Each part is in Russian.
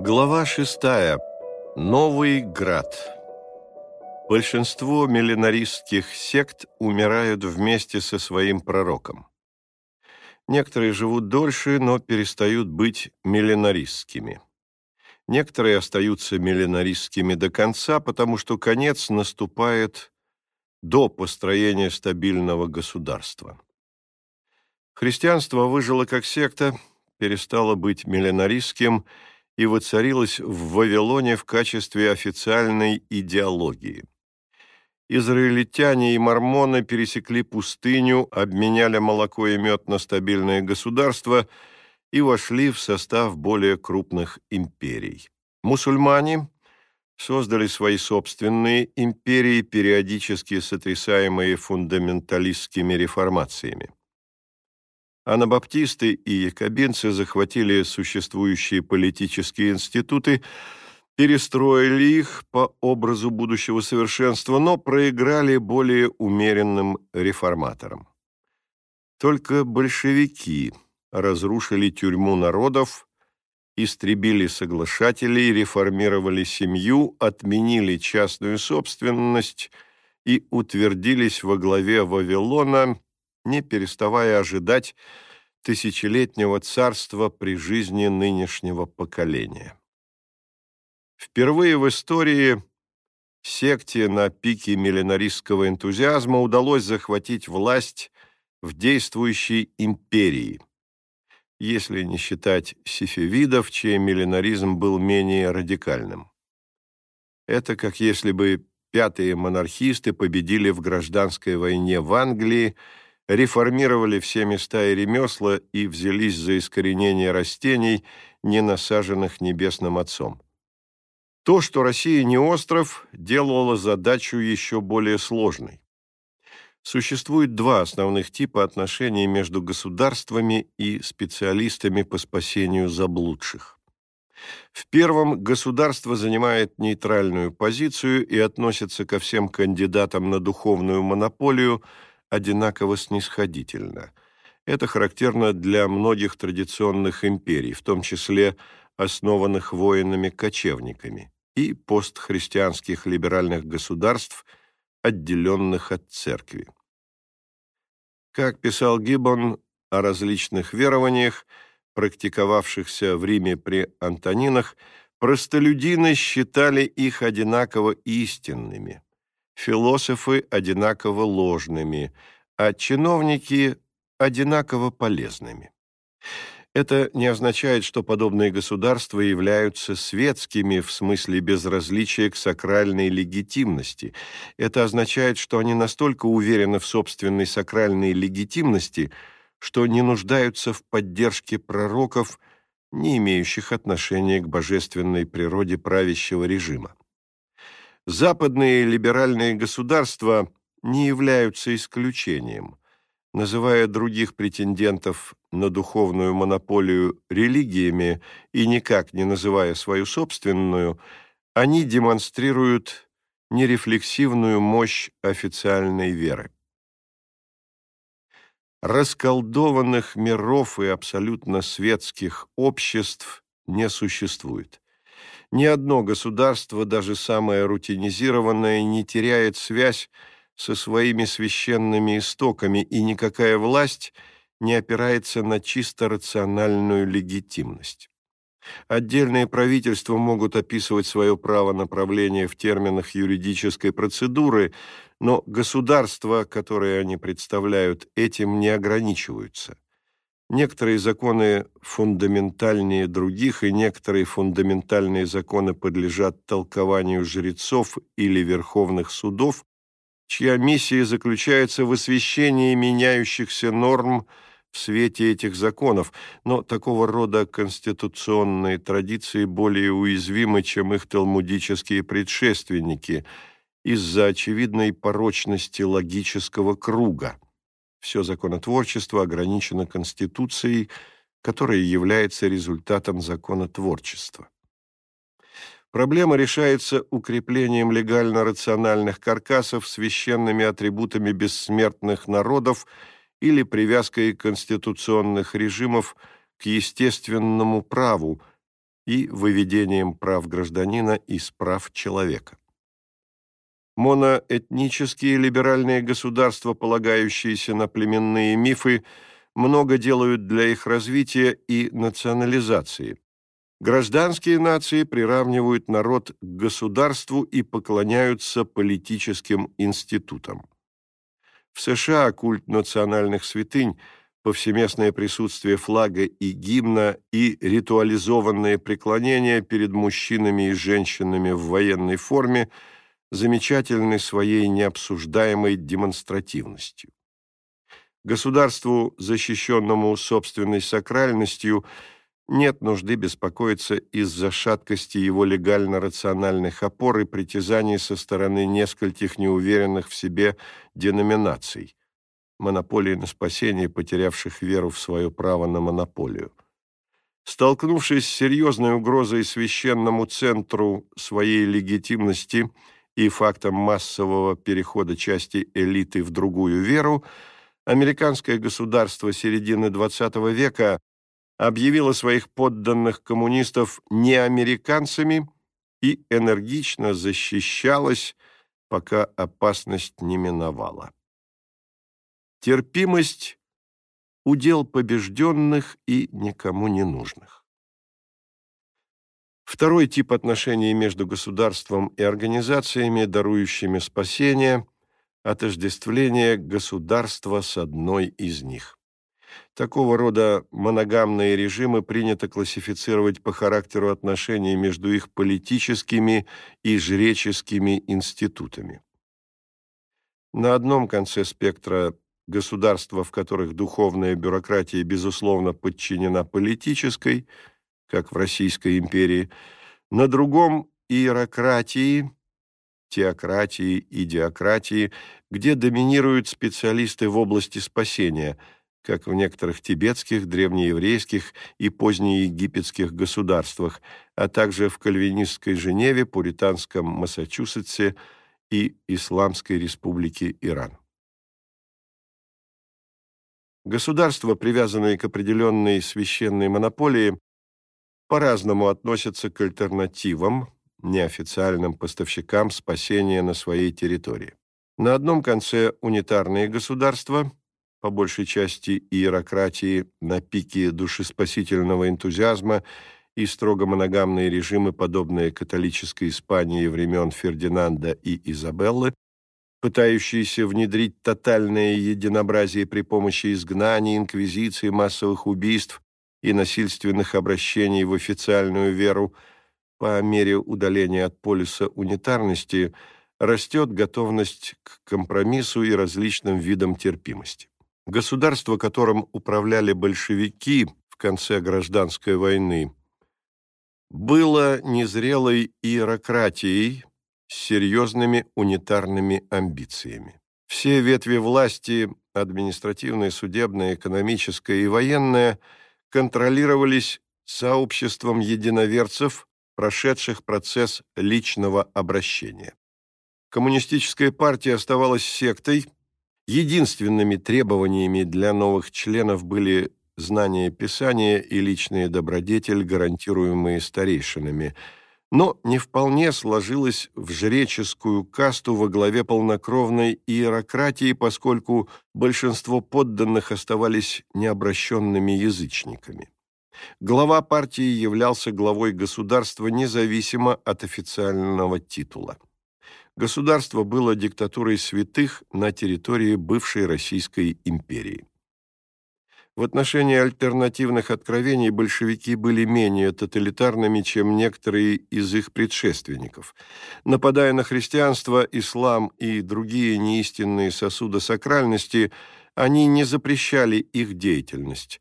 Глава шестая. Новый град. Большинство миллинаристских сект умирают вместе со своим пророком. Некоторые живут дольше, но перестают быть миллинаристскими. Некоторые остаются миллинаристскими до конца, потому что конец наступает до построения стабильного государства. Христианство выжило как секта, перестало быть миллинаристским и воцарилось в Вавилоне в качестве официальной идеологии. Израильтяне и мормоны пересекли пустыню, обменяли молоко и мед на стабильное государство и вошли в состав более крупных империй. Мусульмане создали свои собственные империи, периодически сотрясаемые фундаменталистскими реформациями. Анабаптисты и якобинцы захватили существующие политические институты, перестроили их по образу будущего совершенства, но проиграли более умеренным реформаторам. Только большевики разрушили тюрьму народов, истребили соглашателей, реформировали семью, отменили частную собственность и утвердились во главе Вавилона, не переставая ожидать тысячелетнего царства при жизни нынешнего поколения. Впервые в истории секте на пике миллинаристского энтузиазма удалось захватить власть в действующей империи, если не считать сифевидов, чей миллинаризм был менее радикальным. Это как если бы пятые монархисты победили в гражданской войне в Англии реформировали все места и ремесла и взялись за искоренение растений, не насаженных Небесным Отцом. То, что Россия не остров, делало задачу еще более сложной. Существует два основных типа отношений между государствами и специалистами по спасению заблудших. В первом государство занимает нейтральную позицию и относится ко всем кандидатам на духовную монополию – одинаково снисходительно. Это характерно для многих традиционных империй, в том числе основанных воинами-кочевниками и постхристианских либеральных государств, отделенных от церкви. Как писал Гиббон о различных верованиях, практиковавшихся в Риме при Антонинах, простолюдины считали их одинаково истинными – философы одинаково ложными, а чиновники одинаково полезными. Это не означает, что подобные государства являются светскими в смысле безразличия к сакральной легитимности. Это означает, что они настолько уверены в собственной сакральной легитимности, что не нуждаются в поддержке пророков, не имеющих отношения к божественной природе правящего режима. Западные либеральные государства не являются исключением. Называя других претендентов на духовную монополию религиями и никак не называя свою собственную, они демонстрируют нерефлексивную мощь официальной веры. Расколдованных миров и абсолютно светских обществ не существует. Ни одно государство, даже самое рутинизированное, не теряет связь со своими священными истоками, и никакая власть не опирается на чисто рациональную легитимность. Отдельные правительства могут описывать свое право на правление в терминах юридической процедуры, но государства, которые они представляют, этим не ограничиваются. Некоторые законы фундаментальнее других, и некоторые фундаментальные законы подлежат толкованию жрецов или верховных судов, чья миссия заключается в освещении меняющихся норм в свете этих законов, но такого рода конституционные традиции более уязвимы, чем их талмудические предшественники, из-за очевидной порочности логического круга. Все законотворчество ограничено Конституцией, которая является результатом законотворчества. Проблема решается укреплением легально-рациональных каркасов священными атрибутами бессмертных народов или привязкой конституционных режимов к естественному праву, и выведением прав гражданина из прав человека. Моноэтнические либеральные государства, полагающиеся на племенные мифы, много делают для их развития и национализации. Гражданские нации приравнивают народ к государству и поклоняются политическим институтам. В США культ национальных святынь, повсеместное присутствие флага и гимна и ритуализованное преклонение перед мужчинами и женщинами в военной форме – замечательны своей необсуждаемой демонстративностью. Государству, защищенному собственной сакральностью, нет нужды беспокоиться из-за шаткости его легально-рациональных опор и притязаний со стороны нескольких неуверенных в себе деноминаций, монополии на спасение потерявших веру в свое право на монополию. Столкнувшись с серьезной угрозой священному центру своей легитимности – и фактом массового перехода части элиты в другую веру, американское государство середины XX века объявило своих подданных коммунистов неамериканцами и энергично защищалось, пока опасность не миновала. Терпимость – удел побежденных и никому не нужных. Второй тип отношений между государством и организациями, дарующими спасение – отождествление государства с одной из них. Такого рода моногамные режимы принято классифицировать по характеру отношений между их политическими и жреческими институтами. На одном конце спектра государства, в которых духовная бюрократия, безусловно, подчинена политической – как в Российской империи, на другом – иерократии, теократии и диократии, где доминируют специалисты в области спасения, как в некоторых тибетских, древнееврейских и позднеегипетских государствах, а также в кальвинистской Женеве, пуританском Массачусетсе и Исламской республике Иран. Государства, привязанные к определенной священной монополии, по-разному относятся к альтернативам, неофициальным поставщикам спасения на своей территории. На одном конце унитарные государства, по большей части иерократии на пике душеспасительного энтузиазма и строго моногамные режимы, подобные католической Испании времен Фердинанда и Изабеллы, пытающиеся внедрить тотальное единообразие при помощи изгнаний, инквизиции, массовых убийств, и насильственных обращений в официальную веру, по мере удаления от полюса унитарности растет готовность к компромиссу и различным видам терпимости. Государство, которым управляли большевики в конце гражданской войны, было незрелой иерократией с серьезными унитарными амбициями. Все ветви власти, административная, судебная, экономическая и военная – контролировались сообществом единоверцев, прошедших процесс личного обращения. Коммунистическая партия оставалась сектой. Единственными требованиями для новых членов были знание Писания и личная добродетель, гарантируемые старейшинами – но не вполне сложилась в жреческую касту во главе полнокровной иерократии, поскольку большинство подданных оставались необращенными язычниками. Глава партии являлся главой государства независимо от официального титула. Государство было диктатурой святых на территории бывшей Российской империи. В отношении альтернативных откровений большевики были менее тоталитарными, чем некоторые из их предшественников. Нападая на христианство, ислам и другие неистинные сосуды сакральности, они не запрещали их деятельность.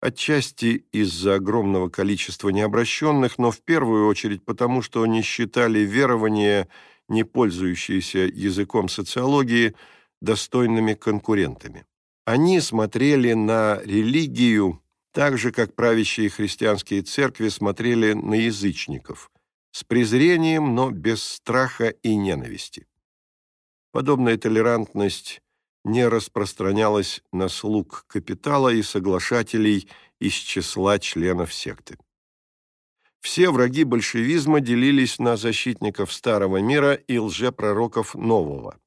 Отчасти из-за огромного количества необращенных, но в первую очередь потому, что они считали верования, не пользующиеся языком социологии, достойными конкурентами. Они смотрели на религию так же, как правящие христианские церкви смотрели на язычников, с презрением, но без страха и ненависти. Подобная толерантность не распространялась на слуг капитала и соглашателей из числа членов секты. Все враги большевизма делились на защитников старого мира и лжепророков нового.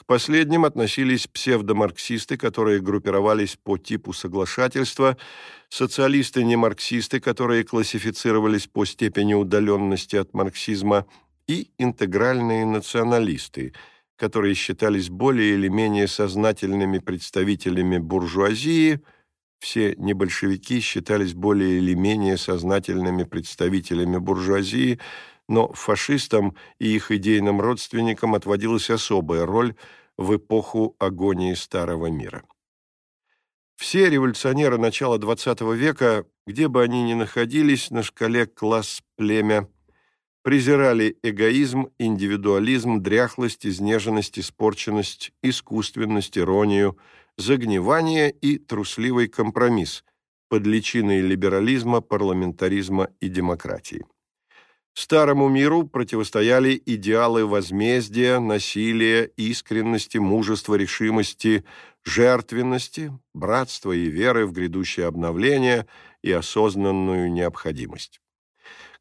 К последним относились псевдомарксисты, которые группировались по типу соглашательства, социалисты-немарксисты, которые классифицировались по степени удаленности от марксизма, и интегральные националисты, которые считались более или менее сознательными представителями буржуазии, все небольшевики считались более или менее сознательными представителями буржуазии, но фашистам и их идейным родственникам отводилась особая роль в эпоху агонии Старого мира. Все революционеры начала XX века, где бы они ни находились на шкале класс-племя, презирали эгоизм, индивидуализм, дряхлость, изнеженность, испорченность, искусственность, иронию, загнивание и трусливый компромисс под личиной либерализма, парламентаризма и демократии. Старому миру противостояли идеалы возмездия, насилия, искренности, мужества, решимости, жертвенности, братства и веры в грядущее обновление и осознанную необходимость.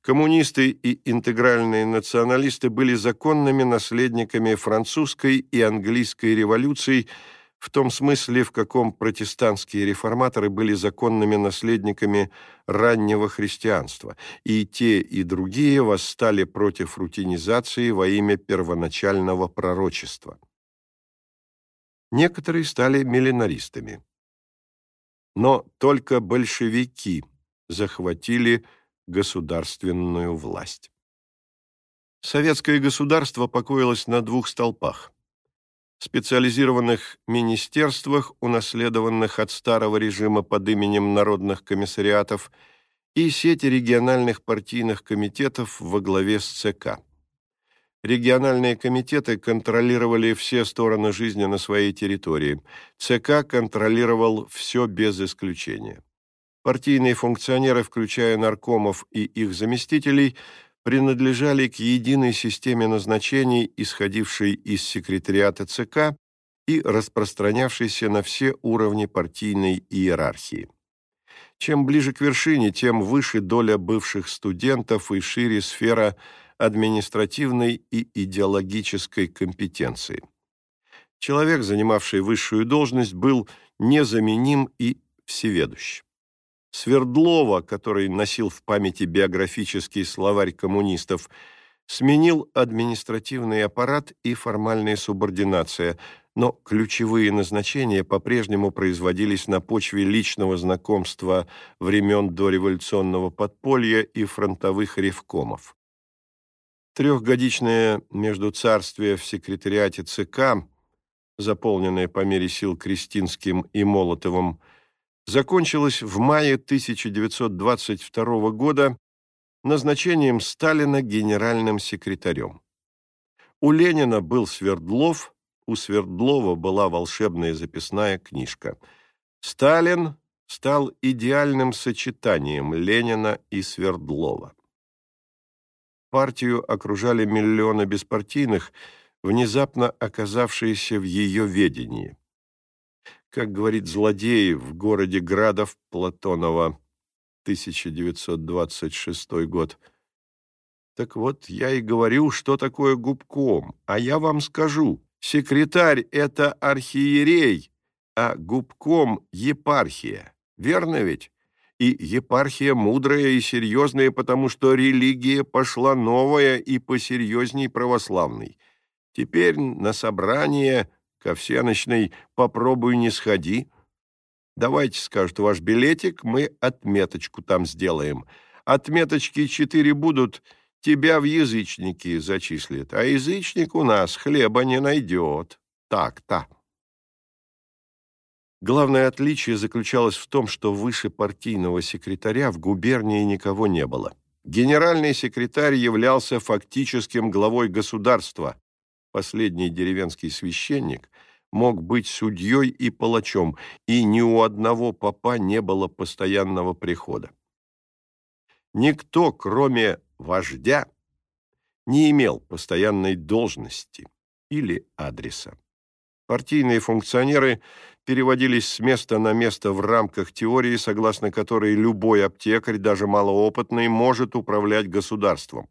Коммунисты и интегральные националисты были законными наследниками французской и английской революций в том смысле, в каком протестантские реформаторы были законными наследниками раннего христианства, и те, и другие восстали против рутинизации во имя первоначального пророчества. Некоторые стали миллинаристами. Но только большевики захватили государственную власть. Советское государство покоилось на двух столпах – специализированных министерствах, унаследованных от старого режима под именем народных комиссариатов, и сети региональных партийных комитетов во главе с ЦК. Региональные комитеты контролировали все стороны жизни на своей территории. ЦК контролировал все без исключения. Партийные функционеры, включая наркомов и их заместителей, принадлежали к единой системе назначений, исходившей из секретариата ЦК и распространявшейся на все уровни партийной иерархии. Чем ближе к вершине, тем выше доля бывших студентов и шире сфера административной и идеологической компетенции. Человек, занимавший высшую должность, был незаменим и всеведущ. Свердлова, который носил в памяти биографический словарь коммунистов, сменил административный аппарат и формальная субординация, но ключевые назначения по-прежнему производились на почве личного знакомства времен дореволюционного подполья и фронтовых ревкомов. Трехгодичное междуцарствие в секретариате ЦК, заполненное по мере сил Кристинским и Молотовым, закончилась в мае 1922 года назначением Сталина генеральным секретарем. У Ленина был Свердлов, у Свердлова была волшебная записная книжка. Сталин стал идеальным сочетанием Ленина и Свердлова. Партию окружали миллионы беспартийных, внезапно оказавшиеся в ее ведении как говорит злодей в городе Градов Платонова, 1926 год. Так вот, я и говорю, что такое губком, а я вам скажу, секретарь — это архиерей, а губком — епархия. Верно ведь? И епархия мудрая и серьезная, потому что религия пошла новая и посерьезней православной. Теперь на собрание Ко всеночной попробуй не сходи. Давайте, скажет ваш билетик, мы отметочку там сделаем. Отметочки четыре будут, тебя в язычники зачислят, а язычник у нас хлеба не найдет. Так-то. Главное отличие заключалось в том, что выше партийного секретаря в губернии никого не было. Генеральный секретарь являлся фактическим главой государства, Последний деревенский священник мог быть судьей и палачом, и ни у одного попа не было постоянного прихода. Никто, кроме вождя, не имел постоянной должности или адреса. Партийные функционеры переводились с места на место в рамках теории, согласно которой любой аптекарь, даже малоопытный, может управлять государством.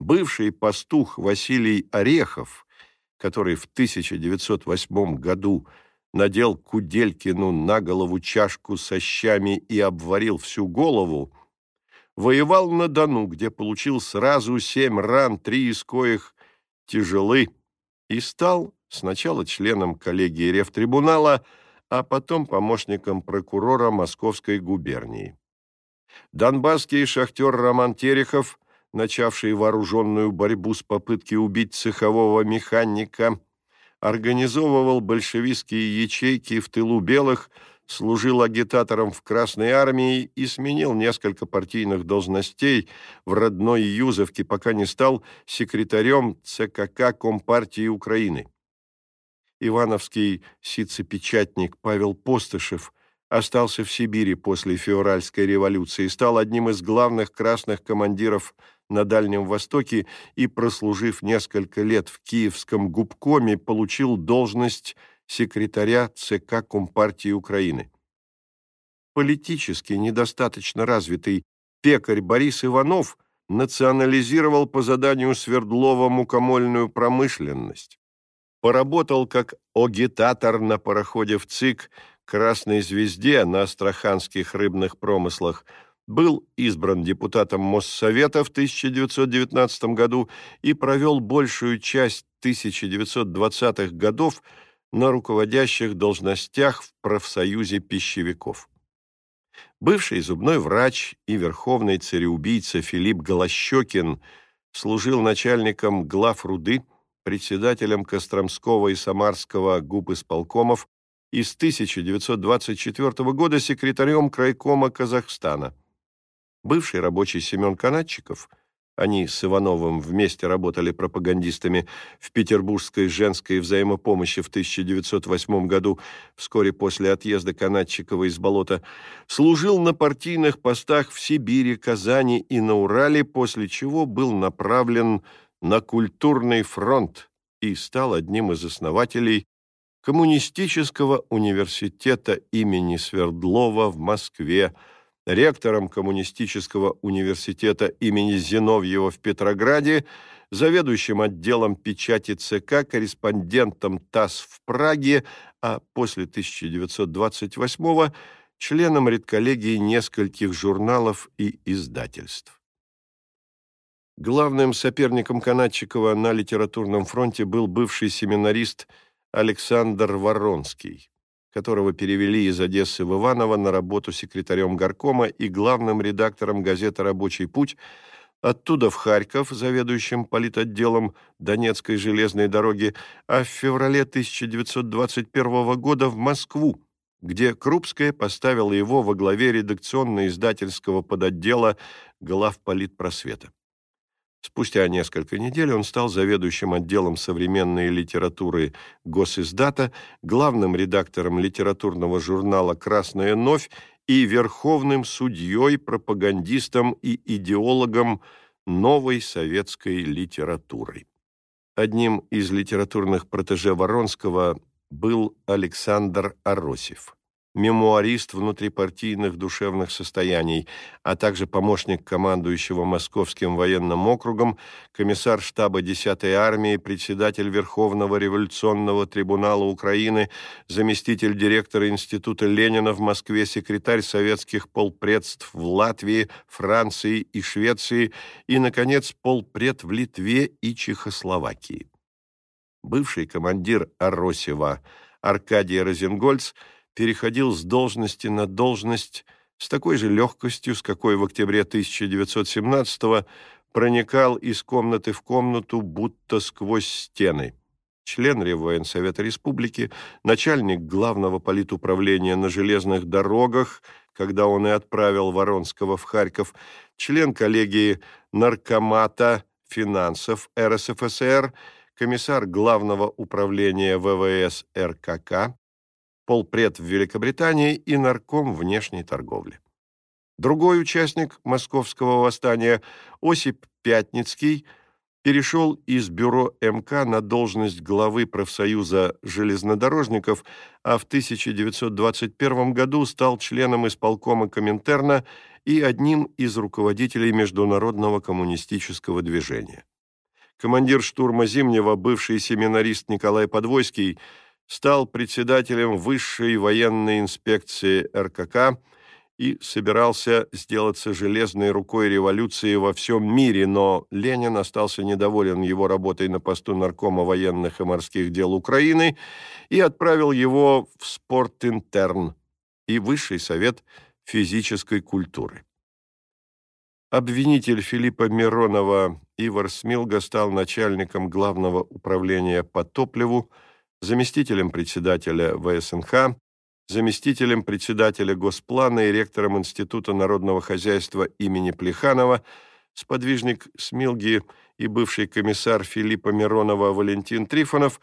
Бывший пастух Василий Орехов, который в 1908 году надел Куделькину на голову чашку со щами и обварил всю голову, воевал на Дону, где получил сразу семь ран, три из коих тяжелы, и стал сначала членом коллегии Ревтрибунала, а потом помощником прокурора Московской губернии. Донбасский шахтер Роман Терехов, начавший вооруженную борьбу с попытки убить цехового механика, организовывал большевистские ячейки в тылу белых, служил агитатором в Красной армии и сменил несколько партийных должностей в родной Юзовке, пока не стал секретарем ЦКК Компартии Украины. Ивановский сицепечатник Павел Постышев остался в Сибири после февральской революции и стал одним из главных красных командиров на Дальнем Востоке и, прослужив несколько лет в Киевском губкоме, получил должность секретаря ЦК Компартии Украины. Политически недостаточно развитый пекарь Борис Иванов национализировал по заданию Свердлова мукомольную промышленность Поработал как агитатор на пароходе в ЦИК «Красной звезде» на астраханских рыбных промыслах, был избран депутатом Моссовета в 1919 году и провел большую часть 1920-х годов на руководящих должностях в профсоюзе пищевиков. Бывший зубной врач и верховный цареубийца Филипп Голощекин служил начальником глав руды – председателем Костромского и Самарского губ исполкомов и с 1924 года секретарем крайкома Казахстана. Бывший рабочий Семен Канатчиков, они с Ивановым вместе работали пропагандистами в Петербургской женской взаимопомощи в 1908 году, вскоре после отъезда Канатчикова из болота, служил на партийных постах в Сибири, Казани и на Урале, после чего был направлен на культурный фронт и стал одним из основателей Коммунистического университета имени Свердлова в Москве, ректором Коммунистического университета имени Зиновьева в Петрограде, заведующим отделом печати ЦК, корреспондентом ТАСС в Праге, а после 1928 членом редколлегии нескольких журналов и издательств. Главным соперником Канадчикова на литературном фронте был бывший семинарист Александр Воронский, которого перевели из Одессы в Иваново на работу секретарем горкома и главным редактором газеты «Рабочий путь», оттуда в Харьков, заведующим политотделом Донецкой железной дороги, а в феврале 1921 года в Москву, где Крупская поставила его во главе редакционно-издательского подотдела главполитпросвета. Спустя несколько недель он стал заведующим отделом современной литературы Госиздата, главным редактором литературного журнала «Красная новь» и верховным судьей, пропагандистом и идеологом новой советской литературы. Одним из литературных протеже Воронского был Александр Аросев мемуарист внутрипартийных душевных состояний, а также помощник командующего Московским военным округом, комиссар штаба 10-й армии, председатель Верховного революционного трибунала Украины, заместитель директора Института Ленина в Москве, секретарь советских полпредств в Латвии, Франции и Швеции и, наконец, полпред в Литве и Чехословакии. Бывший командир Аросева Аркадий Розенгольц – переходил с должности на должность с такой же легкостью, с какой в октябре 1917 проникал из комнаты в комнату, будто сквозь стены. Член Реввоенсовета Республики, начальник главного политуправления на железных дорогах, когда он и отправил Воронского в Харьков, член коллегии наркомата финансов РСФСР, комиссар Главного управления ВВС РКК, полпред в Великобритании и нарком внешней торговли. Другой участник московского восстания, Осип Пятницкий, перешел из бюро МК на должность главы профсоюза железнодорожников, а в 1921 году стал членом исполкома Коминтерна и одним из руководителей Международного коммунистического движения. Командир штурма Зимнего, бывший семинарист Николай Подвойский, стал председателем Высшей военной инспекции РКК – и собирался сделаться железной рукой революции во всем мире, но Ленин остался недоволен его работой на посту наркома военных и морских дел Украины и отправил его в спортинтерн и Высший совет физической культуры. Обвинитель Филиппа Миронова Ивар Смилга стал начальником главного управления по топливу, заместителем председателя ВСНХ, заместителем председателя Госплана и ректором Института народного хозяйства имени Плеханова, сподвижник Смилги и бывший комиссар Филиппа Миронова Валентин Трифонов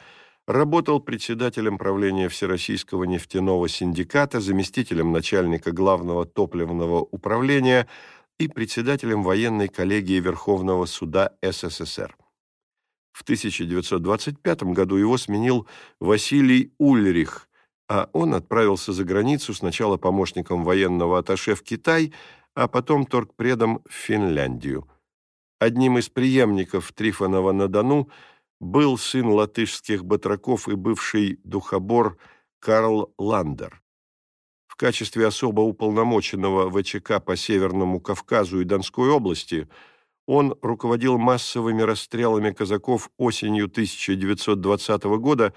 работал председателем правления Всероссийского нефтяного синдиката, заместителем начальника главного топливного управления и председателем военной коллегии Верховного суда СССР. В 1925 году его сменил Василий Ульрих – а он отправился за границу сначала помощником военного атташе в Китай, а потом торгпредом в Финляндию. Одним из преемников Трифонова на Дону был сын латышских батраков и бывший духобор Карл Ландер. В качестве особо уполномоченного ВЧК по Северному Кавказу и Донской области он руководил массовыми расстрелами казаков осенью 1920 года,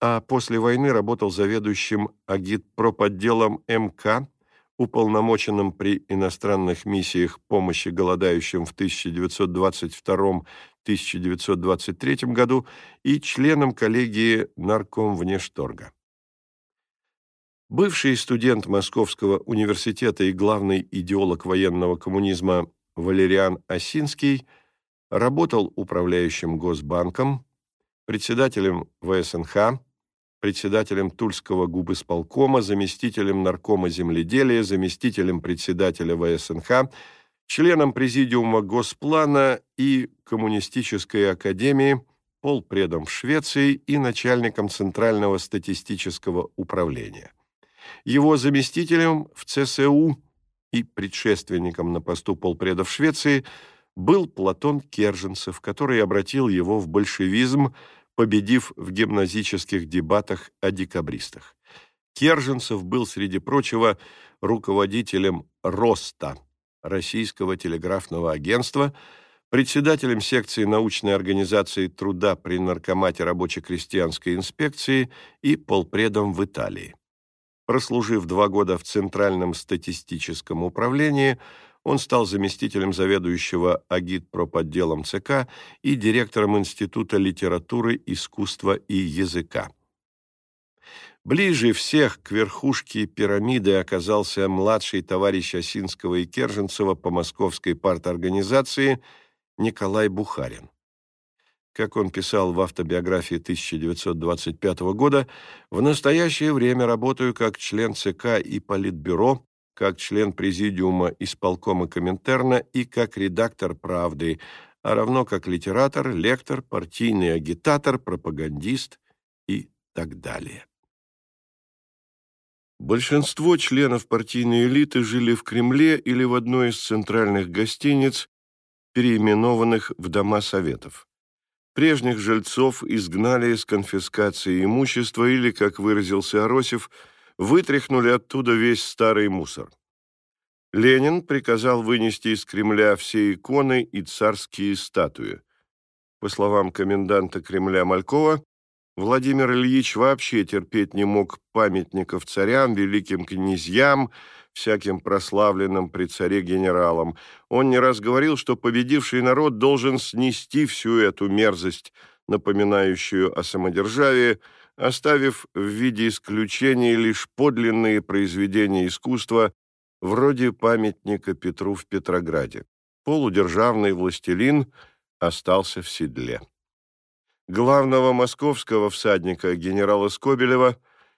а после войны работал заведующим агитпропотделом МК, уполномоченным при иностранных миссиях помощи голодающим в 1922-1923 году и членом коллегии нарком внешторга. Бывший студент Московского университета и главный идеолог военного коммунизма Валериан Осинский работал управляющим Госбанком, председателем ВСНХ, председателем Тульского губысполкома, заместителем наркома земледелия, заместителем председателя ВСНХ, членом президиума Госплана и Коммунистической академии, полпредом в Швеции и начальником Центрального статистического управления. Его заместителем в ЦСУ и предшественником на посту полпреда в Швеции был Платон Керженцев, который обратил его в большевизм – победив в гимназических дебатах о декабристах. Керженцев был, среди прочего, руководителем РОСТа, Российского телеграфного агентства, председателем секции научной организации труда при Наркомате рабоче-крестьянской инспекции и полпредом в Италии. Прослужив два года в Центральном статистическом управлении, он стал заместителем заведующего агитпропотделом ЦК и директором Института литературы, искусства и языка. Ближе всех к верхушке пирамиды оказался младший товарищ Осинского и Керженцева по московской парторганизации Николай Бухарин. Как он писал в автобиографии 1925 года, «В настоящее время работаю как член ЦК и Политбюро как член президиума исполкома Коминтерна и как редактор «Правды», а равно как литератор, лектор, партийный агитатор, пропагандист и так далее. Большинство членов партийной элиты жили в Кремле или в одной из центральных гостиниц, переименованных в Дома Советов. Прежних жильцов изгнали с конфискацией имущества или, как выразился Аросев, вытряхнули оттуда весь старый мусор. Ленин приказал вынести из Кремля все иконы и царские статуи. По словам коменданта Кремля Малькова, Владимир Ильич вообще терпеть не мог памятников царям, великим князьям, всяким прославленным при царе генералам. Он не раз говорил, что победивший народ должен снести всю эту мерзость, напоминающую о самодержавии, оставив в виде исключений лишь подлинные произведения искусства, вроде памятника Петру в Петрограде. Полудержавный властелин остался в седле. Главного московского всадника генерала Скобелева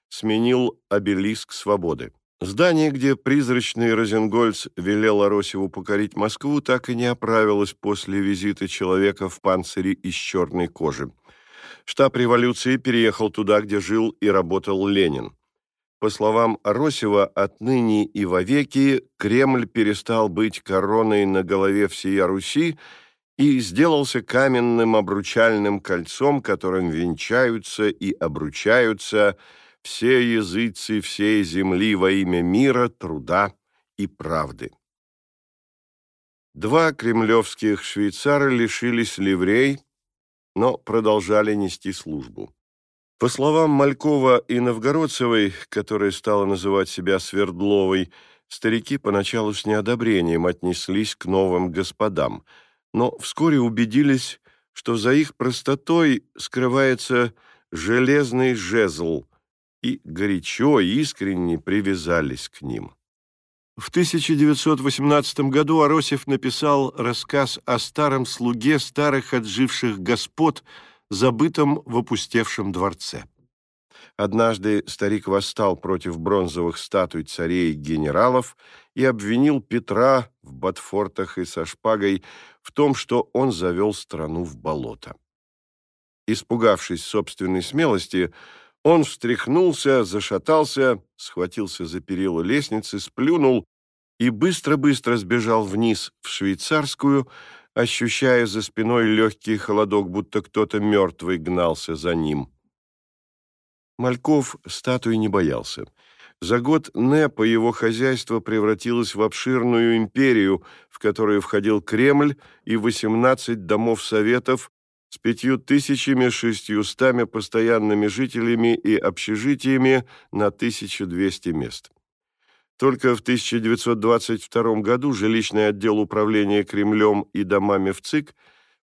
сменил обелиск свободы. Здание, где призрачный Розенгольц велел Аросеву покорить Москву, так и не оправилось после визита человека в панцире из черной кожи. Штаб революции переехал туда, где жил и работал Ленин. По словам Аросева, отныне и вовеки Кремль перестал быть короной на голове всея Руси и сделался каменным обручальным кольцом, которым венчаются и обручаются все языцы всей земли во имя мира, труда и правды. Два кремлевских швейцара лишились ливрей, но продолжали нести службу. По словам Малькова и Новгородцевой, которая стала называть себя Свердловой, старики поначалу с неодобрением отнеслись к новым господам, но вскоре убедились, что за их простотой скрывается железный жезл, и горячо и искренне привязались к ним. В 1918 году Аросев написал рассказ о старом слуге старых отживших господ – забытом в опустевшем дворце. Однажды старик восстал против бронзовых статуй царей и генералов и обвинил Петра в ботфортах и со шпагой в том, что он завел страну в болото. Испугавшись собственной смелости, он встряхнулся, зашатался, схватился за перила лестницы, сплюнул и быстро-быстро сбежал вниз в швейцарскую, ощущая за спиной легкий холодок, будто кто-то мертвый гнался за ним. Мальков статуи не боялся. За год Непа его хозяйство превратилось в обширную империю, в которую входил Кремль и 18 домов советов с пятью тысячами шестьюстами постоянными жителями и общежитиями на 1200 мест. Только в 1922 году жилищный отдел управления Кремлем и домами в ЦИК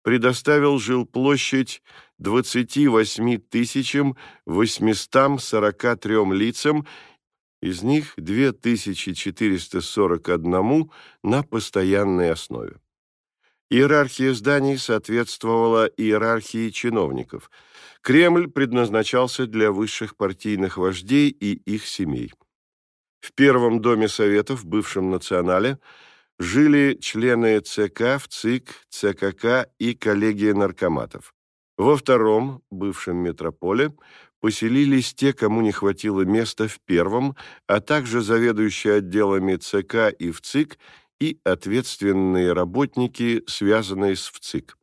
предоставил жилплощадь 28 843 лицам, из них 2441 на постоянной основе. Иерархия зданий соответствовала иерархии чиновников. Кремль предназначался для высших партийных вождей и их семей. В первом доме Советов, бывшем Национале, жили члены ЦК, ВЦИК, ЦКК и коллегия наркоматов. Во втором, бывшем метрополе, поселились те, кому не хватило места в первом, а также заведующие отделами ЦК и ВЦИК и ответственные работники, связанные с ВЦИК.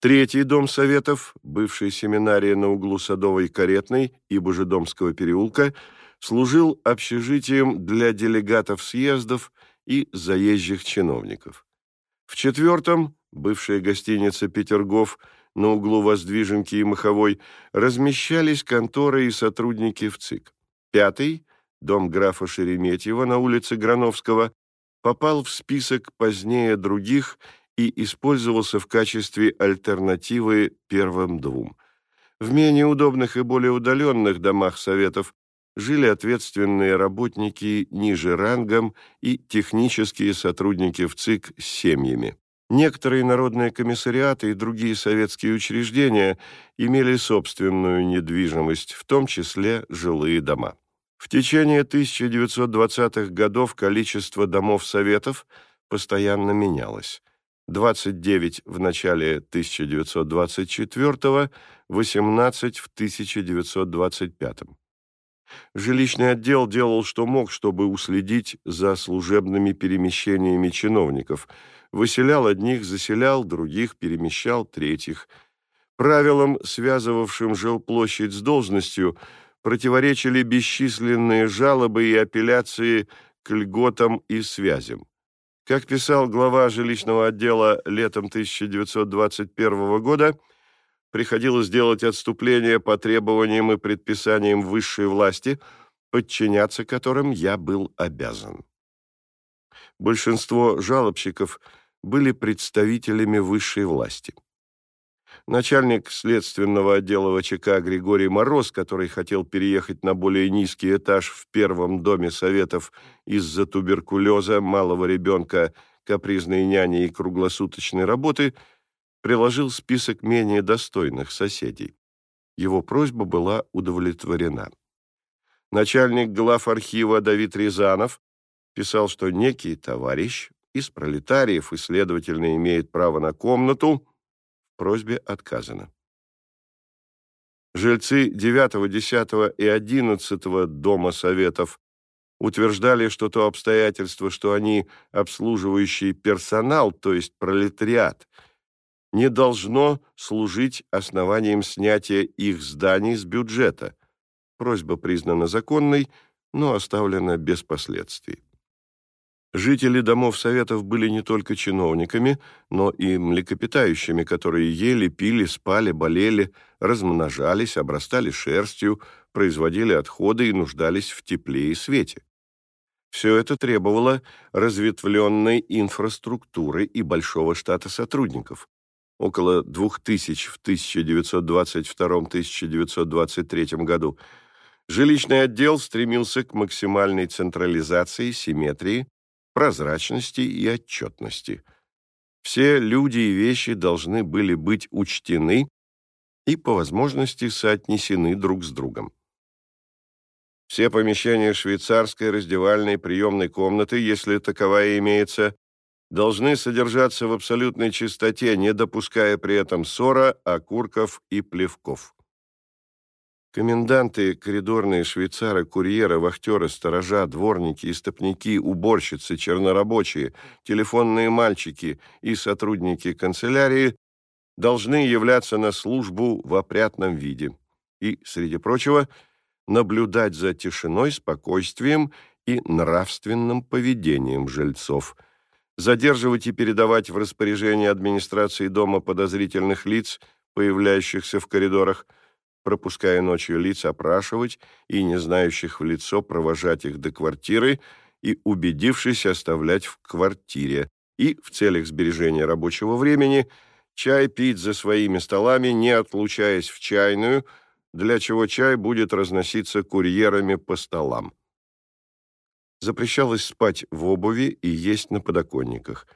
Третий дом Советов, бывшая семинария на углу Садовой Каретной и Божедомского переулка – служил общежитием для делегатов съездов и заезжих чиновников. В четвертом, бывшая гостиница «Петергоф» на углу Воздвиженки и Маховой, размещались конторы и сотрудники в ЦИК. Пятый, дом графа Шереметьева на улице Грановского, попал в список позднее других и использовался в качестве альтернативы первым двум. В менее удобных и более удаленных домах Советов жили ответственные работники ниже рангом и технические сотрудники в ЦИК с семьями. Некоторые народные комиссариаты и другие советские учреждения имели собственную недвижимость, в том числе жилые дома. В течение 1920-х годов количество домов советов постоянно менялось. 29 в начале 1924 18 в 1925 Жилищный отдел делал, что мог, чтобы уследить за служебными перемещениями чиновников. Выселял одних, заселял, других, перемещал, третьих. Правилам, связывавшим жилплощадь с должностью, противоречили бесчисленные жалобы и апелляции к льготам и связям. Как писал глава жилищного отдела летом 1921 года, приходилось делать отступление по требованиям и предписаниям высшей власти, подчиняться которым я был обязан. Большинство жалобщиков были представителями высшей власти. Начальник следственного отдела ВЧК Григорий Мороз, который хотел переехать на более низкий этаж в первом доме советов из-за туберкулеза, малого ребенка, капризной няни и круглосуточной работы – приложил список менее достойных соседей. Его просьба была удовлетворена. Начальник глав архива Давид Рязанов писал, что некий товарищ из пролетариев и, следовательно, имеет право на комнату, просьбе отказано. Жильцы 9, 10 и 11 Дома Советов утверждали, что то обстоятельство, что они обслуживающий персонал, то есть пролетариат, не должно служить основанием снятия их зданий с бюджета. Просьба признана законной, но оставлена без последствий. Жители домов советов были не только чиновниками, но и млекопитающими, которые ели, пили, спали, болели, размножались, обрастали шерстью, производили отходы и нуждались в тепле и свете. Все это требовало разветвленной инфраструктуры и большого штата сотрудников. Около 2000 в 1922-1923 году. Жилищный отдел стремился к максимальной централизации, симметрии, прозрачности и отчетности. Все люди и вещи должны были быть учтены и, по возможности, соотнесены друг с другом. Все помещения швейцарской раздевальной приемной комнаты, если таковая имеется, должны содержаться в абсолютной чистоте, не допуская при этом ссора, окурков и плевков. Коменданты, коридорные швейцары, курьеры, вахтеры, сторожа, дворники, истопники, уборщицы, чернорабочие, телефонные мальчики и сотрудники канцелярии должны являться на службу в опрятном виде и, среди прочего, наблюдать за тишиной, спокойствием и нравственным поведением жильцов, задерживать и передавать в распоряжение администрации дома подозрительных лиц, появляющихся в коридорах, пропуская ночью лиц опрашивать и не знающих в лицо провожать их до квартиры и, убедившись, оставлять в квартире, и в целях сбережения рабочего времени чай пить за своими столами, не отлучаясь в чайную, для чего чай будет разноситься курьерами по столам. Запрещалось спать в обуви и есть на подоконниках.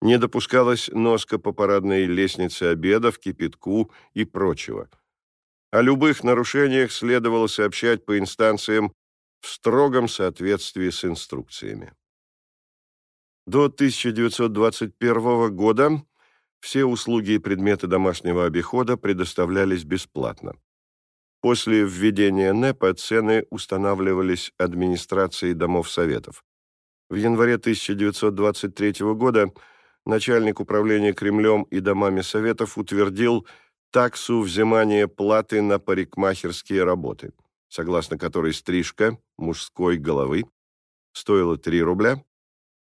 Не допускалось носка по парадной лестнице обедов, кипятку и прочего – о любых нарушениях следовало сообщать по инстанциям в строгом соответствии с инструкциями. До 1921 года все услуги и предметы домашнего обихода предоставлялись бесплатно. После введения НЭПа цены устанавливались администрацией домов советов. В январе 1923 года начальник управления Кремлем и домами советов утвердил таксу взимания платы на парикмахерские работы, согласно которой стрижка мужской головы стоила 3 рубля,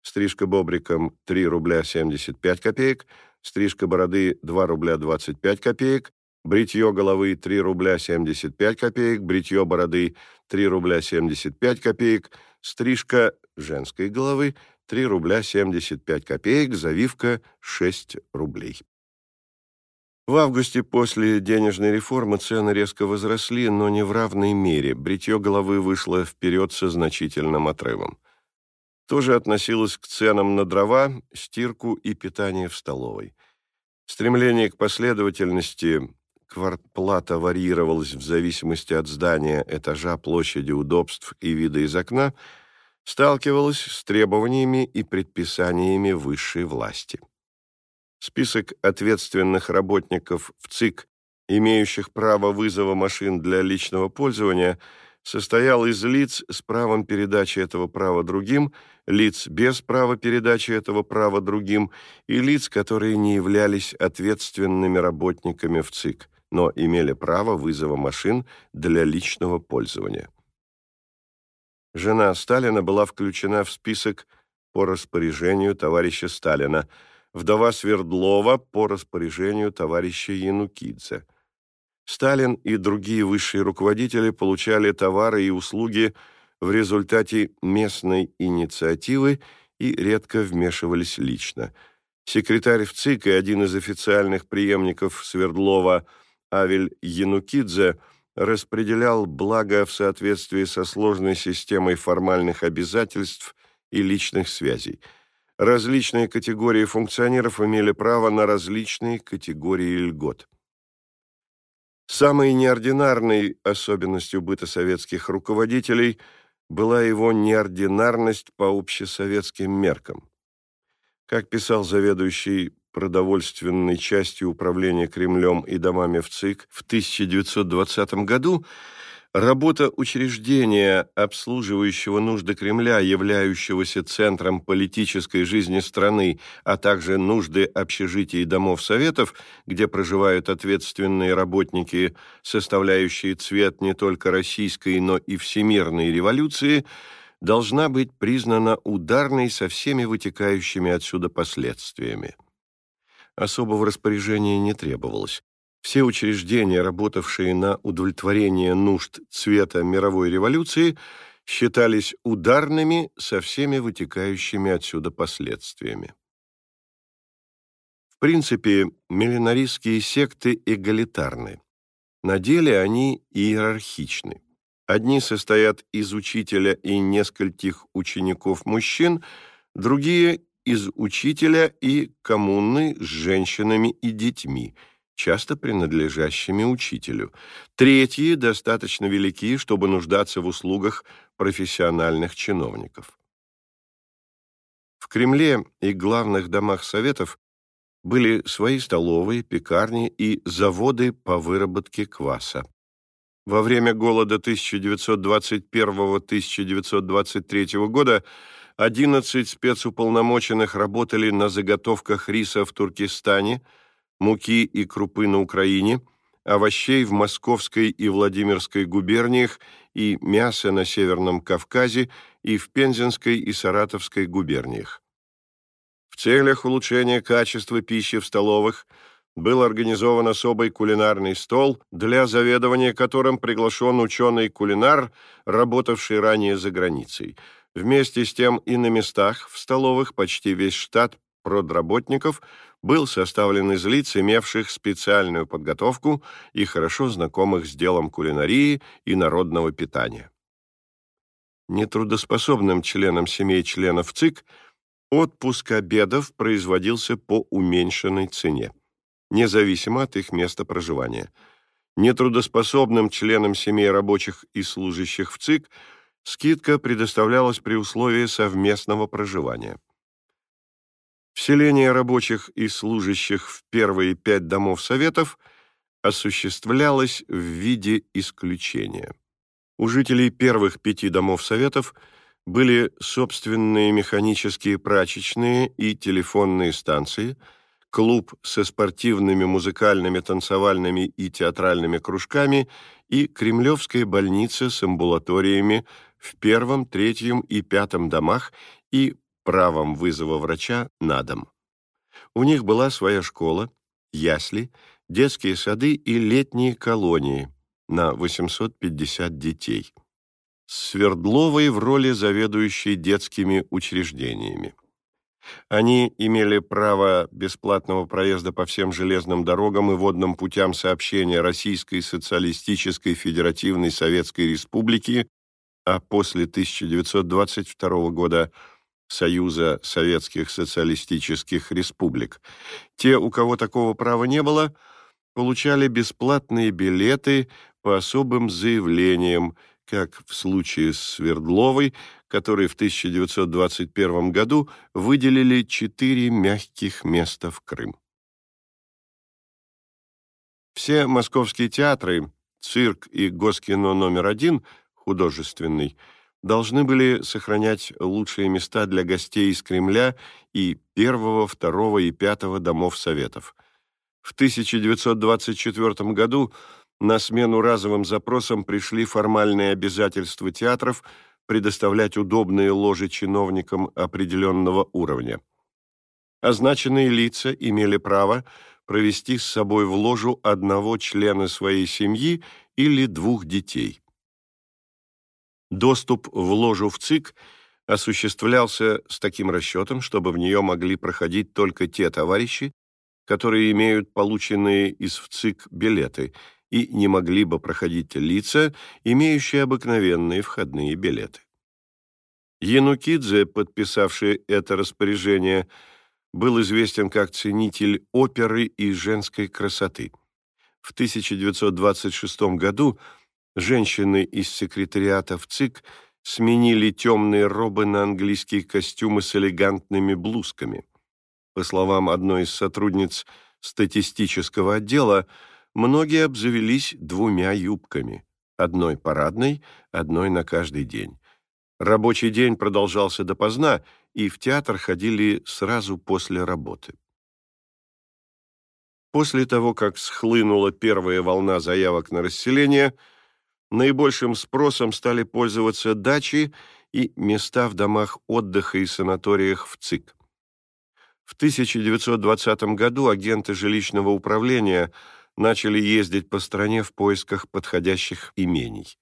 стрижка бобриком 3 рубля 75 копеек, стрижка бороды 2 рубля 25 копеек, бритье головы 3 рубля 75 копеек, бритье бороды 3 рубля 75 копеек, стрижка женской головы 3 рубля 75 копеек, завивка 6 рублей. В августе после денежной реформы цены резко возросли, но не в равной мере. Бритье головы вышло вперед со значительным отрывом. Тоже относилось к ценам на дрова, стирку и питание в столовой. Стремление к последовательности квартплата варьировалось в зависимости от здания, этажа, площади, удобств и вида из окна, сталкивалось с требованиями и предписаниями высшей власти. Список ответственных работников в ЦИК, имеющих право вызова машин для личного пользования, состоял из лиц с правом передачи этого права другим, лиц без права передачи этого права другим и лиц, которые не являлись ответственными работниками в ЦИК, но имели право вызова машин для личного пользования. Жена Сталина была включена в список по распоряжению товарища Сталина – вдова Свердлова по распоряжению товарища Янукидзе. Сталин и другие высшие руководители получали товары и услуги в результате местной инициативы и редко вмешивались лично. Секретарь в ЦИК и один из официальных преемников Свердлова Авель Янукидзе распределял благо в соответствии со сложной системой формальных обязательств и личных связей – различные категории функционеров имели право на различные категории льгот. Самой неординарной особенностью быта советских руководителей была его неординарность по общесоветским меркам. Как писал заведующий продовольственной частью управления Кремлем и домами в ЦИК в 1920 году, Работа учреждения, обслуживающего нужды Кремля, являющегося центром политической жизни страны, а также нужды общежитий и домов советов, где проживают ответственные работники, составляющие цвет не только российской, но и всемирной революции, должна быть признана ударной со всеми вытекающими отсюда последствиями. Особого распоряжения не требовалось. Все учреждения, работавшие на удовлетворение нужд цвета мировой революции, считались ударными со всеми вытекающими отсюда последствиями. В принципе, миллинаристские секты эгалитарны. На деле они иерархичны. Одни состоят из учителя и нескольких учеников-мужчин, другие – из учителя и коммуны с женщинами и детьми – часто принадлежащими учителю. Третьи достаточно велики, чтобы нуждаться в услугах профессиональных чиновников. В Кремле и главных домах советов были свои столовые, пекарни и заводы по выработке кваса. Во время голода 1921-1923 года 11 спецуполномоченных работали на заготовках риса в Туркестане – муки и крупы на Украине, овощей в Московской и Владимирской губерниях и мяса на Северном Кавказе и в Пензенской и Саратовской губерниях. В целях улучшения качества пищи в столовых был организован особый кулинарный стол, для заведования которым приглашен ученый-кулинар, работавший ранее за границей. Вместе с тем и на местах в столовых почти весь штат продработников был составлен из лиц, имевших специальную подготовку и хорошо знакомых с делом кулинарии и народного питания. Нетрудоспособным членам семей членов ЦИК отпуск обедов производился по уменьшенной цене, независимо от их места проживания. Нетрудоспособным членам семей рабочих и служащих в ЦИК скидка предоставлялась при условии совместного проживания. Вселение рабочих и служащих в первые пять домов советов осуществлялось в виде исключения. У жителей первых пяти домов советов были собственные механические прачечные и телефонные станции, клуб со спортивными, музыкальными, танцевальными и театральными кружками и Кремлевская больница с амбулаториями в первом, третьем и пятом домах и правом вызова врача на дом. У них была своя школа, ясли, детские сады и летние колонии на 850 детей. Свердловой в роли заведующей детскими учреждениями. Они имели право бесплатного проезда по всем железным дорогам и водным путям сообщения Российской Социалистической Федеративной Советской Республики, а после 1922 года – Союза Советских Социалистических Республик. Те, у кого такого права не было, получали бесплатные билеты по особым заявлениям, как в случае с Свердловой, которой в 1921 году выделили четыре мягких места в Крым. Все московские театры, цирк и Госкино номер один, художественный – должны были сохранять лучшие места для гостей из Кремля и первого, второго и пятого домов Советов. В 1924 году на смену разовым запросам пришли формальные обязательства театров предоставлять удобные ложи чиновникам определенного уровня. Означенные лица имели право провести с собой в ложу одного члена своей семьи или двух детей. Доступ в ложу в ЦИК осуществлялся с таким расчетом, чтобы в нее могли проходить только те товарищи, которые имеют полученные из ВЦИК билеты, и не могли бы проходить лица, имеющие обыкновенные входные билеты. Янукидзе, подписавший это распоряжение, был известен как ценитель оперы и женской красоты. В 1926 году женщины из секретариата в ЦИК сменили темные робы на английские костюмы с элегантными блузками. По словам одной из сотрудниц статистического отдела, многие обзавелись двумя юбками, одной парадной, одной на каждый день. Рабочий день продолжался допоздна, и в театр ходили сразу после работы. После того, как схлынула первая волна заявок на расселение, наибольшим спросом стали пользоваться дачи и места в домах отдыха и санаториях в ЦИК. В 1920 году агенты жилищного управления начали ездить по стране в поисках подходящих имений.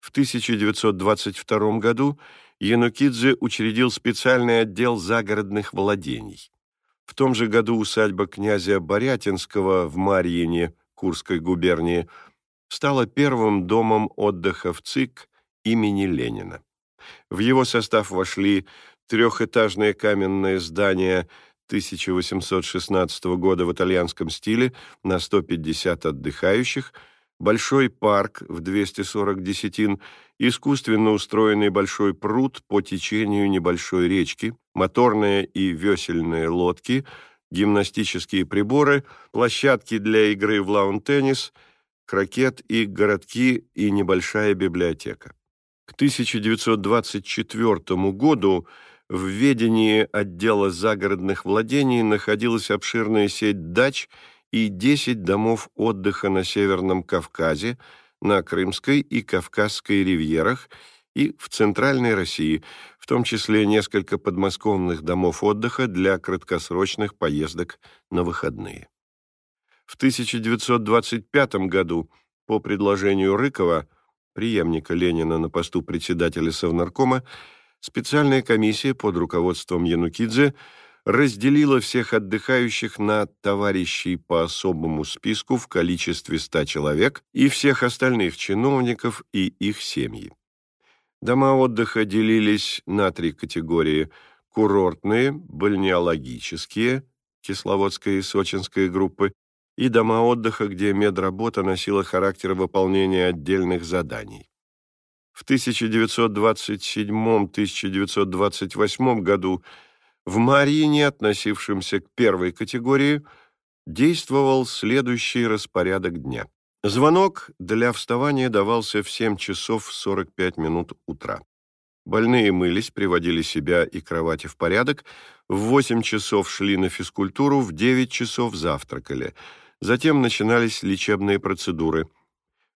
В 1922 году Янукидзе учредил специальный отдел загородных владений. В том же году усадьба князя Борятинского в Марьине, Курской губернии, стала первым домом отдыха в ЦИК имени Ленина. В его состав вошли трехэтажное каменное здание 1816 года в итальянском стиле на 150 отдыхающих, большой парк в 240 десятин, искусственно устроенный большой пруд по течению небольшой речки, моторные и весельные лодки, гимнастические приборы, площадки для игры в лаун-теннис, крокет и городки и небольшая библиотека. К 1924 году в ведении отдела загородных владений находилась обширная сеть дач и 10 домов отдыха на Северном Кавказе, на Крымской и Кавказской ривьерах и в Центральной России, в том числе несколько подмосковных домов отдыха для краткосрочных поездок на выходные. В 1925 году по предложению Рыкова, преемника Ленина на посту председателя Совнаркома, специальная комиссия под руководством Янукидзе разделила всех отдыхающих на товарищей по особому списку в количестве 100 человек и всех остальных чиновников и их семьи. Дома отдыха делились на три категории – курортные, бальнеологические, Кисловодская и Сочинская группы, и дома отдыха, где медработа носила характер выполнения отдельных заданий. В 1927-1928 году в Марине, относившемся к первой категории, действовал следующий распорядок дня. Звонок для вставания давался в 7 часов 45 минут утра. Больные мылись, приводили себя и кровати в порядок, в 8 часов шли на физкультуру, в 9 часов завтракали. Затем начинались лечебные процедуры.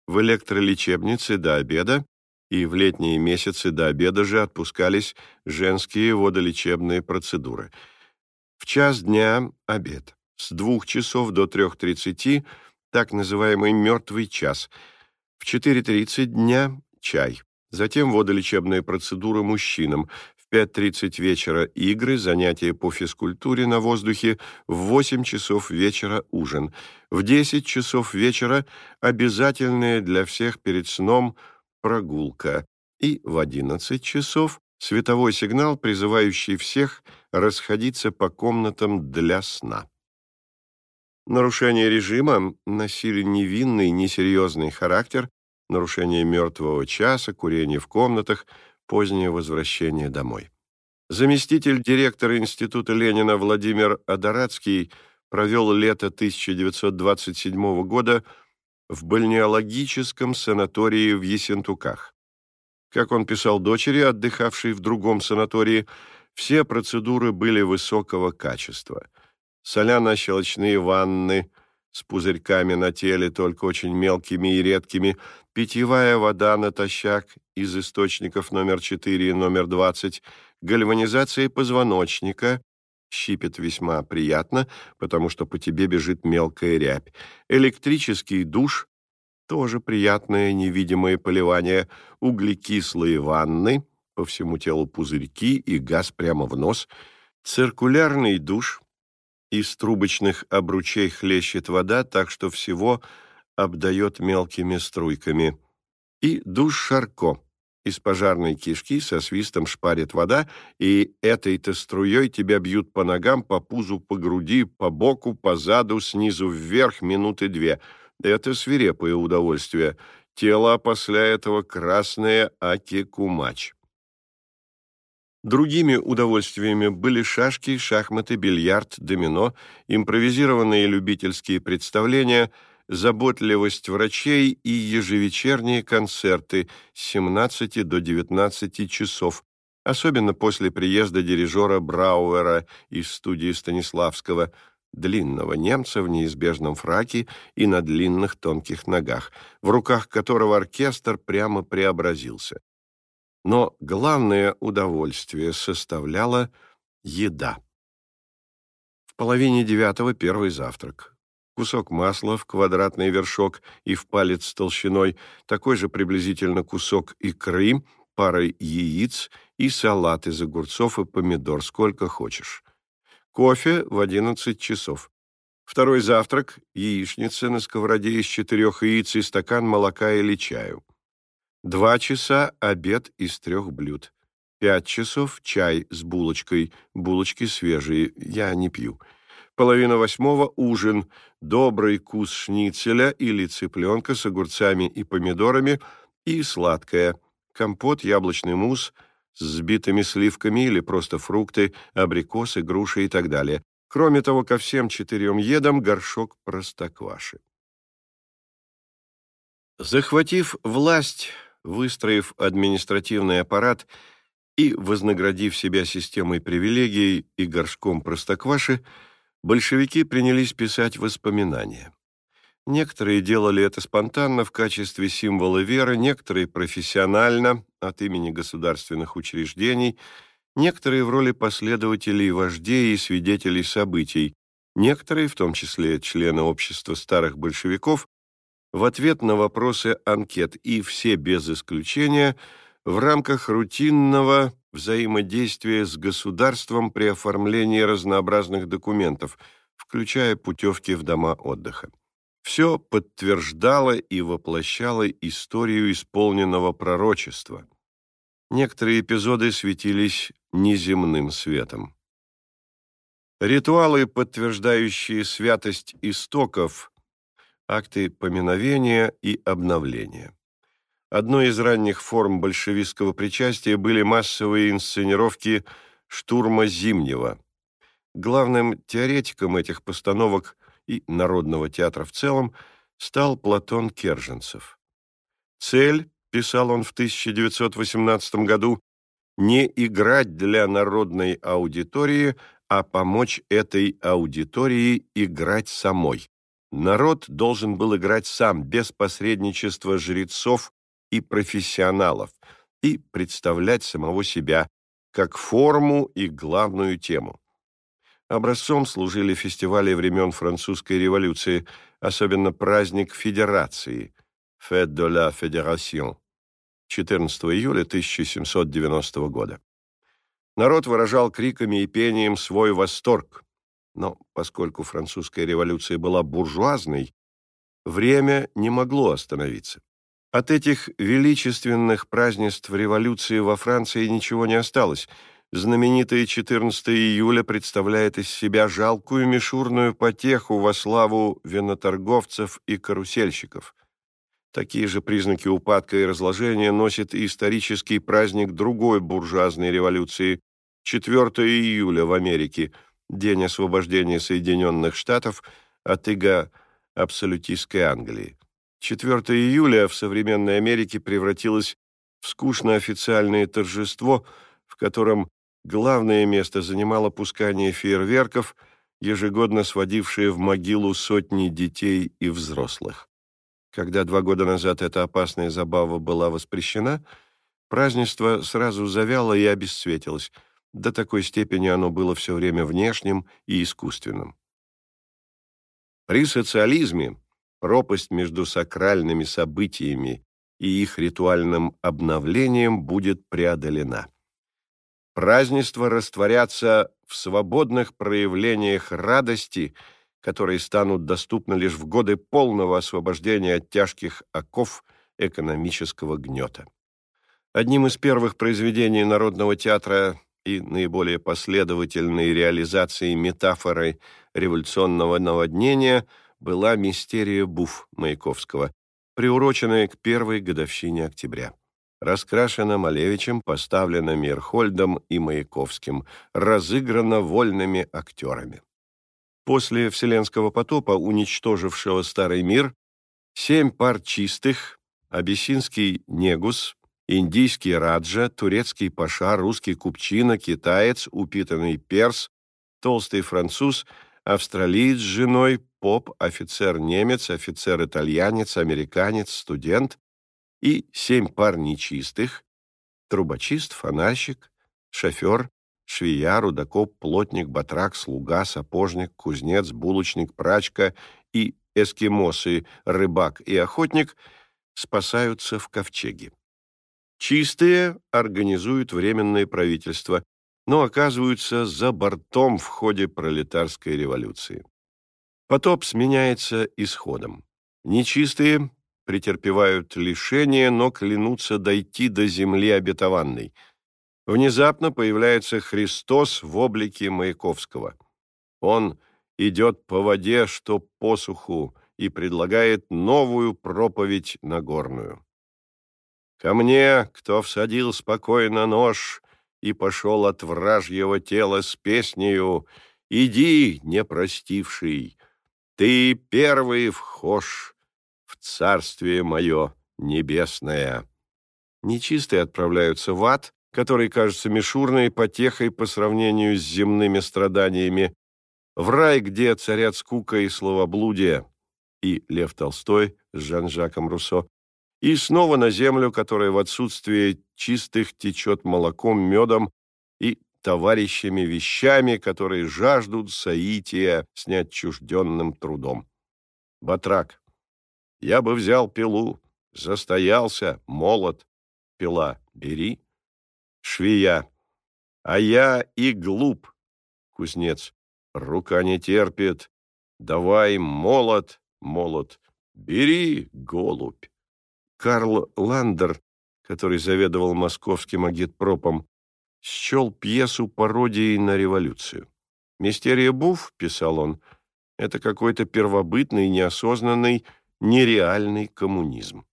В электролечебнице до обеда и в летние месяцы до обеда же отпускались женские водолечебные процедуры. В час дня – обед. С двух часов до трех тридцати – так называемый «мертвый час». В 4.30 дня – чай. Затем водолечебные процедуры мужчинам. В 5.30 вечера – игры, занятия по физкультуре на воздухе. В 8 часов вечера – ужин. В 10 часов вечера – обязательное для всех перед сном – прогулка, и в 11 часов световой сигнал, призывающий всех расходиться по комнатам для сна. Нарушение режима носили невинный, несерьезный характер, нарушение мертвого часа, курение в комнатах, позднее возвращение домой. Заместитель директора Института Ленина Владимир Адорадский провел лето 1927 года в бальнеологическом санатории в Ессентуках. Как он писал дочери, отдыхавшей в другом санатории, все процедуры были высокого качества. Соляно-щелочные ванны с пузырьками на теле, только очень мелкими и редкими, питьевая вода натощак из источников номер 4 и номер 20, гальванизация позвоночника, щипет весьма приятно, потому что по тебе бежит мелкая рябь. Электрический душ — тоже приятное невидимое поливание. Углекислые ванны, по всему телу пузырьки и газ прямо в нос. Циркулярный душ. Из трубочных обручей хлещет вода, так что всего обдает мелкими струйками. И душ Шарко из пожарной кишки со свистом шпарит вода, и этой-то струей тебя бьют по ногам, по пузу, по груди, по боку, по заду, снизу вверх минуты две. Это свирепое удовольствие. Тело после этого красное аки-кумач. Другими удовольствиями были шашки, шахматы, бильярд, домино, импровизированные любительские представления, заботливость врачей и ежевечерние концерты с 17 до 19 часов, особенно после приезда дирижера Брауэра из студии Станиславского, длинного немца в неизбежном фраке и на длинных тонких ногах, в руках которого оркестр прямо преобразился. Но главное удовольствие составляла еда. В половине девятого первый завтрак. Кусок масла в квадратный вершок и в палец толщиной, такой же приблизительно кусок икры, парой яиц и салат из огурцов и помидор, сколько хочешь. Кофе в одиннадцать часов. Второй завтрак – яичница на сковороде из четырех яиц и стакан молока или чаю. Два часа – обед из трех блюд. Пять часов – чай с булочкой, булочки свежие, я не пью. Половина восьмого – ужин, добрый кус шницеля или цыпленка с огурцами и помидорами и сладкое, компот, яблочный мусс с сбитыми сливками или просто фрукты, абрикосы, груши и так далее. Кроме того, ко всем четырем едам горшок простокваши. Захватив власть, выстроив административный аппарат и вознаградив себя системой привилегий и горшком простокваши, большевики принялись писать воспоминания. Некоторые делали это спонтанно в качестве символа веры, некоторые профессионально, от имени государственных учреждений, некоторые в роли последователей вождей и свидетелей событий, некоторые, в том числе члены общества старых большевиков, в ответ на вопросы анкет и все без исключения в рамках рутинного взаимодействия с государством при оформлении разнообразных документов, включая путевки в дома отдыха. Все подтверждало и воплощало историю исполненного пророчества. Некоторые эпизоды светились неземным светом. Ритуалы, подтверждающие святость истоков, акты поминовения и обновления. Одной из ранних форм большевистского причастия были массовые инсценировки «Штурма Зимнего». Главным теоретиком этих постановок и народного театра в целом стал Платон Керженцев. Цель, писал он в 1918 году, не играть для народной аудитории, а помочь этой аудитории играть самой. Народ должен был играть сам, без посредничества жрецов и профессионалов, и представлять самого себя как форму и главную тему. Образцом служили фестивали времен французской революции, особенно праздник Федерации «Fête de la Fédération» 14 июля 1790 года. Народ выражал криками и пением свой восторг, но поскольку французская революция была буржуазной, время не могло остановиться. От этих величественных празднеств революции во Франции ничего не осталось. Знаменитое 14 июля представляет из себя жалкую мишурную потеху во славу виноторговцев и карусельщиков. Такие же признаки упадка и разложения носит и исторический праздник другой буржуазной революции – 4 июля в Америке – День освобождения Соединенных Штатов от ига абсолютистской Англии. 4 июля в современной Америке превратилось в скучное официальное торжество, в котором главное место занимало пускание фейерверков, ежегодно сводившее в могилу сотни детей и взрослых. Когда два года назад эта опасная забава была воспрещена, празднество сразу завяло и обесцветилось – до такой степени оно было все время внешним и искусственным. При социализме пропасть между сакральными событиями и их ритуальным обновлением будет преодолена. Празднества растворятся в свободных проявлениях радости, которые станут доступны лишь в годы полного освобождения от тяжких оков экономического гнета. Одним из первых произведений Народного театра и наиболее последовательной реализацией метафоры революционного наводнения была «Мистерия Буф» Маяковского, приуроченная к первой годовщине октября. Раскрашена Малевичем, поставлена Мирхольдом и Маяковским, разыграна вольными актерами. После Вселенского потопа, уничтожившего Старый мир, семь пар чистых, абиссинский негус, индийский раджа, турецкий паша, русский купчина, китаец, упитанный перс, толстый француз, австралиец с женой, поп, офицер-немец, офицер-итальянец, американец, студент и семь пар нечистых, трубочист, фонарщик, шофер, швея, рудокоп, плотник, батрак, слуга, сапожник, кузнец, булочник, прачка и эскимосы, рыбак и охотник спасаются в ковчеге. Чистые организуют временное правительство, но оказываются за бортом в ходе пролетарской революции. Потоп сменяется исходом. Нечистые претерпевают лишения, но клянутся дойти до земли обетованной – Внезапно появляется Христос в облике Маяковского. Он идет по воде, что посуху, и предлагает новую проповедь Нагорную. «Ко мне, кто всадил спокойно нож и пошел от вражьего тела с песнею, иди, не простивший, ты первый вхож в царствие мое небесное». Нечистые отправляются в ад, который кажется мишурной потехой по сравнению с земными страданиями, в рай, где царят скука и словоблудие, и Лев Толстой с Жан-Жаком Руссо, и снова на землю, которая в отсутствие чистых течет молоком, медом и товарищами вещами, которые жаждут соития с неотчужденным трудом. Батрак. Я бы взял пилу, застоялся, молот. Пила. Бери швея. А я и глуп, кузнец. Рука не терпит. Давай молот, молот. Бери, голубь. Карл Ландер, который заведовал московским агитпропом, счел пьесу пародией на революцию. «Мистерия Буф», — писал он, — «это какой-то первобытный, неосознанный, нереальный коммунизм».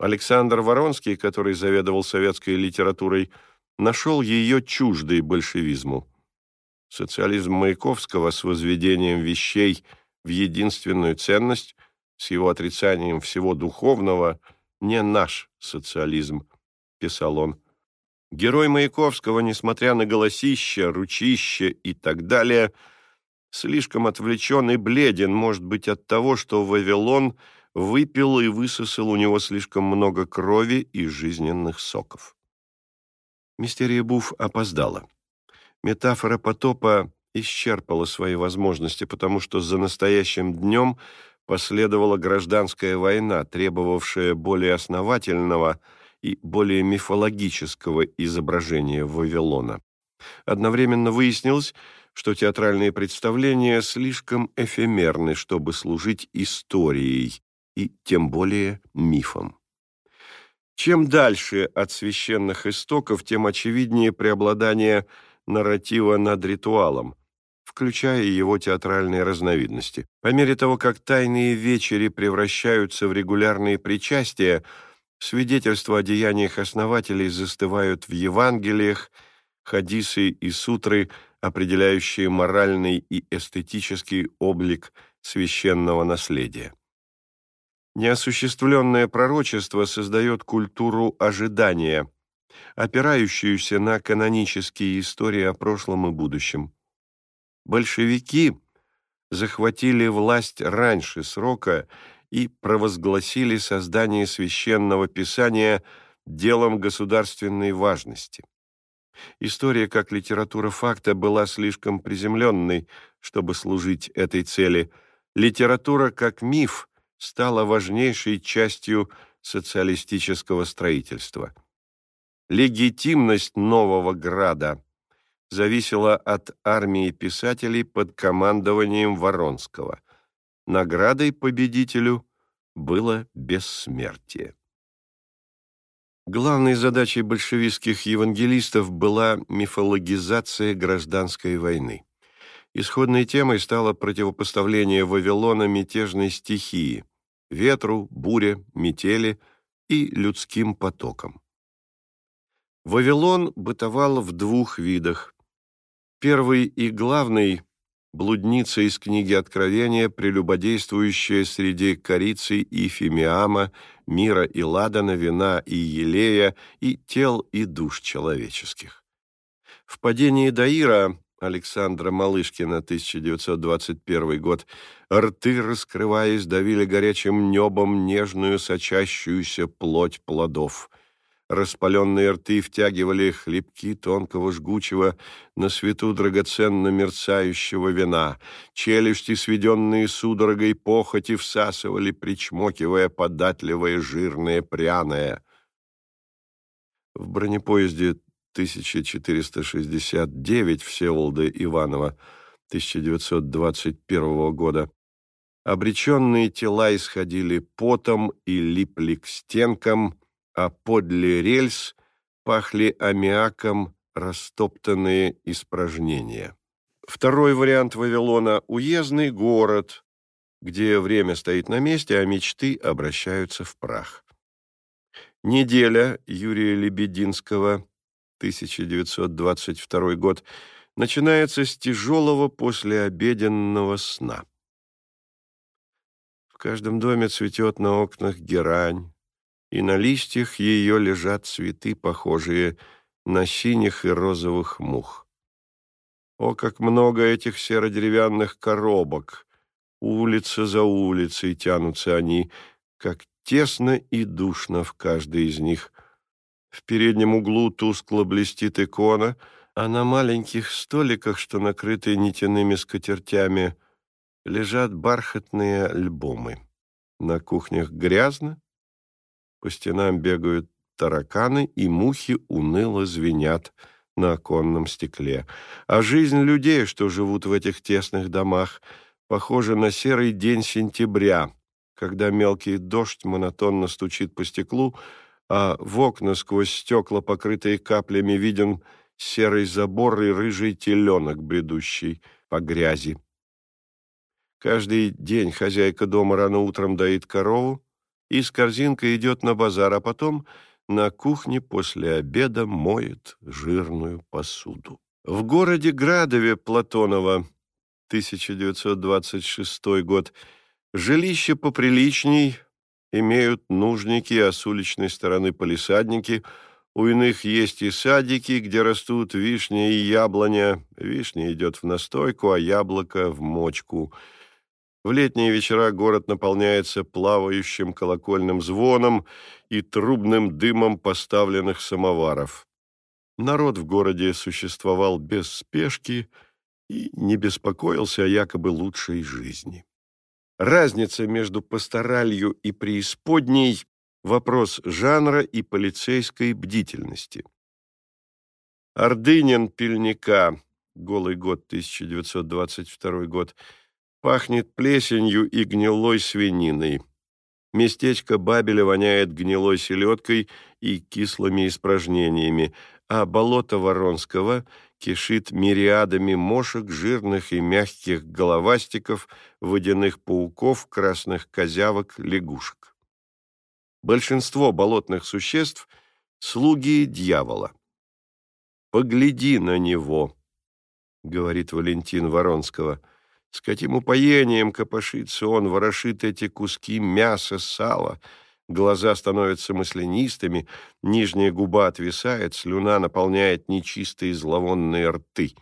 Александр Воронский, который заведовал советской литературой, нашел ее чуждой большевизму. Социализм Маяковского с возведением вещей в единственную ценность, с его отрицанием всего духовного, не наш социализм, писал он. Герой Маяковского, несмотря на голосище, ручище и так далее, слишком отвлечен и бледен, может быть, от того, что Вавилон – выпил и высосал у него слишком много крови и жизненных соков. Мистерия Буф опоздала. Метафора потопа исчерпала свои возможности, потому что за настоящим днем последовала гражданская война, требовавшая более основательного и более мифологического изображения Вавилона. Одновременно выяснилось, что театральные представления слишком эфемерны, чтобы служить историей, и тем более мифом. Чем дальше от священных истоков, тем очевиднее преобладание нарратива над ритуалом, включая его театральные разновидности. По мере того, как тайные вечери превращаются в регулярные причастия, свидетельства о деяниях основателей застывают в Евангелиях, хадисы и сутры, определяющие моральный и эстетический облик священного наследия. Неосуществленное пророчество создает культуру ожидания, опирающуюся на канонические истории о прошлом и будущем. Большевики захватили власть раньше срока и провозгласили создание священного писания делом государственной важности. История как литература факта была слишком приземленной, чтобы служить этой цели. Литература как миф – стала важнейшей частью социалистического строительства. Легитимность нового града зависела от армии писателей под командованием Воронского. Наградой победителю было бессмертие. Главной задачей большевистских евангелистов была мифологизация гражданской войны. Исходной темой стало противопоставление Вавилона мятежной стихии – ветру, буре, метели и людским потокам. Вавилон бытовал в двух видах. Первый и главный – блудница из книги Откровения, прелюбодействующая среди корицы и фимиама, мира и ладана, вина и елея, и тел и душ человеческих. В падении Даира Александра Малышкина, 1921 год, рты, раскрываясь, давили горячим небом нежную сочащуюся плоть плодов. Распаленные рты втягивали хлебки тонкого жгучего на свету драгоценно мерцающего вина. Челюсти, сведенные судорогой похоти, всасывали, причмокивая податливое жирное пряное. В бронепоезде 1469 Всеволода Иванова 1921 года. Обреченные тела исходили потом и липли к стенкам, а подле рельс пахли аммиаком растоптанные испражнения. Второй вариант Вавилона – уездный город, где время стоит на месте, а мечты обращаются в прах. Неделя Юрия Лебединского 1922 год, начинается с тяжелого послеобеденного сна. В каждом доме цветет на окнах герань, и на листьях ее лежат цветы, похожие на синих и розовых мух. О, как много этих серо-деревянных коробок! Улица за улицей тянутся они, как тесно и душно в каждой из них. В переднем углу тускло блестит икона, а на маленьких столиках, что накрыты нитяными скатертями, лежат бархатные альбомы. На кухнях грязно, по стенам бегают тараканы, и мухи уныло звенят на оконном стекле. А жизнь людей, что живут в этих тесных домах, похожа на серый день сентября, когда мелкий дождь монотонно стучит по стеклу, а в окна сквозь стекла, покрытые каплями, виден серый забор и рыжий теленок, бредущий по грязи. Каждый день хозяйка дома рано утром доит корову и с корзинкой идет на базар, а потом на кухне после обеда моет жирную посуду. В городе Градове Платонова, 1926 год, жилище поприличней, имеют нужники, а с уличной стороны полисадники. У иных есть и садики, где растут вишня и яблоня. Вишня идет в настойку, а яблоко — в мочку. В летние вечера город наполняется плавающим колокольным звоном и трубным дымом поставленных самоваров. Народ в городе существовал без спешки и не беспокоился о якобы лучшей жизни. Разница между пасторалью и преисподней – вопрос жанра и полицейской бдительности. Ордынин Пельника, голый год, 1922 год, пахнет плесенью и гнилой свининой. Местечко Бабеля воняет гнилой селедкой и кислыми испражнениями, а болото Воронского кишит мириадами мошек, жирных и мягких головастиков, водяных пауков, красных козявок, лягушек. Большинство болотных существ — слуги дьявола. «Погляди на него», — говорит Валентин Воронского, — «с каким упоением копошится он, ворошит эти куски мяса, сала, Глаза становятся маслянистыми, нижняя губа отвисает, слюна наполняет нечистые зловонные рты.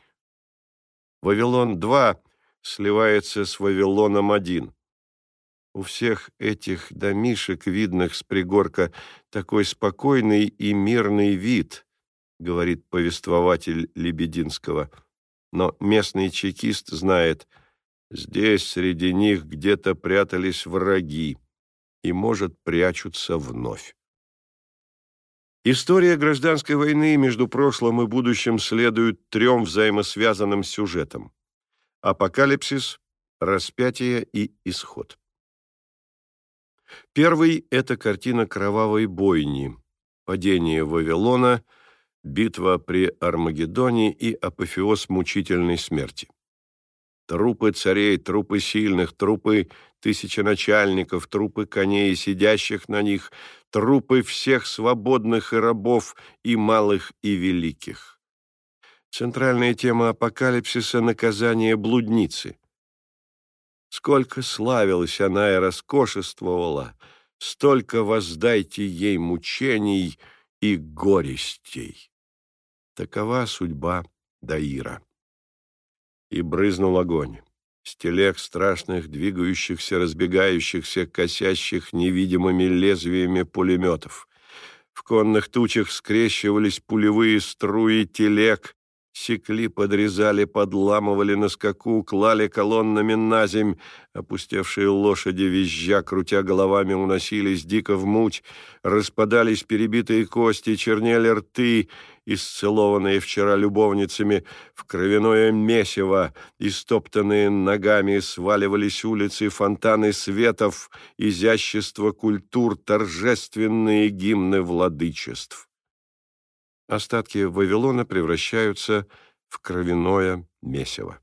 Вавилон-2 сливается с Вавилоном-1. У всех этих домишек, видных с пригорка, такой спокойный и мирный вид, говорит повествователь Лебединского. Но местный чекист знает, здесь среди них где-то прятались враги и, может, прячутся вновь. История гражданской войны между прошлым и будущим следует трем взаимосвязанным сюжетам. Апокалипсис, распятие и исход. Первый – это картина кровавой бойни, падение Вавилона, битва при Армагеддоне и апофеоз мучительной смерти. Трупы царей, трупы сильных, трупы тысяченачальников, трупы коней, сидящих на них, трупы всех свободных и рабов, и малых, и великих. Центральная тема апокалипсиса – наказание блудницы. Сколько славилась она и роскошествовала, столько воздайте ей мучений и горестей. Такова судьба Даира. И брызнул огонь. С телег страшных, двигающихся, разбегающихся, косящих невидимыми лезвиями пулеметов. В конных тучах скрещивались пулевые струи телег, Секли, подрезали, подламывали на скаку, клали колоннами на земь. Опустевшие лошади, визжа, крутя головами, уносились дико в муть. Распадались перебитые кости, чернели рты, исцелованные вчера любовницами, в кровяное месиво, истоптанные ногами, сваливались улицы, фонтаны светов, изящество культур, торжественные гимны владычеств остатки Вавилона превращаются в кровяное месиво.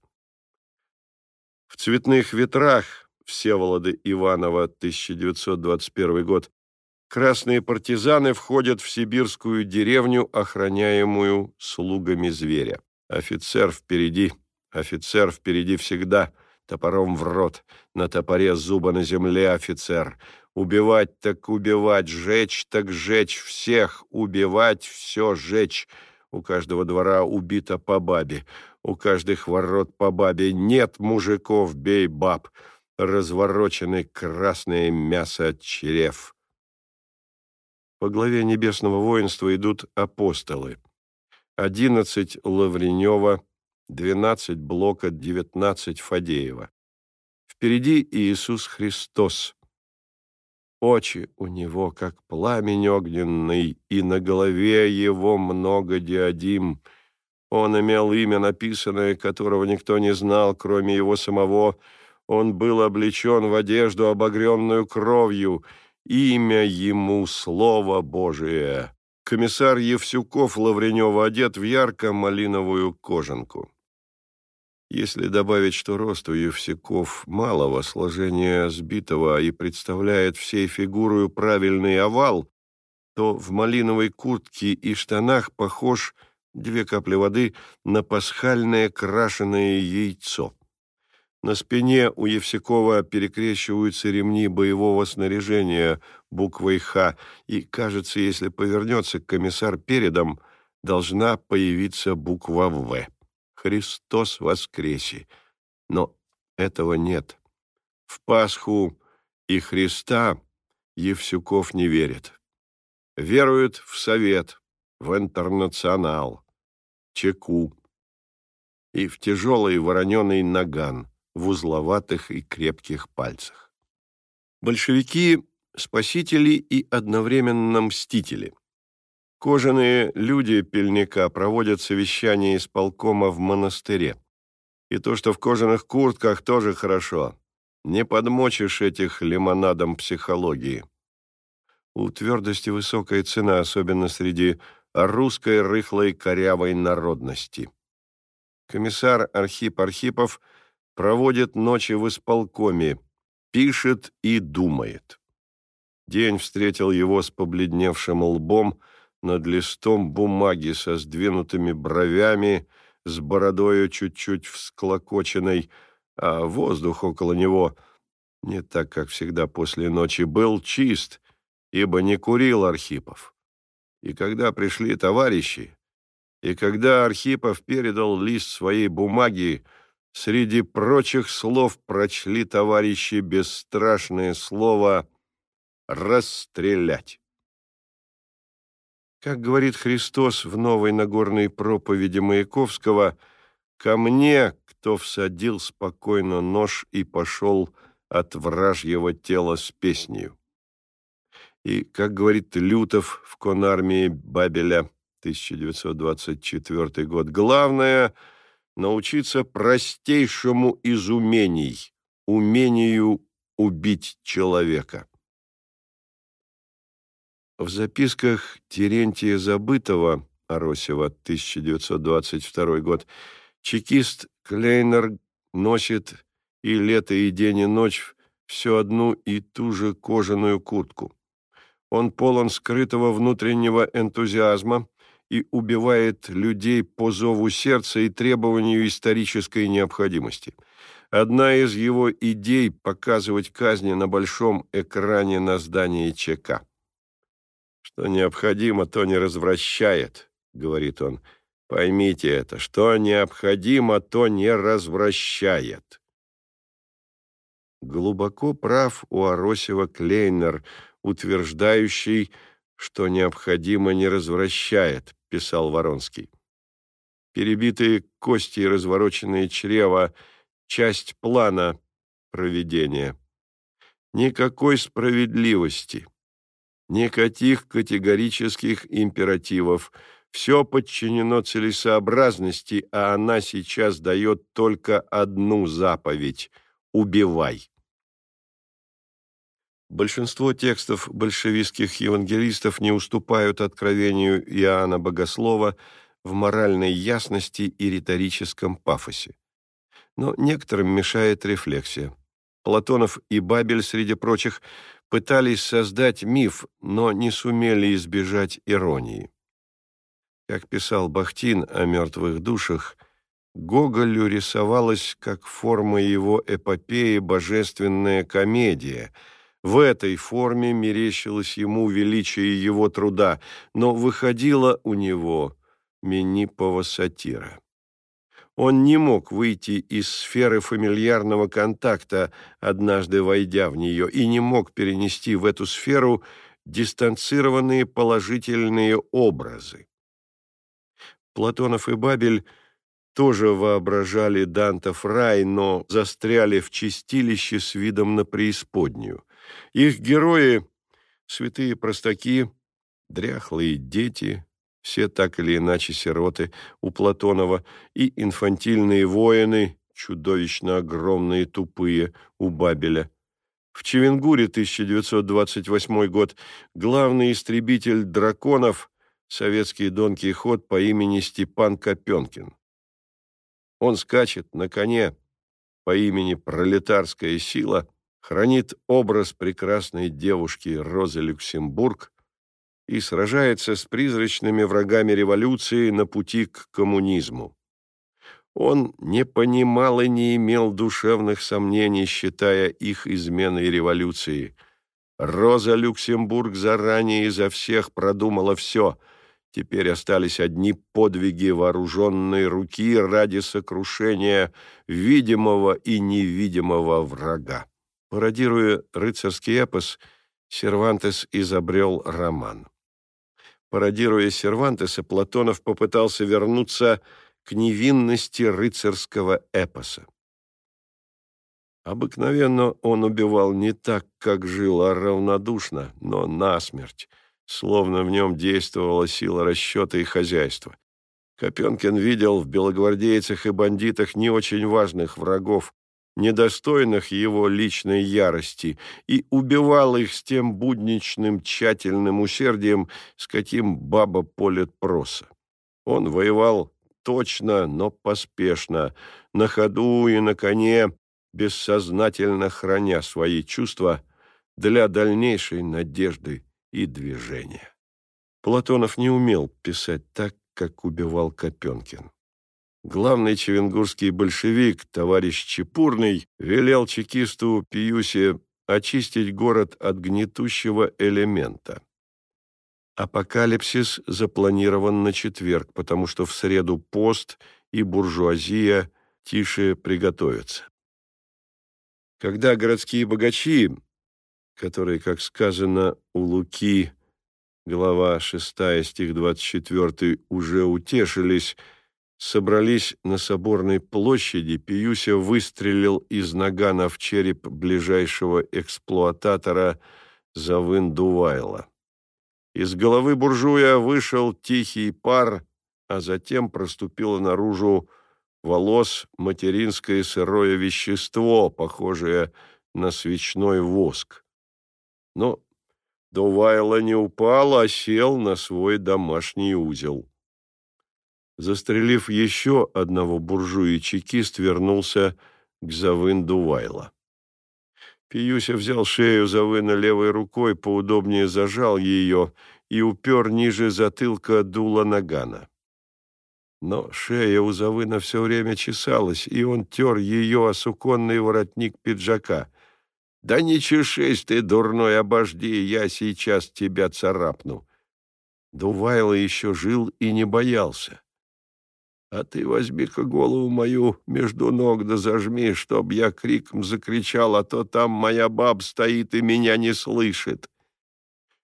В «Цветных ветрах» Всеволода Иванова, 1921 год, красные партизаны входят в сибирскую деревню, охраняемую слугами зверя. Офицер впереди, офицер впереди всегда, топором в рот, на топоре зуба на земле офицер, Убивать так убивать, жечь так жечь, всех убивать, все жечь. У каждого двора убито по бабе, у каждых ворот по бабе. Нет мужиков, бей баб. Разворочены красное мясо черев. По главе небесного воинства идут апостолы. Одиннадцать Лавренева, двенадцать Блока, девятнадцать Фадеева. Впереди Иисус Христос, Очи у него, как пламень огненный, и на голове его много диадим. Он имел имя, написанное, которого никто не знал, кроме его самого. Он был облечен в одежду, обогренную кровью. Имя ему — Слово Божие. Комиссар Евсюков Лавренева одет в ярко-малиновую кожанку. Если добавить, что рост у Евсяков малого, сложения сбитого и представляет всей фигурою правильный овал, то в малиновой куртке и штанах похож две капли воды на пасхальное крашеное яйцо. На спине у Евсякова перекрещиваются ремни боевого снаряжения буквой «Х», и, кажется, если повернется комиссар передом, должна появиться буква «В». Христос воскресе. Но этого нет. В Пасху и Христа Евсюков не верит. Верует в Совет, в Интернационал, Чеку и в тяжелый вороненый наган в узловатых и крепких пальцах. Большевики – спасители и одновременно мстители. Кожаные люди пельника проводят совещание исполкома в монастыре. И то, что в кожаных куртках, тоже хорошо. Не подмочишь этих лимонадом психологии. У твердости высокая цена, особенно среди русской рыхлой корявой народности. Комиссар Архип Архипов проводит ночи в исполкоме, пишет и думает. День встретил его с побледневшим лбом, над листом бумаги со сдвинутыми бровями, с бородою чуть-чуть всклокоченной, а воздух около него, не так, как всегда после ночи, был чист, ибо не курил Архипов. И когда пришли товарищи, и когда Архипов передал лист своей бумаги, среди прочих слов прочли товарищи бесстрашное слово «расстрелять». Как говорит Христос в новой Нагорной проповеди Маяковского, «Ко мне, кто всадил спокойно нож и пошел от вражьего тела с песнею». И, как говорит Лютов в конармии Бабеля, 1924 год, главное – научиться простейшему из умений, умению убить человека. В записках Терентия Забытого, Аросева, 1922 год, чекист Клейнер носит и лето, и день, и ночь все одну и ту же кожаную куртку. Он полон скрытого внутреннего энтузиазма и убивает людей по зову сердца и требованию исторической необходимости. Одна из его идей – показывать казни на большом экране на здании ЧК. «Что необходимо, то не развращает», — говорит он. «Поймите это, что необходимо, то не развращает». Глубоко прав у Аросева Клейнер, утверждающий, что необходимо не развращает, писал Воронский. Перебитые кости и развороченные чрева – часть плана проведения. Никакой справедливости, никаких категорических императивов. Все подчинено целесообразности, а она сейчас дает только одну заповедь – убивай. Большинство текстов большевистских евангелистов не уступают откровению Иоанна Богослова в моральной ясности и риторическом пафосе. Но некоторым мешает рефлексия. Платонов и Бабель, среди прочих, пытались создать миф, но не сумели избежать иронии. Как писал Бахтин о мертвых душах, Гоголю рисовалась как форма его эпопеи божественная комедия – в этой форме мерещилось ему величие его труда, но выходило у него Минипова сатира. Он не мог выйти из сферы фамильярного контакта, однажды войдя в нее, и не мог перенести в эту сферу дистанцированные положительные образы. Платонов и Бабель тоже воображали Дантов рай, но застряли в чистилище с видом на преисподнюю. Их герои – святые простаки, дряхлые дети, все так или иначе сироты у Платонова, и инфантильные воины, чудовищно огромные тупые у Бабеля. В Чевенгуре 1928 год главный истребитель драконов – советский Дон Кихот по имени Степан Копенкин. Он скачет на коне по имени Пролетарская сила – хранит образ прекрасной девушки Розы Люксембург и сражается с призрачными врагами революции на пути к коммунизму. Он не понимал и не имел душевных сомнений, считая их изменой революции. Роза Люксембург заранее изо всех продумала все. Теперь остались одни подвиги вооруженной руки ради сокрушения видимого и невидимого врага. Пародируя рыцарский эпос, Сервантес изобрел роман. Пародируя Сервантеса, Платонов попытался вернуться к невинности рыцарского эпоса. Обыкновенно он убивал не так, как жил, а равнодушно, но насмерть, словно в нем действовала сила расчета и хозяйства. Копенкин видел в белогвардейцах и бандитах не очень важных врагов, недостойных его личной ярости, и убивал их с тем будничным тщательным усердием, с каким баба полет проса. Он воевал точно, но поспешно, на ходу и на коне, бессознательно храня свои чувства для дальнейшей надежды и движения. Платонов не умел писать так, как убивал Копенкин. Главный чевенгурский большевик, товарищ Чепурный, велел чекисту Пиюсе очистить город от гнетущего элемента. Апокалипсис запланирован на четверг, потому что в среду пост и буржуазия тише приготовятся. Когда городские богачи, которые, как сказано у Луки, глава 6, стих 24, уже утешились, собрались на соборной площади, Пиюся выстрелил из нагана в череп ближайшего эксплуататора Завын Дувайла. Из головы буржуя вышел тихий пар, а затем проступило наружу волос материнское сырое вещество, похожее на свечной воск. Но Дувайла не упал, а сел на свой домашний узел. Застрелив еще одного буржуя, чекист вернулся Гзавын Дувайла. Пиюся взял шею Завына левой рукой, поудобнее зажал ее и упер ниже затылка дула нагана. Но шея у Завына все время чесалась, и он тер ее о суконный воротник пиджака. «Да не чешись ты, дурной, обожди, я сейчас тебя царапну». Дувайло еще жил и не боялся. А ты возьми-ка голову мою между ног да зажми, чтоб я криком закричал, а то там моя баб стоит и меня не слышит.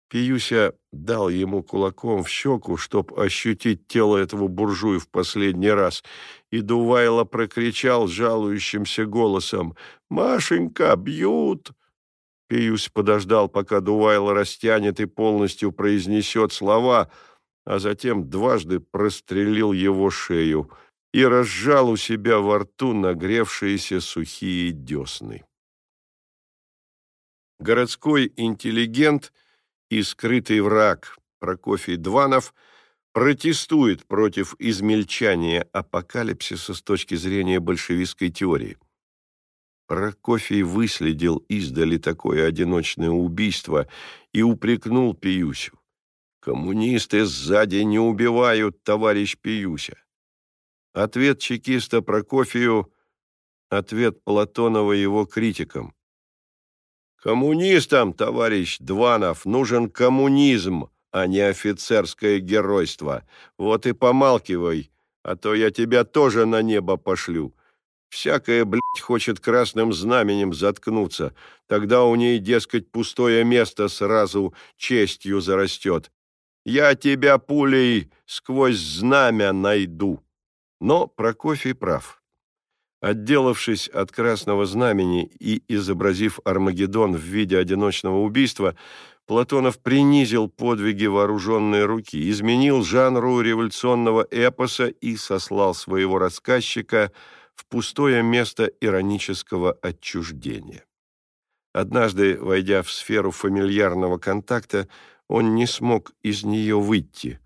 Пиюся дал ему кулаком в щеку, чтоб ощутить тело этого буржуя в последний раз, и Дувайло прокричал жалующимся голосом «Машенька, бьют!» Пиюсь подождал, пока Дувайло растянет и полностью произнесет слова — а затем дважды прострелил его шею и разжал у себя во рту нагревшиеся сухие десны. Городской интеллигент и скрытый враг Прокофий Дванов протестует против измельчания апокалипсиса с точки зрения большевистской теории. Прокофий выследил издали такое одиночное убийство и упрекнул Пиюсю. Коммунисты сзади не убивают, товарищ Пиюся. Ответ чекиста Прокофию — ответ Платонова его критикам. Коммунистам, товарищ Дванов, нужен коммунизм, а не офицерское геройство. Вот и помалкивай, а то я тебя тоже на небо пошлю. Всякая, блядь, хочет красным знаменем заткнуться. Тогда у ней, дескать, пустое место сразу честью зарастет. Я тебя пулей сквозь знамя найду. Но Прокофий прав. Отделавшись от красного знамени и изобразив Армагеддон в виде одиночного убийства, Платонов принизил подвиги вооруженной руки, изменил жанру революционного эпоса и сослал своего рассказчика в пустое место иронического отчуждения. Однажды, войдя в сферу фамильярного контакта, он не смог из нее выйти,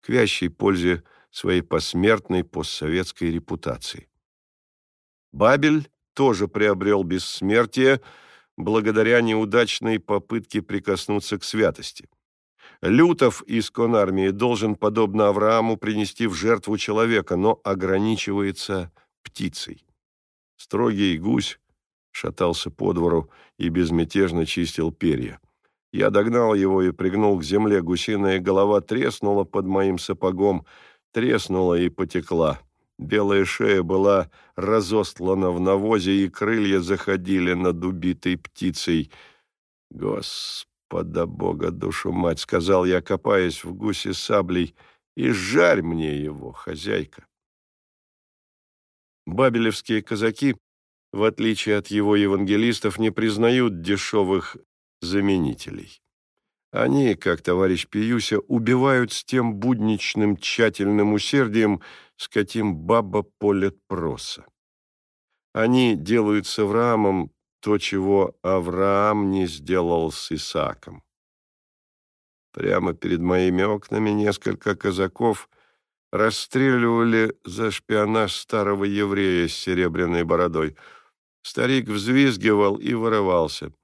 к вящей пользе своей посмертной постсоветской репутации. Бабель тоже приобрел бессмертие благодаря неудачной попытке прикоснуться к святости. Лютов из конармии должен, подобно Аврааму, принести в жертву человека, но ограничивается птицей. Строгий гусь шатался по двору и безмятежно чистил перья. Я догнал его и пригнул к земле. Гусиная голова треснула под моим сапогом, треснула и потекла. Белая шея была разостлана в навозе, и крылья заходили над убитой птицей. «Господа Бога, душу мать!» — сказал я, копаясь в гусе саблей. «И жарь мне его, хозяйка!» Бабелевские казаки, в отличие от его евангелистов, не признают дешевых заменителей. Они, как товарищ Пиюся, убивают с тем будничным тщательным усердием, с каким баба полет проса. Они делают с Авраамом то, чего Авраам не сделал с Исааком. Прямо перед моими окнами несколько казаков расстреливали за шпионаж старого еврея с серебряной бородой. Старик взвизгивал и вырывался –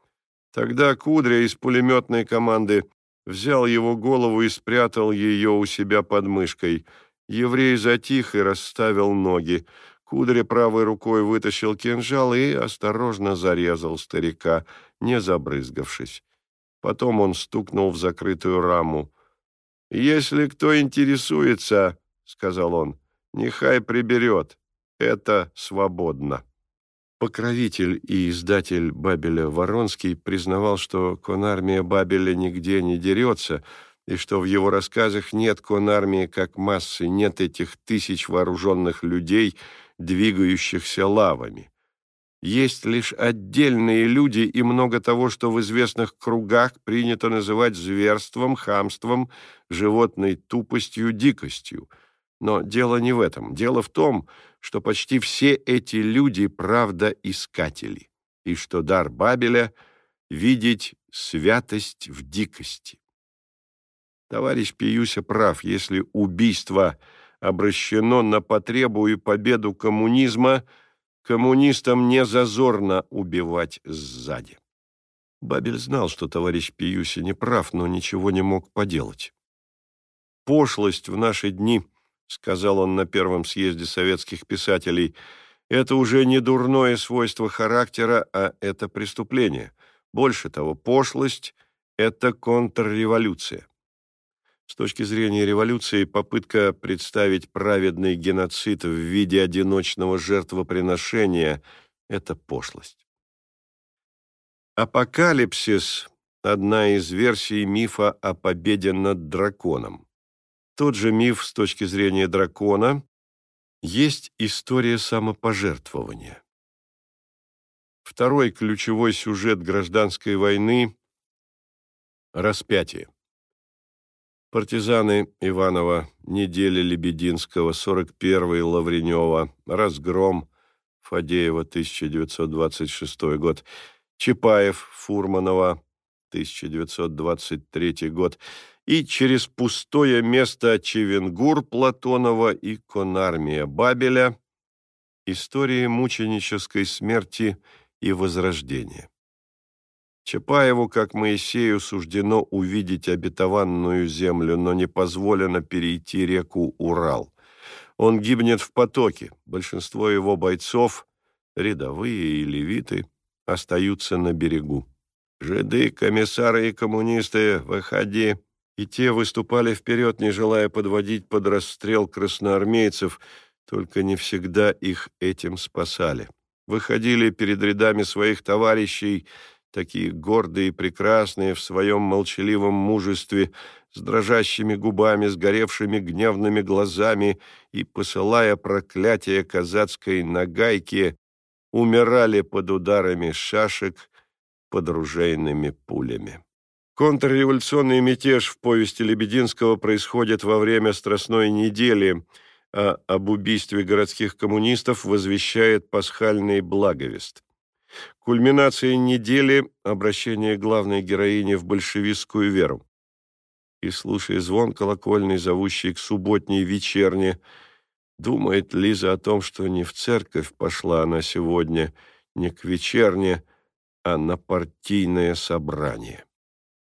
Тогда Кудря из пулеметной команды взял его голову и спрятал ее у себя под мышкой. Еврей затих и расставил ноги. Кудря правой рукой вытащил кинжал и осторожно зарезал старика, не забрызгавшись. Потом он стукнул в закрытую раму. «Если кто интересуется, — сказал он, — нехай приберет. Это свободно». Покровитель и издатель Бабеля Воронский признавал, что конармия Бабеля нигде не дерется, и что в его рассказах нет конармии как массы, нет этих тысяч вооруженных людей, двигающихся лавами. Есть лишь отдельные люди и много того, что в известных кругах принято называть зверством, хамством, животной тупостью, дикостью. Но дело не в этом. Дело в том, что что почти все эти люди правдоискатели, и что дар Бабеля — видеть святость в дикости. Товарищ Пиюся прав, если убийство обращено на потребу и победу коммунизма, Коммунистам не зазорно убивать сзади. Бабель знал, что товарищ Пиюси не прав, но ничего не мог поделать. «Пошлость в наши дни», — сказал он на первом съезде советских писателей, — «это уже не дурное свойство характера, а это преступление. Больше того, пошлость — это контрреволюция. С точки зрения революции, попытка представить праведный геноцид в виде одиночного жертвоприношения – это пошлость. Апокалипсис – одна из версий мифа о победе над драконом. Тот же миф с точки зрения дракона есть история самопожертвования. Второй ключевой сюжет гражданской войны – распятие. Партизаны Иванова, неделя Лебединского, 41-й Лавренева, разгром Фадеева, 1926 год, Чапаев, Фурманова, 1923 год, и через пустое место Чевенгур Платонова и Конармия Бабеля истории мученической смерти и возрождения. Чапаеву, как Моисею, суждено увидеть обетованную землю, но не позволено перейти реку Урал. Он гибнет в потоке. Большинство его бойцов, рядовые и левиты, остаются на берегу. «Жиды, комиссары и коммунисты, выходи!» И те выступали вперед, не желая подводить под расстрел красноармейцев, только не всегда их этим спасали. Выходили перед рядами своих товарищей, такие гордые и прекрасные в своем молчаливом мужестве, с дрожащими губами, сгоревшими гневными глазами и, посылая проклятие казацкой нагайке, умирали под ударами шашек, под ружейными пулями. Контрреволюционный мятеж в повести Лебединского происходит во время Страстной недели, а об убийстве городских коммунистов возвещает пасхальный благовест. Кульминацией недели – обращение главной героини в большевистскую веру. И, слушая звон колокольный, зовущий к субботней вечерне, думает Лиза о том, что не в церковь пошла она сегодня, не к вечерне, а на партийное собрание.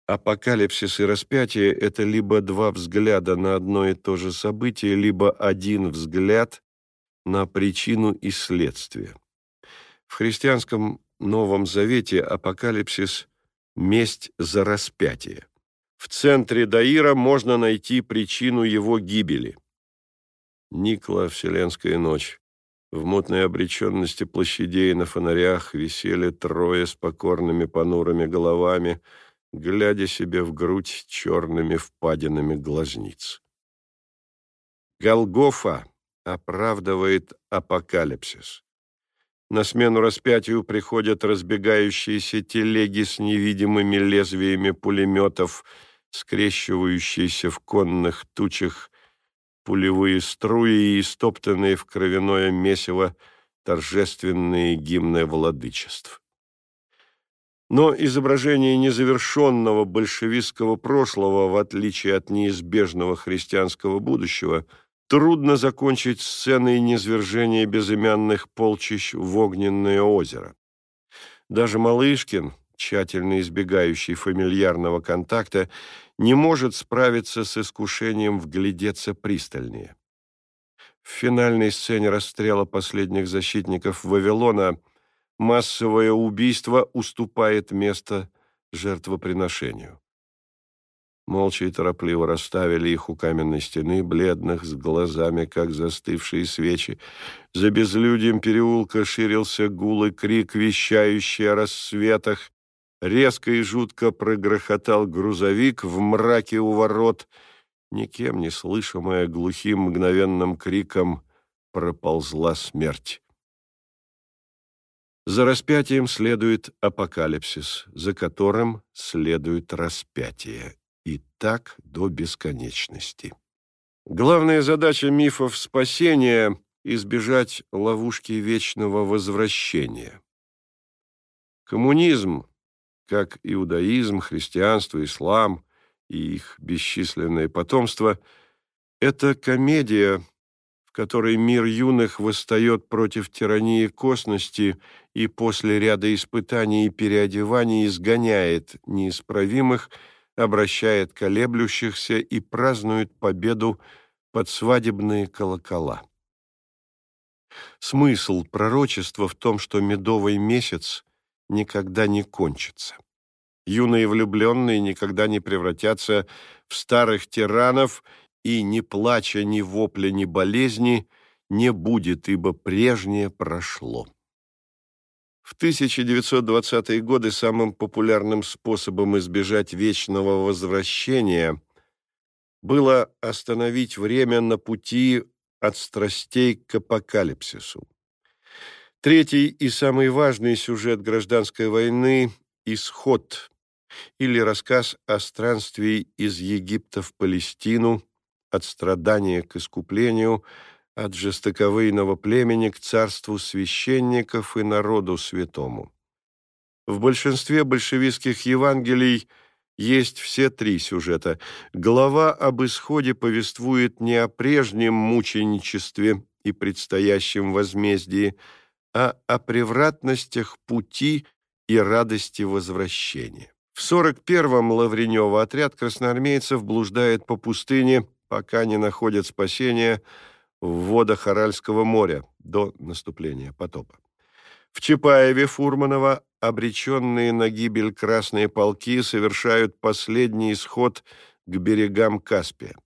Апокалипсис и распятие – это либо два взгляда на одно и то же событие, либо один взгляд на причину и следствие. В христианском Новом Завете апокалипсис – месть за распятие. В центре Даира можно найти причину его гибели. Никла «Вселенская ночь». В мутной обреченности площадей на фонарях висели трое с покорными понурыми головами, глядя себе в грудь черными впадинами глазниц. Голгофа оправдывает апокалипсис. На смену распятию приходят разбегающиеся телеги с невидимыми лезвиями пулеметов, скрещивающиеся в конных тучах пулевые струи и стоптанные в кровяное месиво торжественные гимны владычеств. Но изображение незавершенного большевистского прошлого, в отличие от неизбежного христианского будущего – Трудно закончить сценой низвержения безымянных полчищ в огненное озеро. Даже Малышкин, тщательно избегающий фамильярного контакта, не может справиться с искушением вглядеться пристальнее. В финальной сцене расстрела последних защитников Вавилона массовое убийство уступает место жертвоприношению. Молча и торопливо расставили их у каменной стены, бледных, с глазами, как застывшие свечи. За безлюдьем переулка ширился гул и крик, вещающий о рассветах. Резко и жутко прогрохотал грузовик в мраке у ворот. Никем не слышимая глухим мгновенным криком проползла смерть. За распятием следует апокалипсис, за которым следует распятие и так до бесконечности. Главная задача мифов спасения – избежать ловушки вечного возвращения. Коммунизм, как иудаизм, христианство, ислам и их бесчисленное потомство – это комедия, в которой мир юных восстает против тирании косности и после ряда испытаний и переодеваний изгоняет неисправимых, обращает колеблющихся и празднует победу под свадебные колокола. Смысл пророчества в том, что медовый месяц никогда не кончится. Юные влюбленные никогда не превратятся в старых тиранов и ни плача, ни вопля, ни болезни не будет, ибо прежнее прошло. В 1920-е годы самым популярным способом избежать вечного возвращения было остановить время на пути от страстей к апокалипсису. Третий и самый важный сюжет гражданской войны – «Исход» или рассказ о странстве из Египта в Палестину – от страдания к искуплению, от жестоковыйного племени к царству священников и народу святому. В большинстве большевистских Евангелий есть все три сюжета. Глава об исходе повествует не о прежнем мученичестве и предстоящем возмездии, а о превратностях пути и радости возвращения. В 41-м Лавренева отряд красноармейцев блуждает по пустыне пока не находят спасения в водах Аральского моря до наступления потопа. В Чапаеве Фурманова обреченные на гибель красные полки совершают последний исход к берегам Каспия.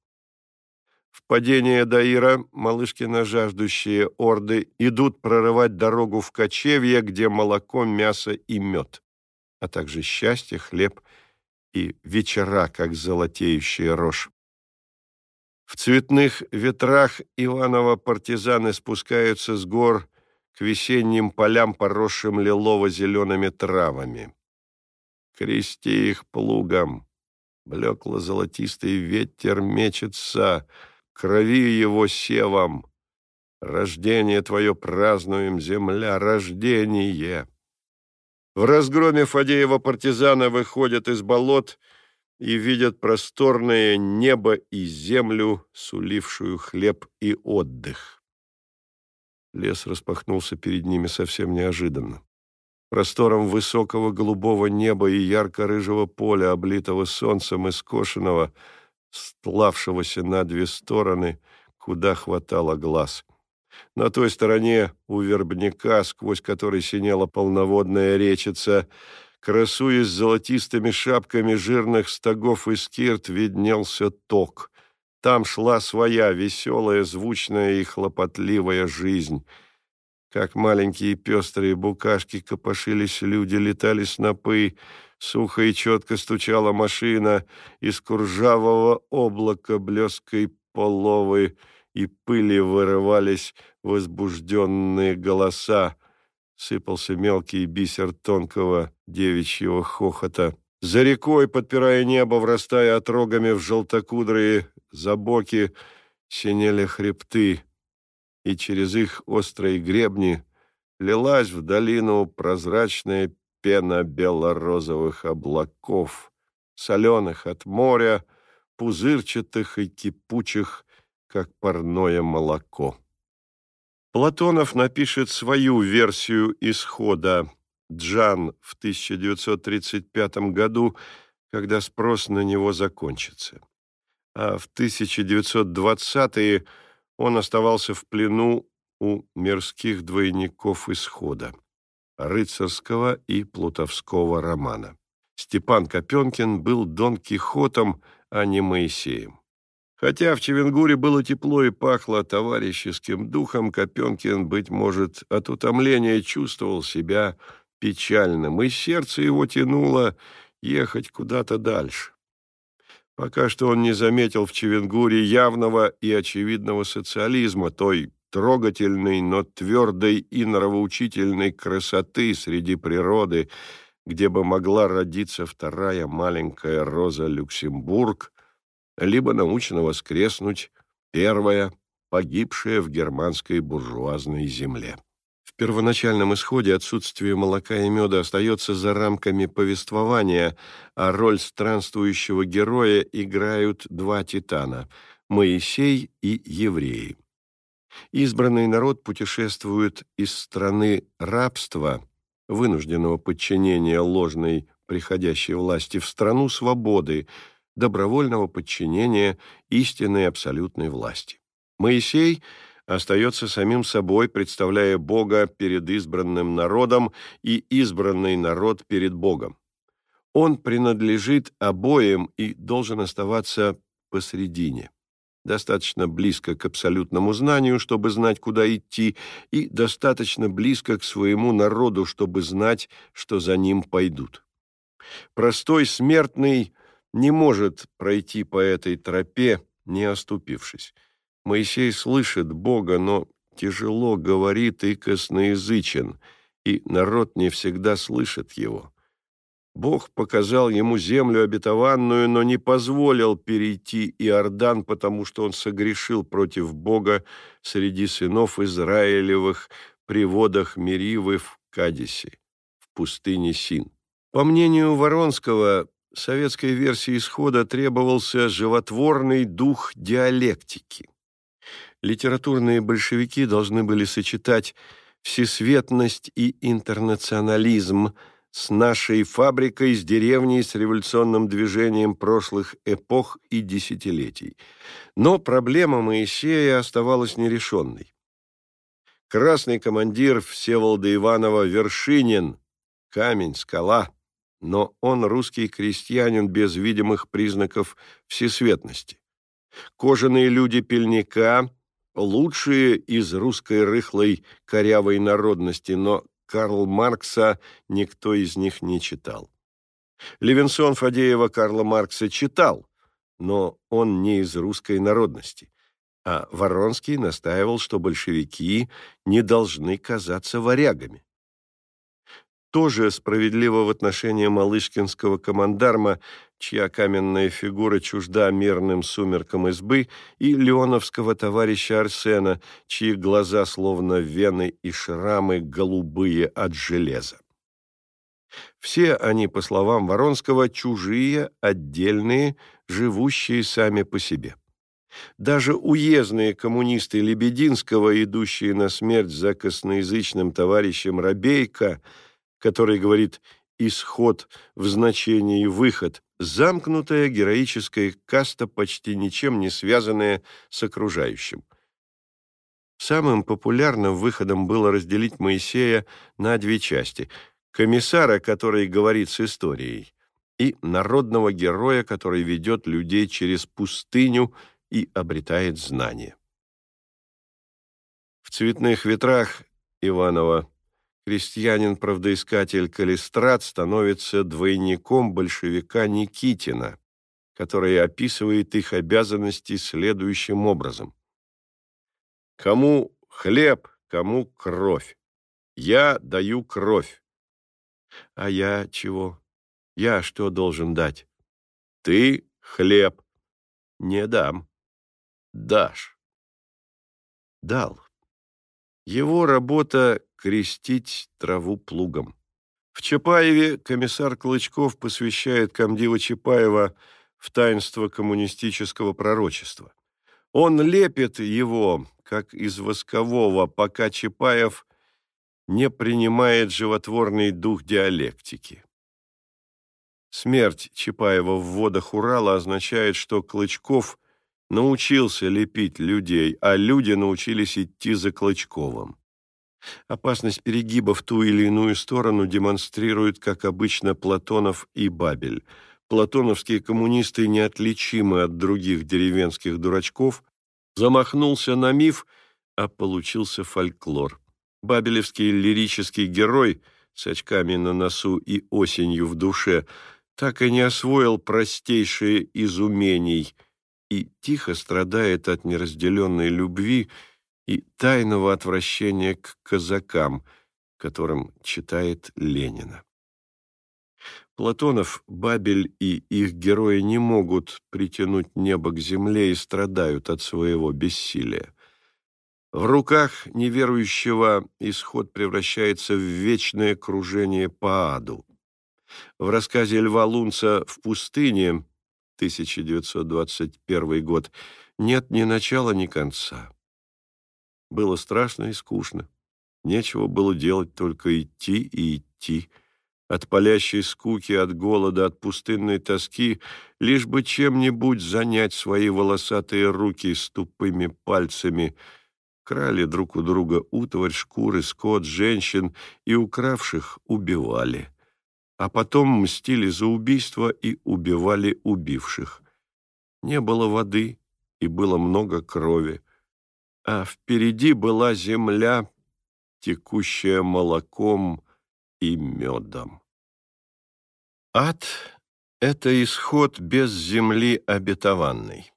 В падение Даира Малышкина жаждущие орды идут прорывать дорогу в кочевье, где молоко, мясо и мед, а также счастье, хлеб и вечера, как золотеющая рожь. В цветных ветрах Иванова партизаны спускаются с гор к весенним полям, поросшим лилово-зелеными травами. Крести их плугом. Блекло-золотистый ветер мечется, крови его севом. Рождение твое празднуем, земля, рождение. В разгроме Фадеева партизаны выходят из болот — и видят просторное небо и землю, сулившую хлеб и отдых. Лес распахнулся перед ними совсем неожиданно. Простором высокого голубого неба и ярко-рыжего поля, облитого солнцем и скошенного, стлавшегося на две стороны, куда хватало глаз. На той стороне у вербняка, сквозь который синела полноводная речица, Красуясь золотистыми шапками жирных стогов и скирт, виднелся ток. Там шла своя веселая, звучная и хлопотливая жизнь. Как маленькие пестрые букашки копошились люди, летали снопы, сухо и четко стучала машина, из куржавого облака блеской половы и пыли вырывались возбужденные голоса сыпался мелкий бисер тонкого девичьего хохота. За рекой, подпирая небо, врастая отрогами в желтокудрые забоки, синели хребты, и через их острые гребни лилась в долину прозрачная пена бело-розовых облаков, соленых от моря, пузырчатых и кипучих, как парное молоко. Платонов напишет свою версию исхода Джан в 1935 году, когда спрос на него закончится. А в 1920-е он оставался в плену у мирских двойников исхода рыцарского и плутовского романа. Степан Копенкин был Дон Кихотом, а не Моисеем. Хотя в Чевенгуре было тепло и пахло товарищеским духом, Копенкин, быть может, от утомления чувствовал себя печальным, и сердце его тянуло ехать куда-то дальше. Пока что он не заметил в Чевенгуре явного и очевидного социализма, той трогательной, но твердой и нравоучительной красоты среди природы, где бы могла родиться вторая маленькая Роза Люксембург, либо научно воскреснуть первая, погибшая в германской буржуазной земле. В первоначальном исходе отсутствие молока и меда остается за рамками повествования, а роль странствующего героя играют два титана – Моисей и евреи. Избранный народ путешествует из страны рабства, вынужденного подчинения ложной приходящей власти, в страну свободы, добровольного подчинения истинной абсолютной власти. Моисей остается самим собой, представляя Бога перед избранным народом и избранный народ перед Богом. Он принадлежит обоим и должен оставаться посредине достаточно близко к абсолютному знанию, чтобы знать, куда идти, и достаточно близко к своему народу, чтобы знать, что за ним пойдут. Простой смертный не может пройти по этой тропе, не оступившись. Моисей слышит Бога, но тяжело говорит и косноязычен, и народ не всегда слышит его. Бог показал ему землю обетованную, но не позволил перейти Иордан, потому что он согрешил против Бога среди сынов Израилевых при водах Меривы в Кадисе, в пустыне Син. По мнению Воронского, советской версии исхода требовался животворный дух диалектики. Литературные большевики должны были сочетать всесветность и интернационализм – с нашей фабрикой, с деревней, с революционным движением прошлых эпох и десятилетий. Но проблема Моисея оставалась нерешенной. Красный командир Всеволода Иванова Вершинин, камень, скала, но он русский крестьянин без видимых признаков всесветности. Кожаные люди пельника – лучшие из русской рыхлой корявой народности, но Карл Маркса никто из них не читал. Левинсон Фадеева Карла Маркса читал, но он не из русской народности. А Воронский настаивал, что большевики не должны казаться варягами тоже справедливо в отношении малышкинского командарма, чья каменная фигура чужда мирным сумеркам избы, и леоновского товарища Арсена, чьи глаза словно вены и шрамы голубые от железа. Все они, по словам Воронского, чужие, отдельные, живущие сами по себе. Даже уездные коммунисты Лебединского, идущие на смерть за косноязычным товарищем Рабейко, который говорит «исход» в значении «выход», замкнутая героическая каста, почти ничем не связанная с окружающим. Самым популярным выходом было разделить Моисея на две части – комиссара, который говорит с историей, и народного героя, который ведет людей через пустыню и обретает знания. В «Цветных ветрах» Иванова крестьянин-правдоискатель Калистрат становится двойником большевика Никитина, который описывает их обязанности следующим образом. «Кому хлеб, кому кровь. Я даю кровь. А я чего? Я что должен дать? Ты хлеб. Не дам. Дашь. Дал. Его работа крестить траву плугом. В Чапаеве комиссар Клычков посвящает комдива Чапаева в таинство коммунистического пророчества. Он лепит его, как из воскового, пока Чапаев не принимает животворный дух диалектики. Смерть Чапаева в водах Урала означает, что Клычков научился лепить людей, а люди научились идти за Клычковым. Опасность перегиба в ту или иную сторону демонстрируют, как обычно, Платонов и Бабель. Платоновские коммунисты, неотличимы от других деревенских дурачков, замахнулся на миф, а получился фольклор. Бабелевский лирический герой с очками на носу и осенью в душе так и не освоил простейшие из умений и тихо страдает от неразделенной любви, и тайного отвращения к казакам, которым читает Ленина. Платонов, Бабель и их герои не могут притянуть небо к земле и страдают от своего бессилия. В руках неверующего исход превращается в вечное кружение по аду. В рассказе Льва Лунца «В пустыне» 1921 год нет ни начала, ни конца. Было страшно и скучно. Нечего было делать, только идти и идти. От палящей скуки, от голода, от пустынной тоски, лишь бы чем-нибудь занять свои волосатые руки с тупыми пальцами. Крали друг у друга утварь, шкуры, скот, женщин и укравших убивали. А потом мстили за убийство и убивали убивших. Не было воды, и было много крови. А впереди была земля, текущая молоком и медом. Ад — это исход без земли обетованной.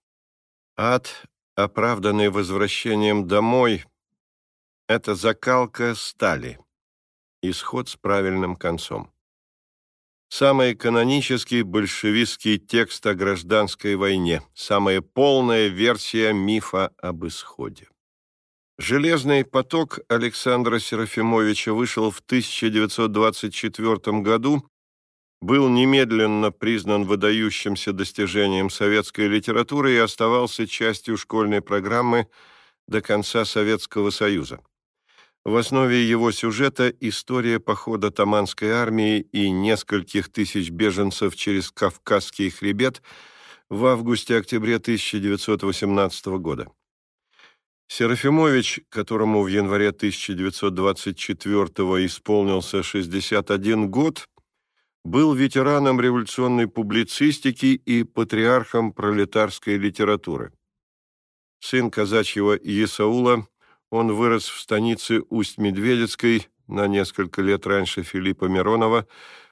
Ад, оправданный возвращением домой, — это закалка стали, исход с правильным концом. Самый канонический большевистский текст о гражданской войне, самая полная версия мифа об исходе. Железный поток Александра Серафимовича вышел в 1924 году, был немедленно признан выдающимся достижением советской литературы и оставался частью школьной программы до конца Советского Союза. В основе его сюжета история похода Таманской армии и нескольких тысяч беженцев через Кавказский хребет в августе-октябре 1918 года. Серафимович, которому в январе 1924 исполнился 61 год, был ветераном революционной публицистики и патриархом пролетарской литературы. Сын казачьего Исаула, он вырос в станице Усть-Медведецкой на несколько лет раньше Филиппа Миронова,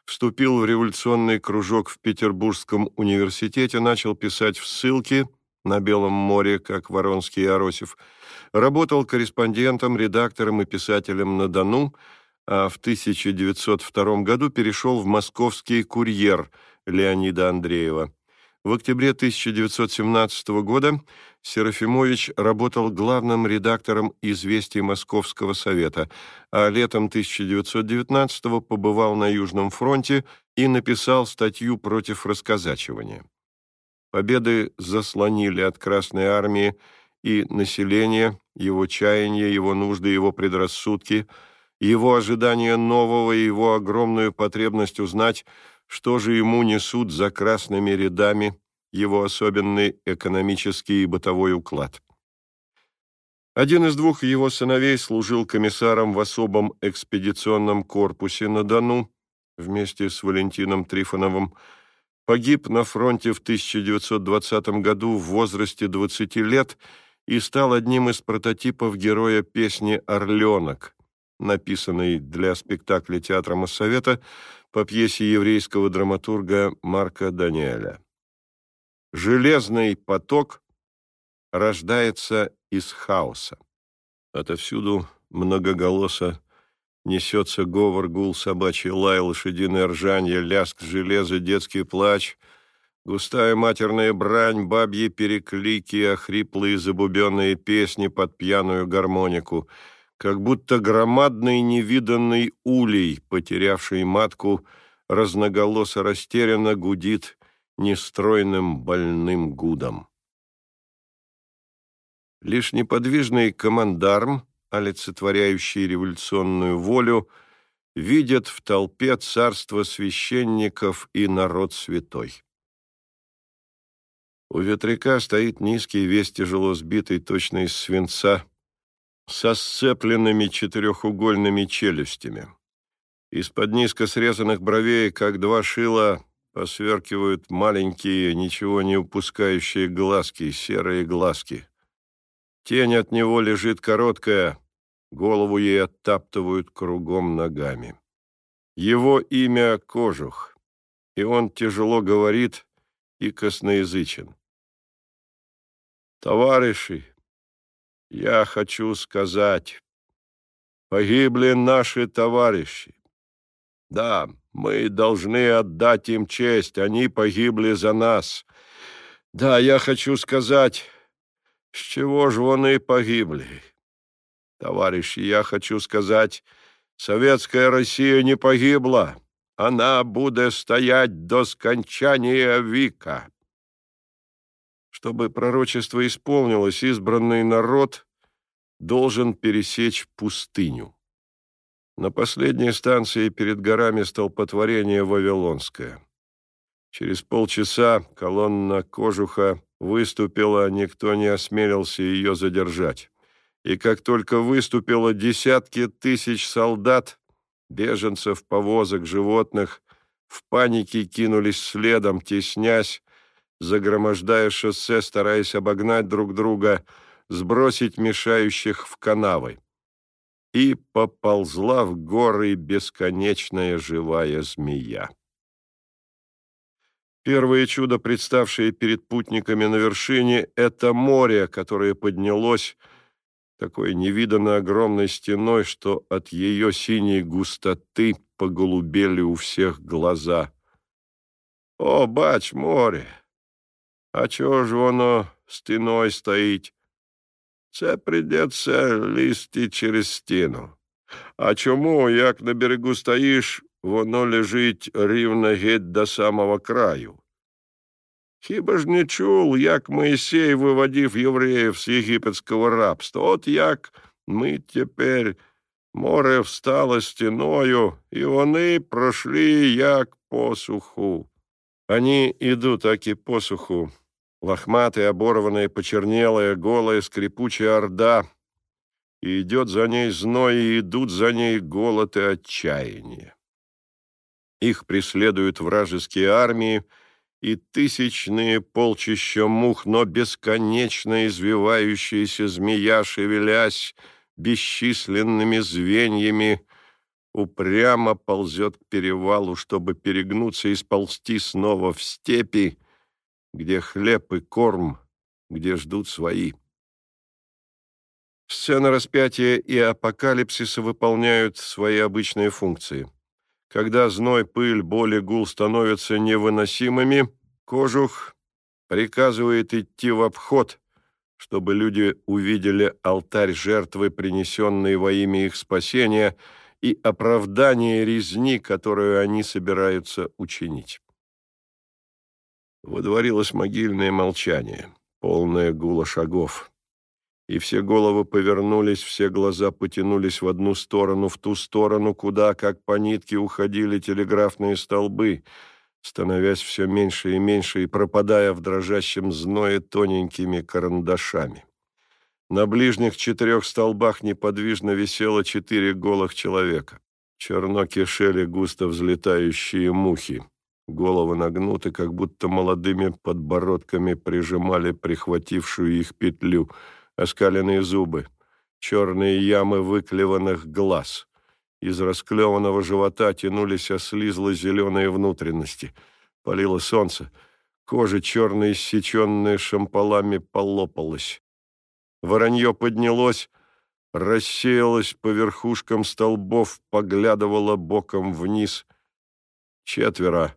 вступил в революционный кружок в Петербургском университете, начал писать в ссылке – на Белом море, как Воронский и Аросев, работал корреспондентом, редактором и писателем на Дону, а в 1902 году перешел в московский курьер Леонида Андреева. В октябре 1917 года Серафимович работал главным редактором «Известий Московского совета», а летом 1919 побывал на Южном фронте и написал статью против расказачивания. Победы заслонили от Красной Армии и население, его чаяния, его нужды, его предрассудки, его ожидание нового и его огромную потребность узнать, что же ему несут за красными рядами его особенный экономический и бытовой уклад. Один из двух его сыновей служил комиссаром в особом экспедиционном корпусе на Дону вместе с Валентином Трифоновым, погиб на фронте в 1920 году в возрасте 20 лет и стал одним из прототипов героя песни «Орленок», написанной для спектакля Театра Моссовета по пьесе еврейского драматурга Марка Даниэля. «Железный поток рождается из хаоса». Отовсюду многоголосо Несется говор, гул, собачий лай, лошадиное ржанье, ляск железа, детский плач, густая матерная брань, бабьи переклики, охриплые забубенные песни под пьяную гармонику, как будто громадный невиданный улей, потерявший матку, разноголосо растерянно гудит нестройным больным гудом. Лишь неподвижный командарм — олицетворяющие революционную волю, видят в толпе царство священников и народ святой. У ветряка стоит низкий, весь тяжело сбитый, точно из свинца, со сцепленными четырехугольными челюстями. Из-под низко срезанных бровей, как два шила, посверкивают маленькие, ничего не упускающие глазки, серые глазки. Тень от него лежит короткая, Голову ей оттаптывают кругом ногами. Его имя Кожух, и он тяжело говорит и косноязычен. Товарищи, я хочу сказать, погибли наши товарищи. Да, мы должны отдать им честь, они погибли за нас. Да, я хочу сказать, с чего же они погибли? Товарищи, я хочу сказать, советская Россия не погибла. Она будет стоять до скончания века. Чтобы пророчество исполнилось, избранный народ должен пересечь пустыню. На последней станции перед горами столпотворение Вавилонское. Через полчаса колонна кожуха выступила, никто не осмелился ее задержать. И как только выступило десятки тысяч солдат, беженцев, повозок, животных, в панике кинулись следом, теснясь, загромождая шоссе, стараясь обогнать друг друга, сбросить мешающих в канавы. И поползла в горы бесконечная живая змея. Первое чудо, представшее перед путниками на вершине, это море, которое поднялось такой невиданно огромной стеной, что от ее синей густоты поголубели у всех глаза. «О, бач, море! А чого ж воно стіною стоїть? Це придеться лізти через стіну. А чому, як на берегу стоїш, воно лежить рівно геть до самого краю? Хіба ж не чув, як Моїсей виводив євреїв з єгипетського рабства? От як ми тепер море встало стіною, і вони пройшли як посуху. Они идут таки посуху, лохматая, оборванная, почернелая, голая, скрипучая орда, и идет за ней зной, и идут за ней голод и отчаяние. Их преследуют вражеские армии, и тысячные полчища мух, но бесконечно извивающаяся змея, шевелясь бесчисленными звеньями, упрямо ползет к перевалу, чтобы перегнуться и сползти снова в степи, где хлеб и корм, где ждут свои. Сцена распятия и апокалипсиса выполняют свои обычные функции. Когда зной, пыль, боль и гул становятся невыносимыми, кожух приказывает идти в обход, чтобы люди увидели алтарь жертвы, принесенной во имя их спасения, и оправдание резни, которую они собираются учинить. Водворилось могильное молчание, полное гула шагов. И все головы повернулись, все глаза потянулись в одну сторону, в ту сторону, куда, как по нитке, уходили телеграфные столбы, становясь все меньше и меньше и пропадая в дрожащем зное тоненькими карандашами. На ближних четырех столбах неподвижно висело четыре голых человека. Черно кишели густо взлетающие мухи. Головы нагнуты, как будто молодыми подбородками прижимали прихватившую их петлю, оскаленные зубы, черные ямы выклеванных глаз. Из расклеванного живота тянулись ослизло-зеленые внутренности. Палило солнце. Кожа черная, иссеченная шампалами, полопалась. Воронье поднялось, рассеялось по верхушкам столбов, поглядывало боком вниз. Четверо,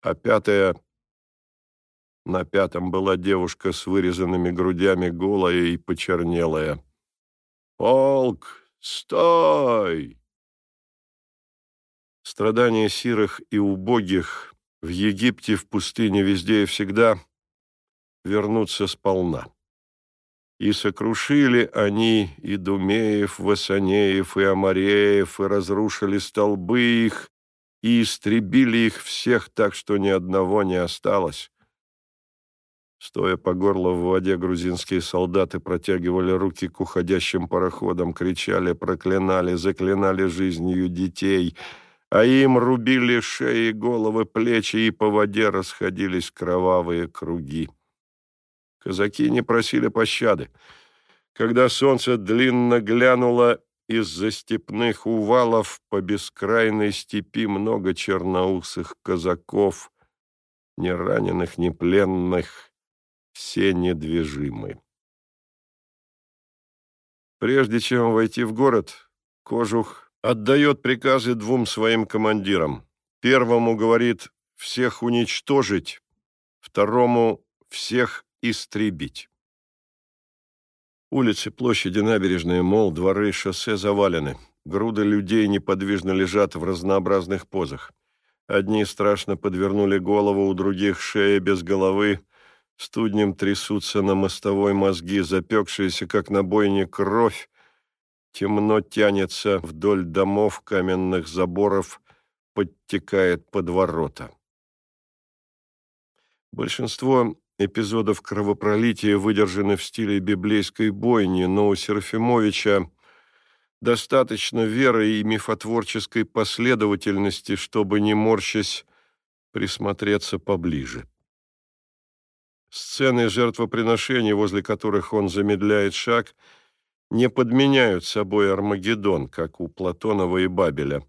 а пятая... На пятом была девушка с вырезанными грудями, голая и почернелая. «Полк, стой!» Страдания сирых и убогих в Египте, в пустыне, везде и всегда вернутся сполна. И сокрушили они и Думеев, Васанеев, и Амареев, и разрушили столбы их, и истребили их всех так, что ни одного не осталось. Стоя по горло в воде, грузинские солдаты протягивали руки к уходящим пароходам, кричали, проклинали, заклинали жизнью детей, а им рубили шеи, головы, плечи, и по воде расходились кровавые круги. Казаки не просили пощады. Когда солнце длинно глянуло из-за степных увалов по бескрайной степи много черноусых казаков, ни раненых, ни пленных, все недвижимы. Прежде чем войти в город, Кожух отдает приказы двум своим командирам. Первому говорит «всех уничтожить», второму «всех истребить. Улицы, площади, набережные, мол, дворы, шоссе завалены. Груды людей неподвижно лежат в разнообразных позах. Одни страшно подвернули голову, у других шея без головы, Студнем трясутся на мостовой мозги, запекшиеся, как на бойне, кровь. Темно тянется вдоль домов каменных заборов, подтекает под ворота. Большинство эпизодов кровопролития выдержаны в стиле библейской бойни, но у Серафимовича достаточно веры и мифотворческой последовательности, чтобы, не морщась, присмотреться поближе. Сцены жертвоприношений, возле которых он замедляет шаг, не подменяют собой Армагеддон, как у Платонова и Бабеля,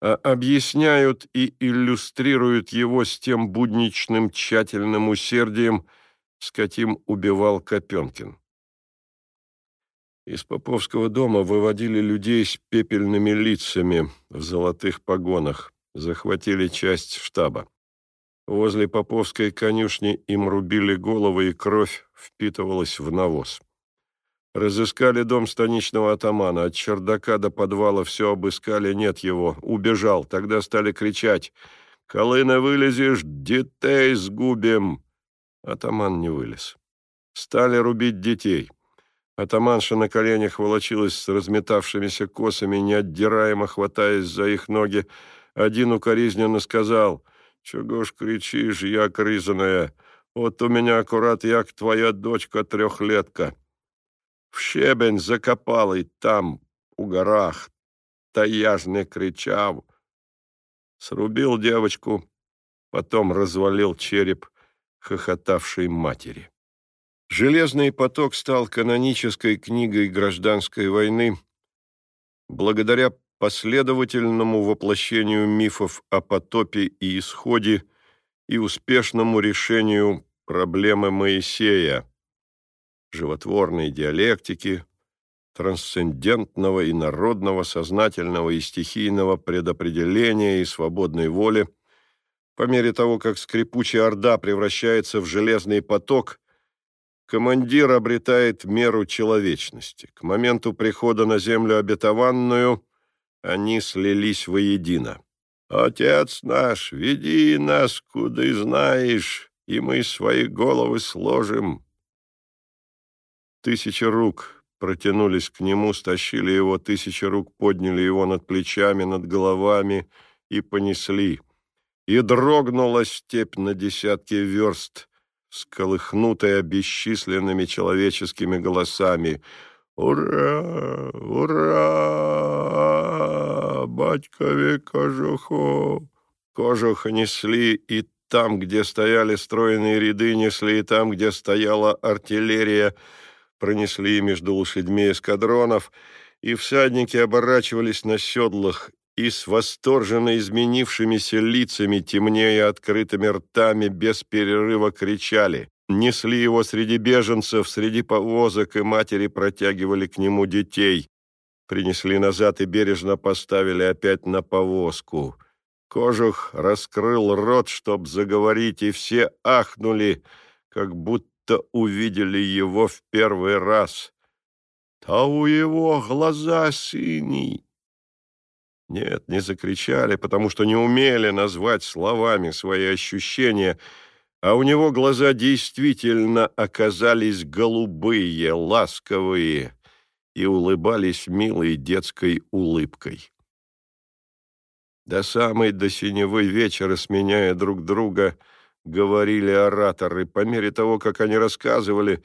объясняют и иллюстрируют его с тем будничным тщательным усердием, с каким убивал Копенкин. Из Поповского дома выводили людей с пепельными лицами в золотых погонах, захватили часть штаба. Возле Поповской конюшни им рубили головы, и кровь впитывалась в навоз. Разыскали дом станичного атамана, от чердака до подвала все обыскали, нет его, убежал. Тогда стали кричать «Колына вылезешь, детей сгубим!» Атаман не вылез. Стали рубить детей. Атаманша на коленях волочилась с разметавшимися косами, неотдираемо хватаясь за их ноги. Один укоризненно сказал — Чего ж кричишь, як ризаная? Вот у меня аккурат як твоя дочка трехлетка. В щебень закопали там, у горах. Та я ж не кричав. Срубил девочку, потом развалил череп хохотавшей матери. «Железный поток» стал канонической книгой гражданской войны благодаря последовательному воплощению мифов о потопе и исходе и успешному решению проблемы Моисея, животворной диалектики, трансцендентного и народного, сознательного и стихийного предопределения и свободной воли, по мере того, как скрипучая орда превращается в железный поток, командир обретает меру человечности. К моменту прихода на землю обетованную они слились воедино. «Отец наш, веди нас, куда знаешь, и мы свои головы сложим». Тысячи рук протянулись к нему, стащили его, тысячи рук подняли его над плечами, над головами и понесли. И дрогнула степь на десятки верст, сколыхнутая бесчисленными человеческими голосами. «Ура! Ура! Батькове кожуху!» Кожух несли и там, где стояли стройные ряды, несли и там, где стояла артиллерия, пронесли между лошадьми эскадронов, и всадники оборачивались на седлах и с восторженно изменившимися лицами, темнее открытыми ртами, без перерыва кричали. Несли его среди беженцев, среди повозок, и матери протягивали к нему детей. Принесли назад и бережно поставили опять на повозку. Кожух раскрыл рот, чтоб заговорить, и все ахнули, как будто увидели его в первый раз. «Да у его глаза синие!» Нет, не закричали, потому что не умели назвать словами свои ощущения — а у него глаза действительно оказались голубые, ласковые и улыбались милой детской улыбкой. До самой до синевой вечера, сменяя друг друга, говорили ораторы. По мере того, как они рассказывали,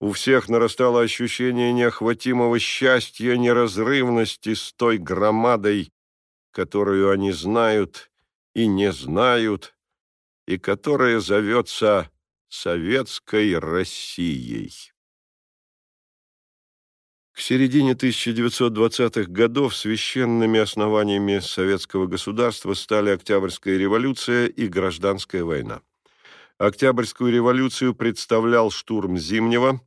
у всех нарастало ощущение неохватимого счастья, неразрывности с той громадой, которую они знают и не знают, и которая зовется Советской Россией. К середине 1920-х годов священными основаниями советского государства стали Октябрьская революция и Гражданская война. Октябрьскую революцию представлял штурм Зимнего.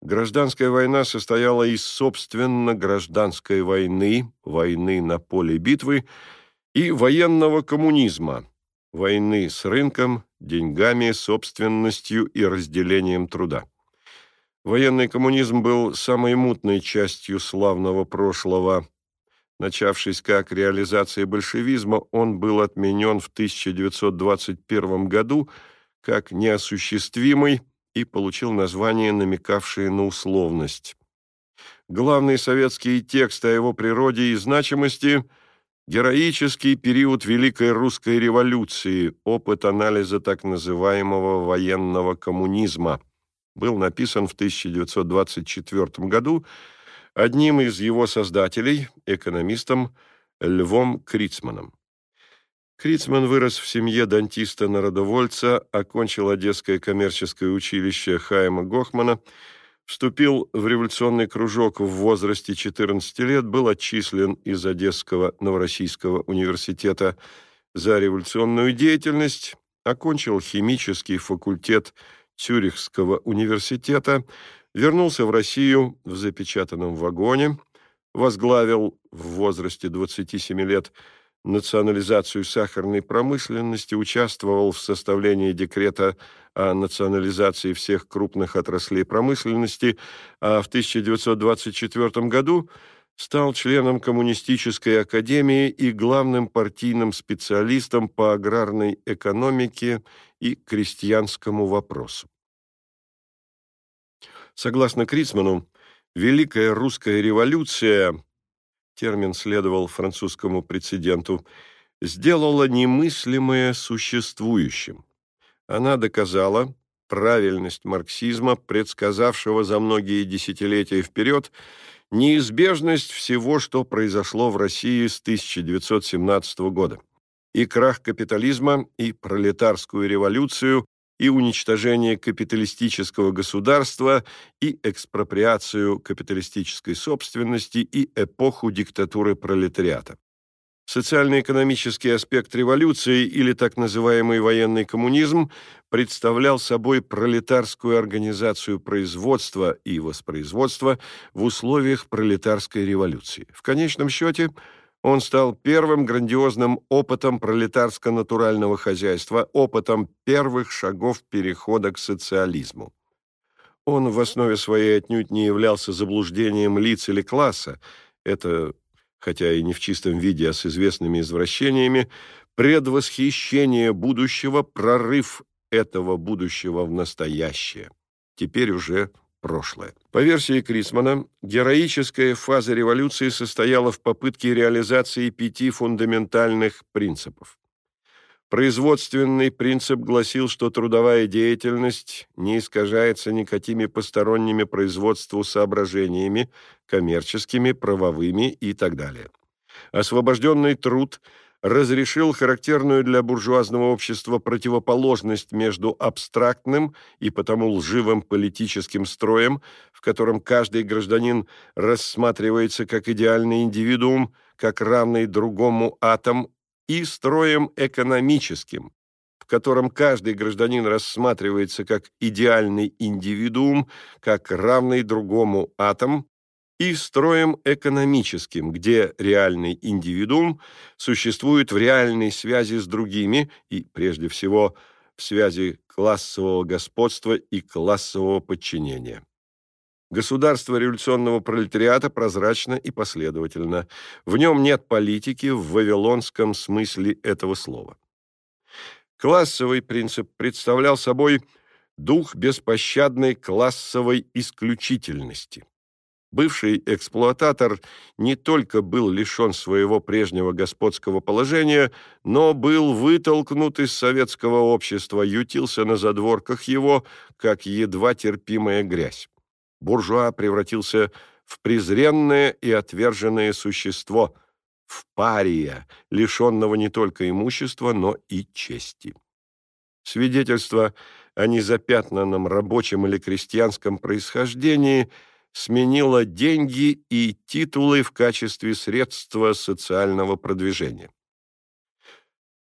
Гражданская война состояла из, собственно, гражданской войны, войны на поле битвы и военного коммунизма, войны с рынком, деньгами, собственностью и разделением труда. Военный коммунизм был самой мутной частью славного прошлого. Начавшись как реализация большевизма, он был отменен в 1921 году, как неосуществимый и получил название, намекавшее на условность. Главные советские тексты о его природе и значимости – героический период Великой Русской революции, опыт анализа так называемого военного коммунизма, был написан в 1924 году одним из его создателей, экономистом Львом Крицманом. Крицман вырос в семье дантиста-народовольца, окончил Одесское коммерческое училище Хайма Гохмана, вступил в революционный кружок в возрасте 14 лет, был отчислен из Одесского Новороссийского университета за революционную деятельность, окончил химический факультет Цюрихского университета, вернулся в Россию в запечатанном вагоне, возглавил в возрасте 27 лет национализацию сахарной промышленности, участвовал в составлении декрета о национализации всех крупных отраслей промышленности, а в 1924 году стал членом Коммунистической академии и главным партийным специалистом по аграрной экономике и крестьянскому вопросу. Согласно Крицману, Великая русская революция термин следовал французскому прецеденту, сделала немыслимое существующим. Она доказала правильность марксизма, предсказавшего за многие десятилетия вперед неизбежность всего, что произошло в России с 1917 года. И крах капитализма, и пролетарскую революцию, и уничтожение капиталистического государства, и экспроприацию капиталистической собственности, и эпоху диктатуры пролетариата. Социально-экономический аспект революции или так называемый военный коммунизм представлял собой пролетарскую организацию производства и воспроизводства в условиях пролетарской революции. В конечном счете – он стал первым грандиозным опытом пролетарско-натурального хозяйства, опытом первых шагов перехода к социализму. Он в основе своей отнюдь не являлся заблуждением лиц или класса, это, хотя и не в чистом виде, а с известными извращениями, предвосхищение будущего, прорыв этого будущего в настоящее, теперь уже прошлое. По версии Крисмана, героическая фаза революции состояла в попытке реализации пяти фундаментальных принципов. Производственный принцип гласил, что трудовая деятельность не искажается никакими посторонними производству соображениями, коммерческими, правовыми и так далее. Освобожденный труд – разрешил характерную для буржуазного общества противоположность между абстрактным и потому лживым политическим строем, в котором каждый гражданин рассматривается как идеальный индивидуум, как равный другому атом, и строем экономическим, в котором каждый гражданин рассматривается как идеальный индивидуум, как равный другому атом, и строем экономическим, где реальный индивидуум существует в реальной связи с другими и, прежде всего, в связи классового господства и классового подчинения. Государство революционного пролетариата прозрачно и последовательно. В нем нет политики в вавилонском смысле этого слова. Классовый принцип представлял собой дух беспощадной классовой исключительности. Бывший эксплуататор не только был лишен своего прежнего господского положения, но был вытолкнут из советского общества, ютился на задворках его, как едва терпимая грязь. Буржуа превратился в презренное и отверженное существо, в пария, лишенного не только имущества, но и чести. Свидетельство о незапятнанном рабочем или крестьянском происхождении – сменила деньги и титулы в качестве средства социального продвижения.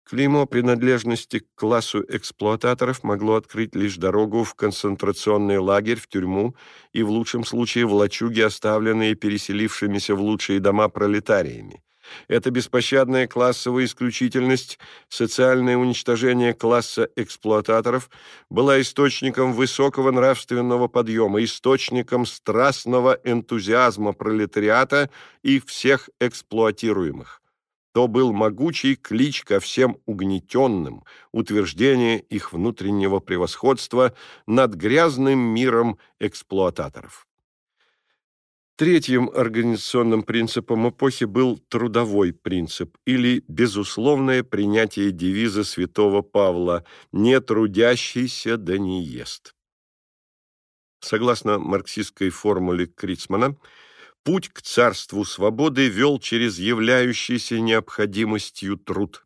Клеймо принадлежности к классу эксплуататоров могло открыть лишь дорогу в концентрационный лагерь, в тюрьму и, в лучшем случае, в лачуги, оставленные переселившимися в лучшие дома пролетариями. Это беспощадная классовая исключительность, социальное уничтожение класса эксплуататоров была источником высокого нравственного подъема, источником страстного энтузиазма пролетариата и всех эксплуатируемых. то был могучий клич ко всем угнетенным, утверждение их внутреннего превосходства над грязным миром эксплуататоров. Третьим организационным принципом эпохи был трудовой принцип или безусловное принятие девиза святого Павла «Не трудящийся да не ест». Согласно марксистской формуле Крицмана, путь к царству свободы вел через являющийся необходимостью труд.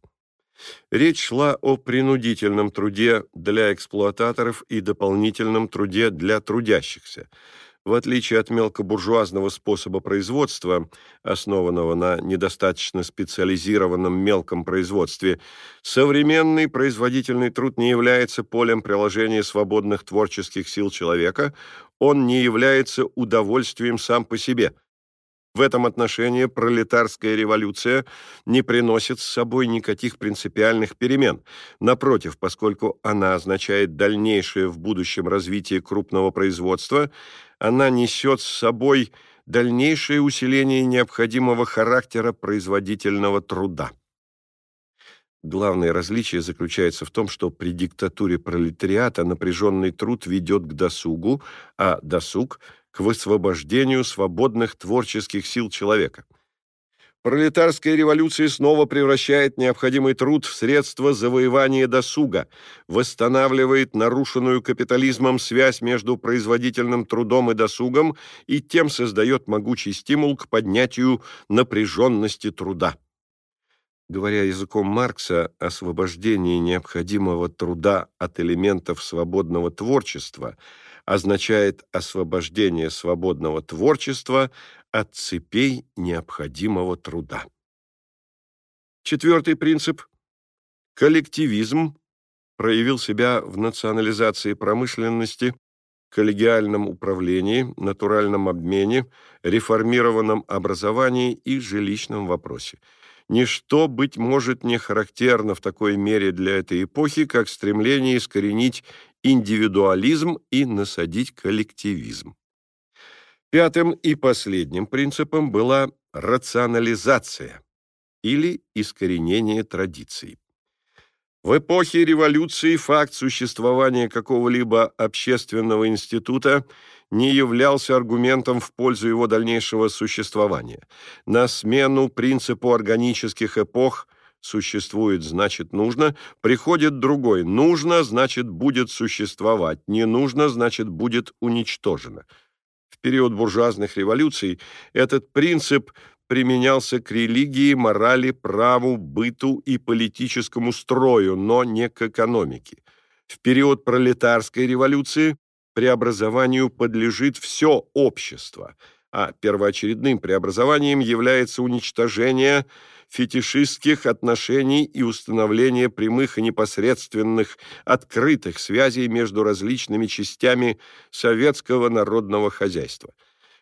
Речь шла о принудительном труде для эксплуататоров и дополнительном труде для трудящихся – в отличие от мелкобуржуазного способа производства, основанного на недостаточно специализированном мелком производстве, современный производительный труд не является полем приложения свободных творческих сил человека, он не является удовольствием сам по себе – в этом отношении пролетарская революция не приносит с собой никаких принципиальных перемен. Напротив, поскольку она означает дальнейшее в будущем развитие крупного производства, она несет с собой дальнейшее усиление необходимого характера производительного труда. Главное различие заключается в том, что при диктатуре пролетариата напряженный труд ведет к досугу, а досуг – к высвобождению свободных творческих сил человека. Пролетарская революция снова превращает необходимый труд в средство завоевания досуга, восстанавливает нарушенную капитализмом связь между производительным трудом и досугом и тем создает могучий стимул к поднятию напряженности труда. Говоря языком Маркса, освобождение необходимого труда от элементов свободного творчества – означает освобождение свободного творчества от цепей необходимого труда. Четвертый принцип – коллективизм проявил себя в национализации промышленности, коллегиальном управлении, натуральном обмене, реформированном образовании и жилищном вопросе. Ничто, быть может, не характерно в такой мере для этой эпохи, как стремление искоренить индивидуализм и насадить коллективизм. Пятым и последним принципом была рационализация или искоренение традиций. В эпохе революции факт существования какого-либо общественного института не являлся аргументом в пользу его дальнейшего существования. На смену принципу органических эпох – Существует, значит, нужно. Приходит другой. Нужно, значит, будет существовать. Не нужно, значит, будет уничтожено. В период буржуазных революций этот принцип применялся к религии, морали, праву, быту и политическому строю, но не к экономике. В период пролетарской революции преобразованию подлежит все общество, а первоочередным преобразованием является уничтожение – фетишистских отношений и установления прямых и непосредственных открытых связей между различными частями советского народного хозяйства.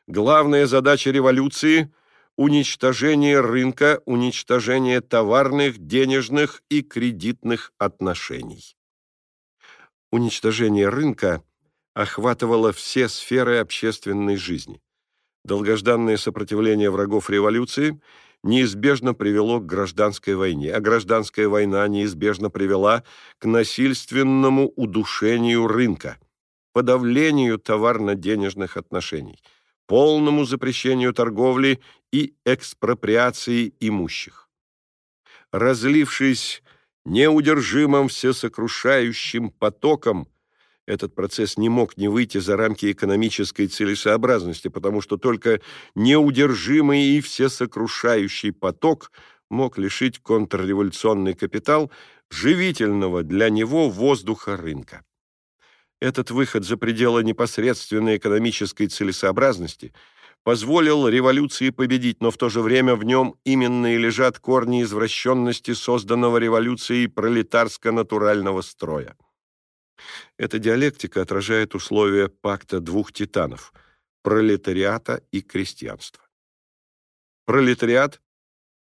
Главная задача революции – уничтожение рынка, уничтожение товарных, денежных и кредитных отношений. Уничтожение рынка охватывало все сферы общественной жизни. Долгожданное сопротивление врагов революции – неизбежно привело к гражданской войне, а гражданская война неизбежно привела к насильственному удушению рынка, подавлению товарно-денежных отношений, полному запрещению торговли и экспроприации имущих. Разлившись неудержимым всесокрушающим потоком, этот процесс не мог не выйти за рамки экономической целесообразности, потому что только неудержимый и всесокрушающий поток мог лишить контрреволюционный капитал живительного для него воздуха рынка. Этот выход за пределы непосредственной экономической целесообразности позволил революции победить, но в то же время в нем именно и лежат корни извращенности созданного революцией пролетарско-натурального строя. Эта диалектика отражает условия пакта двух титанов – пролетариата и крестьянства. Пролетариат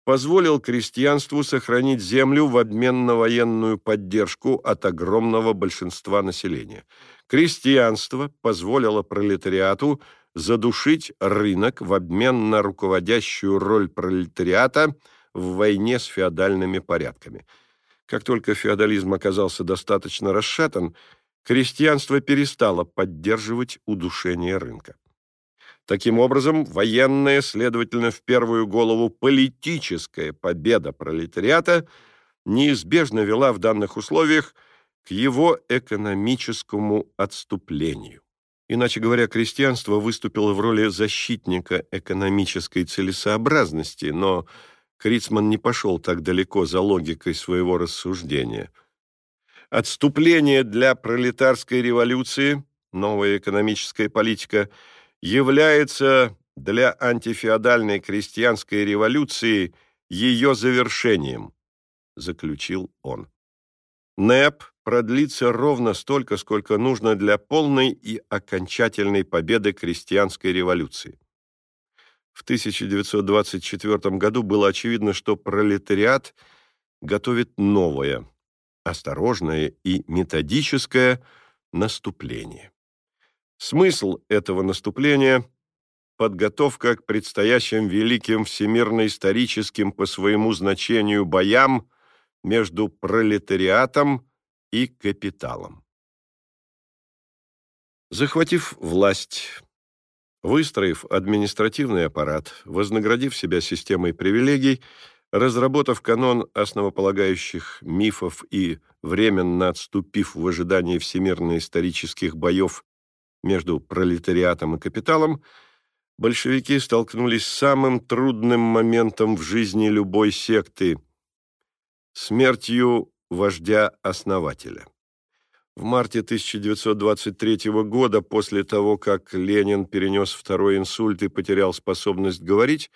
позволил крестьянству сохранить землю в обмен на военную поддержку от огромного большинства населения. Крестьянство позволило пролетариату задушить рынок в обмен на руководящую роль пролетариата в войне с феодальными порядками. Как только феодализм оказался достаточно расшатан, крестьянство перестало поддерживать удушение рынка. Таким образом, военная, следовательно, в первую голову политическая победа пролетариата неизбежно вела в данных условиях к его экономическому отступлению. Иначе говоря, крестьянство выступило в роли защитника экономической целесообразности, но Крицман не пошел так далеко за логикой своего рассуждения. Отступление для пролетарской революции, новая экономическая политика, является для антифеодальной крестьянской революции ее завершением, заключил он. НЭП продлится ровно столько, сколько нужно для полной и окончательной победы крестьянской революции. В 1924 году было очевидно, что пролетариат готовит новое, осторожное и методическое наступление. Смысл этого наступления – подготовка к предстоящим великим всемирно-историческим по своему значению боям между пролетариатом и капиталом. Захватив власть, выстроив административный аппарат, вознаградив себя системой привилегий, разработав канон основополагающих мифов и временно отступив в ожидании всемирно-исторических боев между пролетариатом и капиталом, большевики столкнулись с самым трудным моментом в жизни любой секты – смертью вождя-основателя. В марте 1923 года, после того, как Ленин перенес второй инсульт и потерял способность говорить,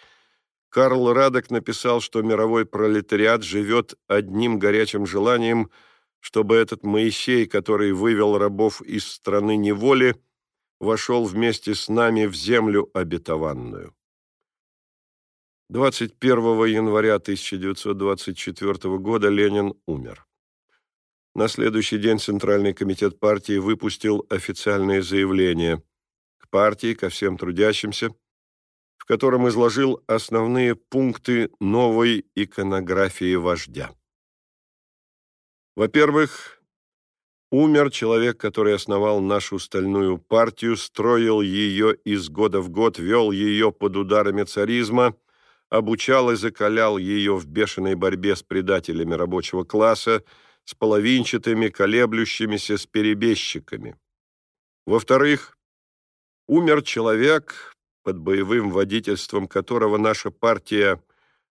Карл Радок написал, что мировой пролетариат живет одним горячим желанием, чтобы этот Моисей, который вывел рабов из страны неволи, вошел вместе с нами в землю обетованную. 21 января 1924 года Ленин умер. На следующий день Центральный комитет партии выпустил официальное заявление к партии, ко всем трудящимся, в котором изложил основные пункты новой иконографии вождя. Во-первых, умер человек, который основал нашу стальную партию, строил ее из года в год, вел ее под ударами царизма – обучал и закалял ее в бешеной борьбе с предателями рабочего класса, с половинчатыми, колеблющимися, с перебежчиками. Во-вторых, умер человек, под боевым водительством которого наша партия,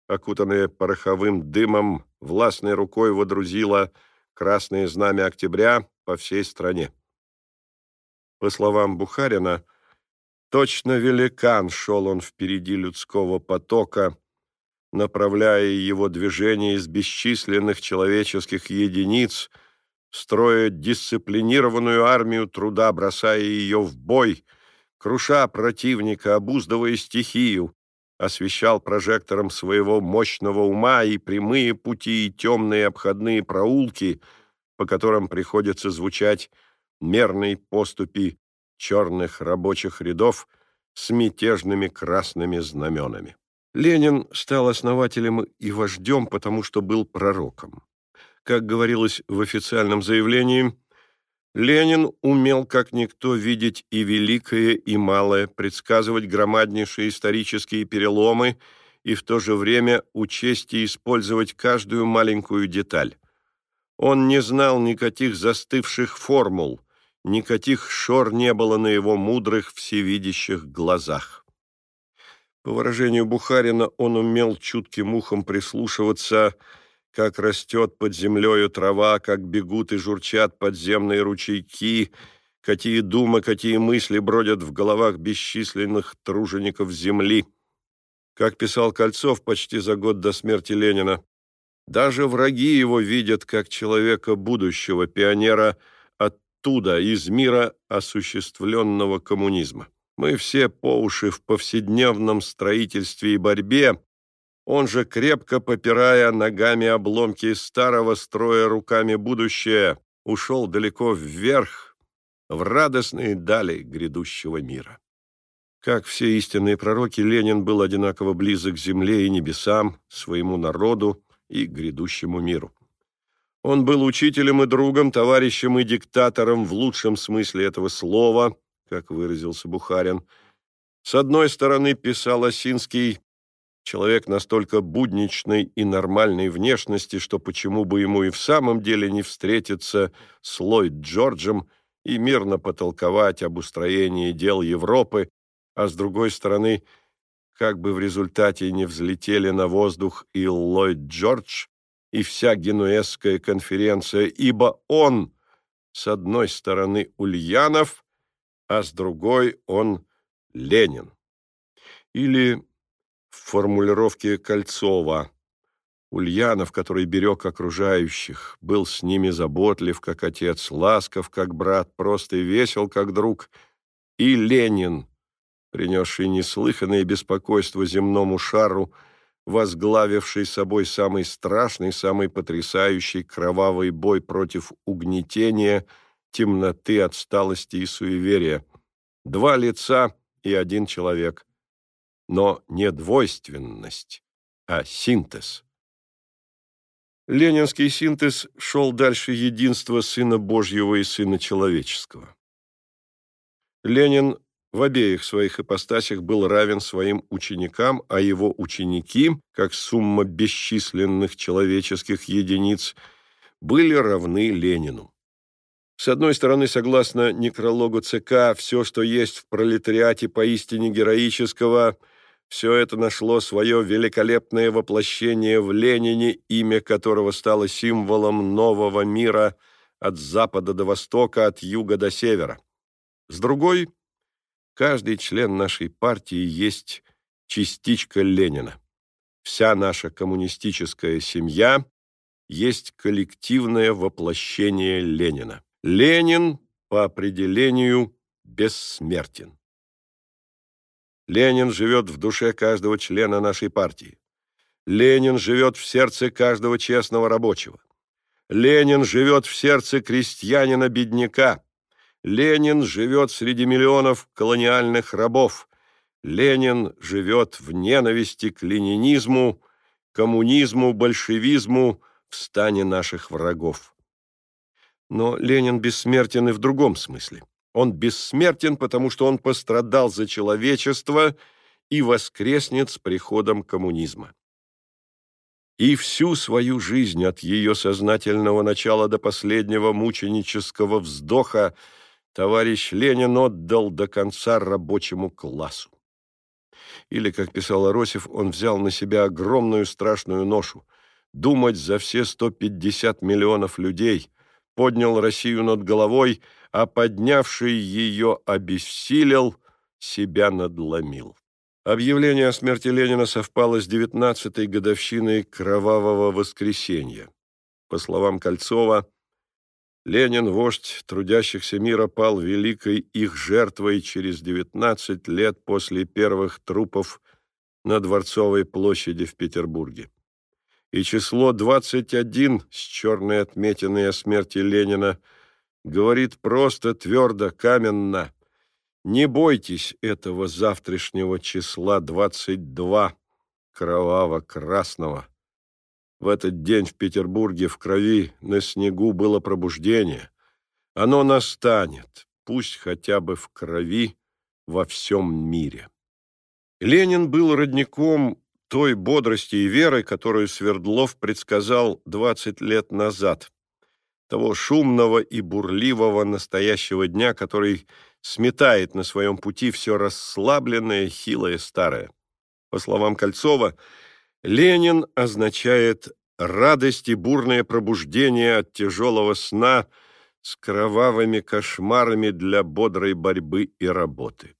окутанная пороховым дымом, властной рукой водрузила красное знамя октября по всей стране. По словам Бухарина, Точно великан шел он впереди людского потока, направляя его движение из бесчисленных человеческих единиц, строя дисциплинированную армию труда, бросая ее в бой, круша противника, обуздывая стихию, освещал прожектором своего мощного ума и прямые пути, и темные обходные проулки, по которым приходится звучать мерной поступи черных рабочих рядов с мятежными красными знаменами. Ленин стал основателем и вождем, потому что был пророком. Как говорилось в официальном заявлении, Ленин умел как никто видеть и великое, и малое, предсказывать громаднейшие исторические переломы и в то же время учесть и использовать каждую маленькую деталь. Он не знал никаких застывших формул – никаких шор не было на его мудрых, всевидящих глазах. По выражению Бухарина, он умел чутким ухом прислушиваться, как растет под землею трава, как бегут и журчат подземные ручейки, какие думы, какие мысли бродят в головах бесчисленных тружеников земли. Как писал Кольцов почти за год до смерти Ленина, даже враги его видят как человека будущего, пионера – оттуда, из мира осуществленного коммунизма. Мы все по уши в повседневном строительстве и борьбе, он же, крепко попирая ногами обломки старого строя руками будущее, ушел далеко вверх, в радостные дали грядущего мира. Как все истинные пророки, Ленин был одинаково близок к земле и небесам, своему народу и грядущему миру. Он был учителем и другом, товарищем и диктатором в лучшем смысле этого слова, как выразился Бухарин. С одной стороны, писал Осинский, человек настолько будничной и нормальной внешности, что почему бы ему и в самом деле не встретиться с Ллойд Джорджем и мирно потолковать об устроении дел Европы, а с другой стороны, как бы в результате не взлетели на воздух и Ллойд Джордж, и вся Генуэзская конференция, ибо он, с одной стороны, Ульянов, а с другой он Ленин. Или в формулировке Кольцова Ульянов, который берег окружающих, был с ними заботлив, как отец, ласков, как брат, просто и весел, как друг, и Ленин, принесший неслыханное беспокойство земному шару, возглавивший собой самый страшный, самый потрясающий кровавый бой против угнетения, темноты, отсталости и суеверия. Два лица и один человек. Но не двойственность, а синтез. Ленинский синтез шел дальше единства Сына Божьего и Сына Человеческого. Ленин в обеих своих ипостасях был равен своим ученикам, а его ученики, как сумма бесчисленных человеческих единиц, были равны Ленину. С одной стороны, согласно некрологу ЦК, все, что есть в пролетариате поистине героического, все это нашло свое великолепное воплощение в Ленине, имя которого стало символом нового мира от запада до востока, от юга до севера. С другой – Каждый член нашей партии есть частичка Ленина. Вся наша коммунистическая семья есть коллективное воплощение Ленина. Ленин по определению бессмертен. Ленин живет в душе каждого члена нашей партии. Ленин живет в сердце каждого честного рабочего. Ленин живет в сердце крестьянина-бедняка. Ленин живет среди миллионов колониальных рабов. Ленин живет в ненависти к ленинизму, коммунизму, большевизму в стане наших врагов. Но Ленин бессмертен и в другом смысле. Он бессмертен, потому что он пострадал за человечество и воскреснет с приходом коммунизма. И всю свою жизнь от ее сознательного начала до последнего мученического вздоха товарищ Ленин отдал до конца рабочему классу. Или, как писал Аросев, он взял на себя огромную страшную ношу – думать за все 150 миллионов людей, поднял Россию над головой, а поднявший ее обессилел, себя надломил. Объявление о смерти Ленина совпало с 19-й годовщиной Кровавого воскресенья. По словам Кольцова, Ленин, вождь трудящихся мира, пал великой их жертвой через 19 лет после первых трупов на Дворцовой площади в Петербурге. И число 21 с черной отметиной о смерти Ленина говорит просто, твердо, каменно «Не бойтесь этого завтрашнего числа 22, кроваво-красного». В этот день в Петербурге в крови на снегу было пробуждение. Оно настанет, пусть хотя бы в крови во всем мире. Ленин был родником той бодрости и веры, которую Свердлов предсказал 20 лет назад, того шумного и бурливого настоящего дня, который сметает на своем пути все расслабленное, хилое, старое. По словам Кольцова, Ленин означает радость и бурное пробуждение от тяжелого сна с кровавыми кошмарами для бодрой борьбы и работы.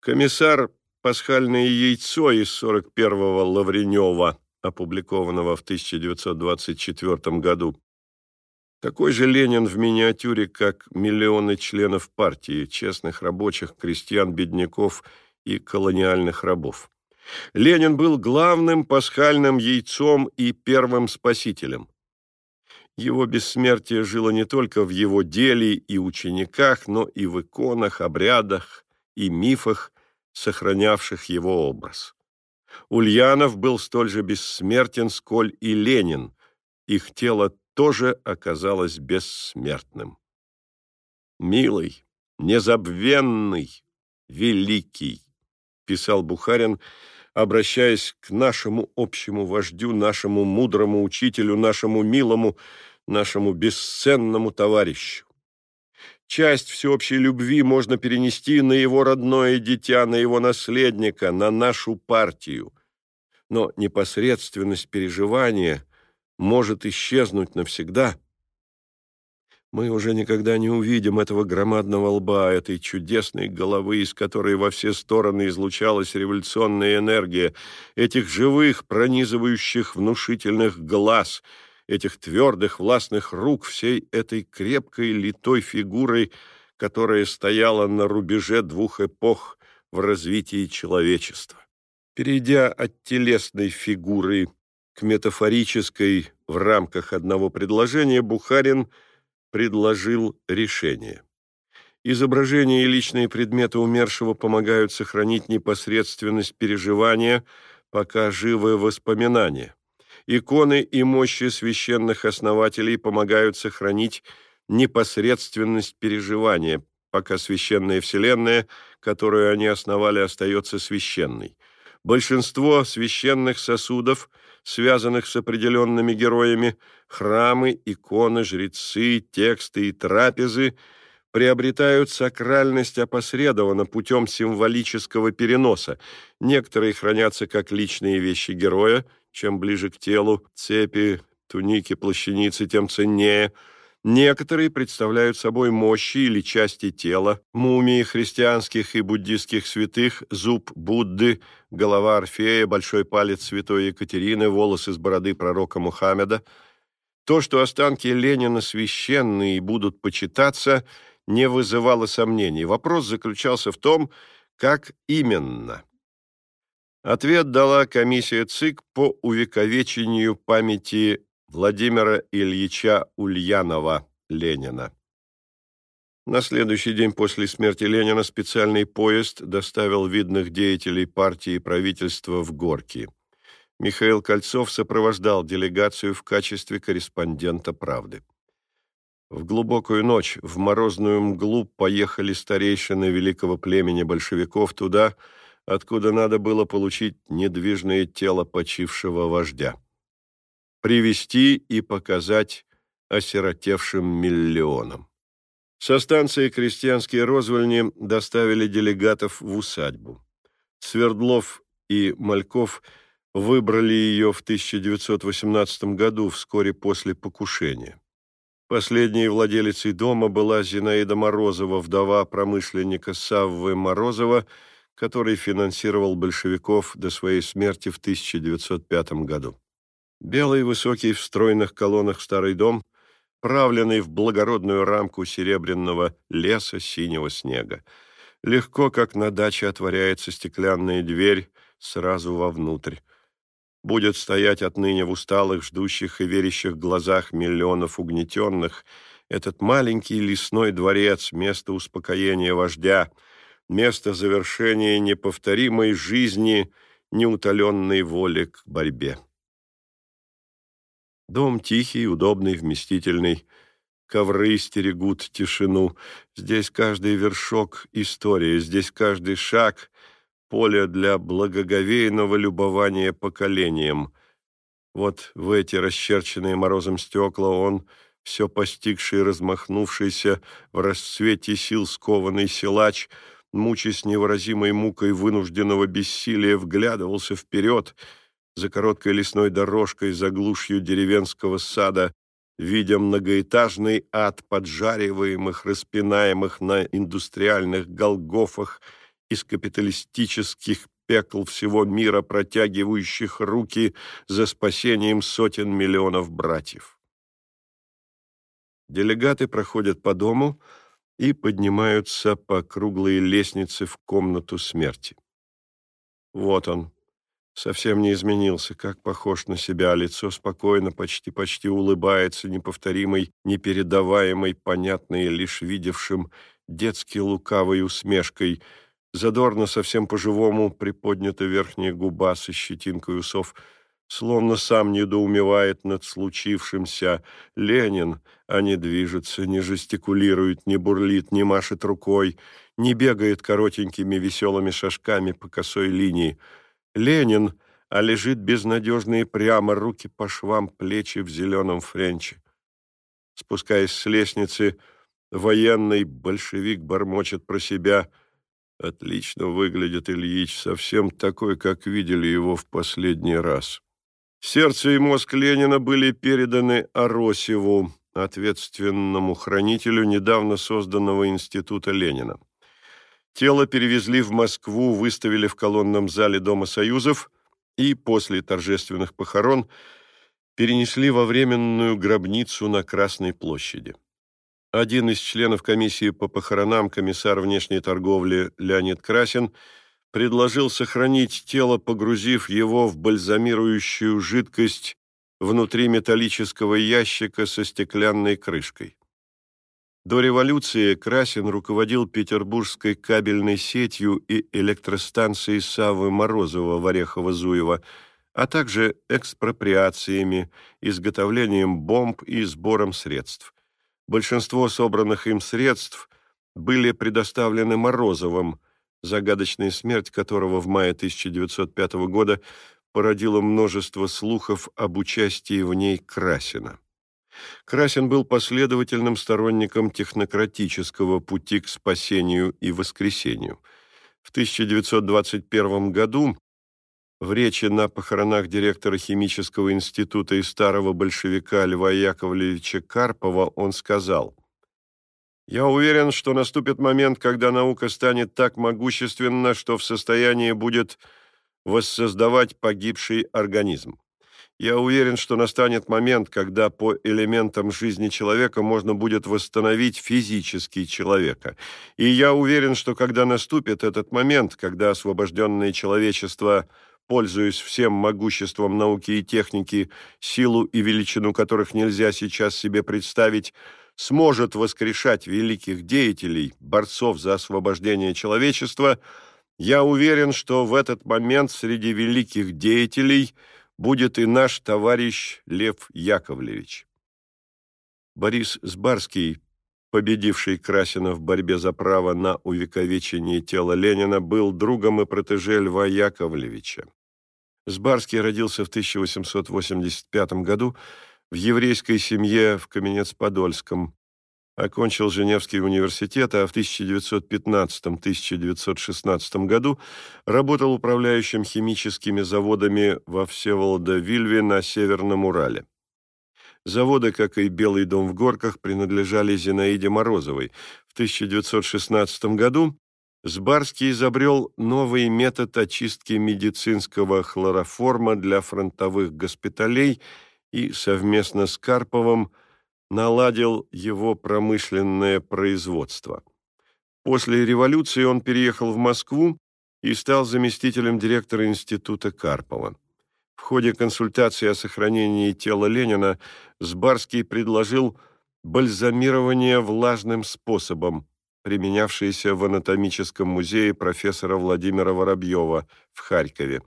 Комиссар «Пасхальное яйцо» из 41-го Лавренева, опубликованного в 1924 году, такой же Ленин в миниатюре, как миллионы членов партии, честных рабочих, крестьян, бедняков и колониальных рабов. Ленин был главным пасхальным яйцом и первым спасителем. Его бессмертие жило не только в его деле и учениках, но и в иконах, обрядах и мифах, сохранявших его образ. Ульянов был столь же бессмертен, сколь и Ленин. Их тело тоже оказалось бессмертным. «Милый, незабвенный, великий», — писал Бухарин, обращаясь к нашему общему вождю, нашему мудрому учителю, нашему милому, нашему бесценному товарищу. Часть всеобщей любви можно перенести на его родное дитя, на его наследника, на нашу партию. Но непосредственность переживания может исчезнуть навсегда. Мы уже никогда не увидим этого громадного лба, этой чудесной головы, из которой во все стороны излучалась революционная энергия, этих живых, пронизывающих внушительных глаз — этих твердых властных рук, всей этой крепкой литой фигурой, которая стояла на рубеже двух эпох в развитии человечества. Перейдя от телесной фигуры к метафорической в рамках одного предложения, Бухарин предложил решение. Изображения и личные предметы умершего помогают сохранить непосредственность переживания, пока живы воспоминания. Иконы и мощи священных основателей помогают сохранить непосредственность переживания, пока священная вселенная, которую они основали, остается священной. Большинство священных сосудов, связанных с определенными героями, храмы, иконы, жрецы, тексты и трапезы приобретают сакральность опосредованно путем символического переноса. Некоторые хранятся как личные вещи героя, чем ближе к телу цепи, туники, плащаницы, тем ценнее. Некоторые представляют собой мощи или части тела, мумии христианских и буддистских святых, зуб Будды, голова Орфея, большой палец святой Екатерины, волосы с бороды пророка Мухаммеда. То, что останки Ленина священные и будут почитаться, не вызывало сомнений. Вопрос заключался в том, как именно – Ответ дала комиссия ЦИК по увековечению памяти Владимира Ильича Ульянова Ленина. На следующий день после смерти Ленина специальный поезд доставил видных деятелей партии и правительства в Горки. Михаил Кольцов сопровождал делегацию в качестве корреспондента «Правды». В глубокую ночь, в морозную мглу, поехали старейшины великого племени большевиков туда, откуда надо было получить недвижное тело почившего вождя. Привести и показать осиротевшим миллионам. Со станции крестьянские розвольни доставили делегатов в усадьбу. Свердлов и Мальков выбрали ее в 1918 году, вскоре после покушения. Последней владелицей дома была Зинаида Морозова, вдова промышленника Саввы Морозова, который финансировал большевиков до своей смерти в 1905 году. Белый высокий в стройных колоннах старый дом, правленный в благородную рамку серебряного леса синего снега. Легко, как на даче, отворяется стеклянная дверь сразу вовнутрь. Будет стоять отныне в усталых, ждущих и верящих глазах миллионов угнетенных этот маленький лесной дворец, место успокоения вождя — место завершения неповторимой жизни, неутоленной воли к борьбе. Дом тихий, удобный, вместительный. Ковры стерегут тишину. Здесь каждый вершок — история, здесь каждый шаг — поле для благоговейного любования поколением. Вот в эти расчерченные морозом стекла он — все постигший размахнувшийся в расцвете сил скованный силач — мучаясь невыразимой мукой вынужденного бессилия, вглядывался вперед за короткой лесной дорожкой, за глушью деревенского сада, видя многоэтажный ад поджариваемых, распинаемых на индустриальных голгофах из капиталистических пекл всего мира, протягивающих руки за спасением сотен миллионов братьев. Делегаты проходят по дому, и поднимаются по круглой лестнице в комнату смерти. Вот он, совсем не изменился, как похож на себя, лицо спокойно, почти-почти улыбается неповторимой, непередаваемой, понятной лишь видевшим детски лукавой усмешкой, Задорно, совсем по-живому, приподнята верхняя губа со щетинкой усов, словно сам недоумевает над случившимся. Ленин, а не движется, не жестикулирует, не бурлит, не машет рукой, не бегает коротенькими веселыми шажками по косой линии. Ленин, а лежит безнадежно прямо, руки по швам, плечи в зеленом френче. Спускаясь с лестницы, военный большевик бормочет про себя — Отлично выглядит Ильич, совсем такой, как видели его в последний раз. Сердце и мозг Ленина были переданы Аросеву, ответственному хранителю недавно созданного института Ленина. Тело перевезли в Москву, выставили в колонном зале Дома Союзов и после торжественных похорон перенесли во временную гробницу на Красной площади. Один из членов комиссии по похоронам, комиссар внешней торговли Леонид Красин, предложил сохранить тело, погрузив его в бальзамирующую жидкость внутри металлического ящика со стеклянной крышкой. До революции Красин руководил петербургской кабельной сетью и электростанцией Савы Морозова в Орехово-Зуево, а также экспроприациями, изготовлением бомб и сбором средств. Большинство собранных им средств были предоставлены Морозовым, загадочная смерть которого в мае 1905 года породила множество слухов об участии в ней Красина. Красин был последовательным сторонником технократического пути к спасению и воскресению. В 1921 году в речи на похоронах директора химического института и старого большевика Льва Яковлевича Карпова он сказал «Я уверен, что наступит момент, когда наука станет так могущественна, что в состоянии будет воссоздавать погибший организм. Я уверен, что настанет момент, когда по элементам жизни человека можно будет восстановить физический человека. И я уверен, что когда наступит этот момент, когда освобожденное человечество – пользуясь всем могуществом науки и техники, силу и величину которых нельзя сейчас себе представить, сможет воскрешать великих деятелей, борцов за освобождение человечества, я уверен, что в этот момент среди великих деятелей будет и наш товарищ Лев Яковлевич. Борис Сбарский, победивший Красина в борьбе за право на увековечение тела Ленина, был другом и протеже Льва Яковлевича. Сбарский родился в 1885 году в еврейской семье в Каменец-Подольском. Окончил Женевский университет, а в 1915-1916 году работал управляющим химическими заводами во Всеволода-Вильве на Северном Урале. Заводы, как и Белый дом в Горках, принадлежали Зинаиде Морозовой. В 1916 году Сбарский изобрел новый метод очистки медицинского хлороформа для фронтовых госпиталей и совместно с Карповым наладил его промышленное производство. После революции он переехал в Москву и стал заместителем директора института Карпова. В ходе консультации о сохранении тела Ленина Сбарский предложил бальзамирование влажным способом, применявшееся в анатомическом музее профессора Владимира Воробьева в Харькове.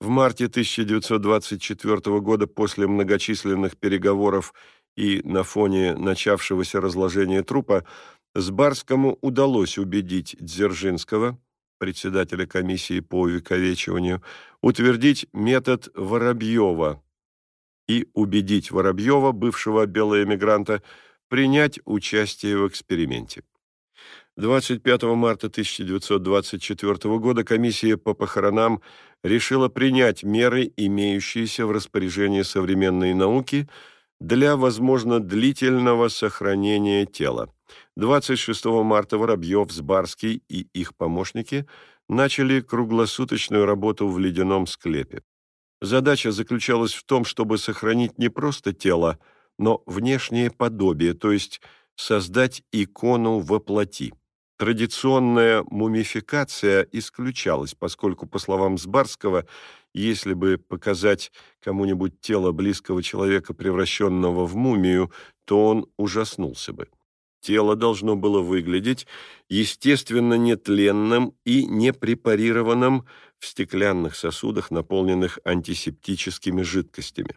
В марте 1924 года после многочисленных переговоров и на фоне начавшегося разложения трупа Сбарскому удалось убедить Дзержинского, председателя комиссии по увековечиванию, утвердить метод Воробьева и убедить Воробьева, бывшего белоэмигранта, принять участие в эксперименте. 25 марта 1924 года комиссия по похоронам решила принять меры, имеющиеся в распоряжении современной науки, для, возможно, длительного сохранения тела. 26 марта Воробьев, Сбарский и их помощники начали круглосуточную работу в ледяном склепе. Задача заключалась в том, чтобы сохранить не просто тело, но внешнее подобие, то есть создать икону во плоти. Традиционная мумификация исключалась, поскольку, по словам Сбарского, если бы показать кому-нибудь тело близкого человека, превращенного в мумию, то он ужаснулся бы. тело должно было выглядеть естественно нетленным и непрепарированным в стеклянных сосудах, наполненных антисептическими жидкостями.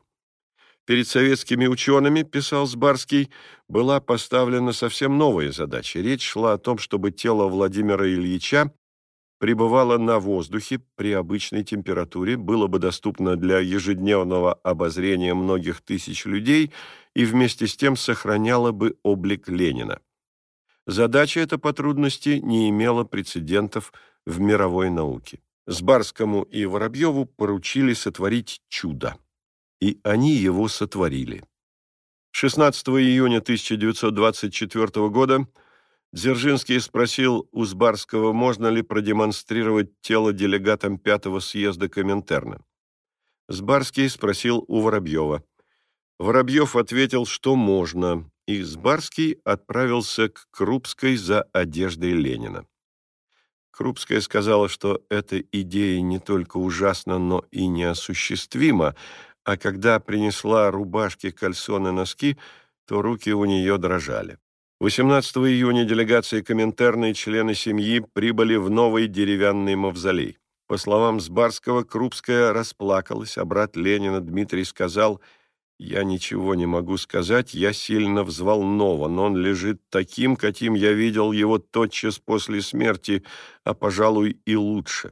Перед советскими учеными, писал Сбарский, была поставлена совсем новая задача. Речь шла о том, чтобы тело Владимира Ильича пребывало на воздухе при обычной температуре, было бы доступно для ежедневного обозрения многих тысяч людей и вместе с тем сохраняло бы облик Ленина. Задача эта по трудности не имела прецедентов в мировой науке. Сбарскому и Воробьеву поручили сотворить чудо и они его сотворили. 16 июня 1924 года Дзержинский спросил у Сбарского, можно ли продемонстрировать тело делегатам Пятого съезда Коминтерна. Сбарский спросил у Воробьева. Воробьев ответил, что можно, и Сбарский отправился к Крупской за одеждой Ленина. Крупская сказала, что эта идея не только ужасна, но и неосуществима, а когда принесла рубашки, кальсоны, носки, то руки у нее дрожали. 18 июня делегация Коминтерна и члены семьи прибыли в новый деревянный мавзолей. По словам Сбарского, Крупская расплакалась, а брат Ленина Дмитрий сказал, «Я ничего не могу сказать, я сильно взволнован. Он лежит таким, каким я видел его тотчас после смерти, а, пожалуй, и лучше».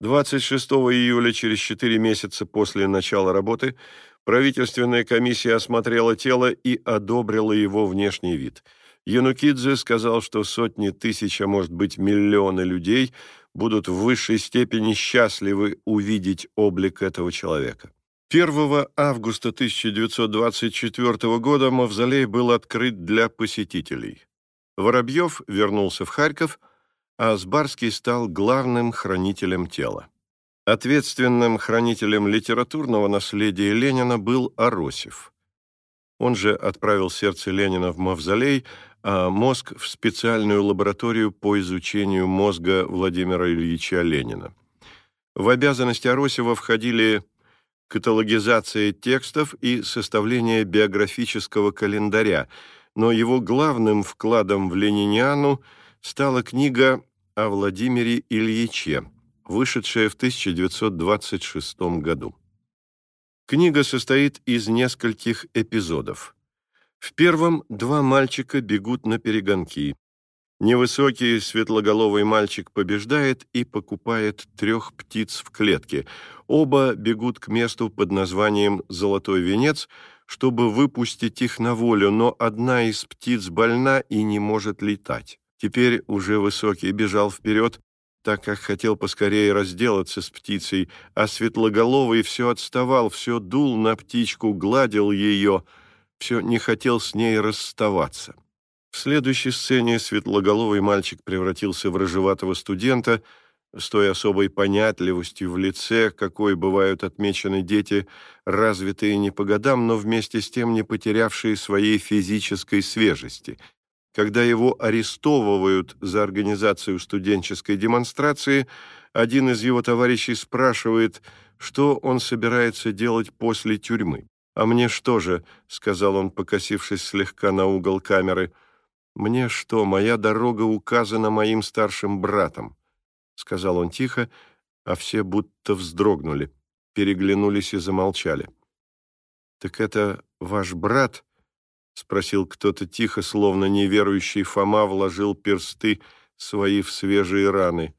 26 июля, через 4 месяца после начала работы, правительственная комиссия осмотрела тело и одобрила его внешний вид. Янукидзе сказал, что сотни тысяч, а может быть миллионы людей будут в высшей степени счастливы увидеть облик этого человека. 1 августа 1924 года мавзолей был открыт для посетителей. Воробьев вернулся в Харьков – а Сбарский стал главным хранителем тела. Ответственным хранителем литературного наследия Ленина был Аросев. Он же отправил сердце Ленина в мавзолей, а мозг в специальную лабораторию по изучению мозга Владимира Ильича Ленина. В обязанности Аросева входили каталогизация текстов и составление биографического календаря, но его главным вкладом в лениниану – стала книга о Владимире Ильиче, вышедшая в 1926 году. Книга состоит из нескольких эпизодов. В первом два мальчика бегут на перегонки. Невысокий светлоголовый мальчик побеждает и покупает трех птиц в клетке. Оба бегут к месту под названием «Золотой венец», чтобы выпустить их на волю, но одна из птиц больна и не может летать. Теперь уже высокий бежал вперед, так как хотел поскорее разделаться с птицей, а светлоголовый все отставал, все дул на птичку, гладил ее, все не хотел с ней расставаться. В следующей сцене светлоголовый мальчик превратился в рыжеватого студента с той особой понятливостью в лице, какой бывают отмечены дети, развитые не по годам, но вместе с тем не потерявшие своей физической свежести – когда его арестовывают за организацию студенческой демонстрации, один из его товарищей спрашивает, что он собирается делать после тюрьмы. «А мне что же?» — сказал он, покосившись слегка на угол камеры. «Мне что, моя дорога указана моим старшим братом?» — сказал он тихо, а все будто вздрогнули, переглянулись и замолчали. «Так это ваш брат?» — спросил кто-то тихо, словно неверующий Фома вложил персты свои в свежие раны.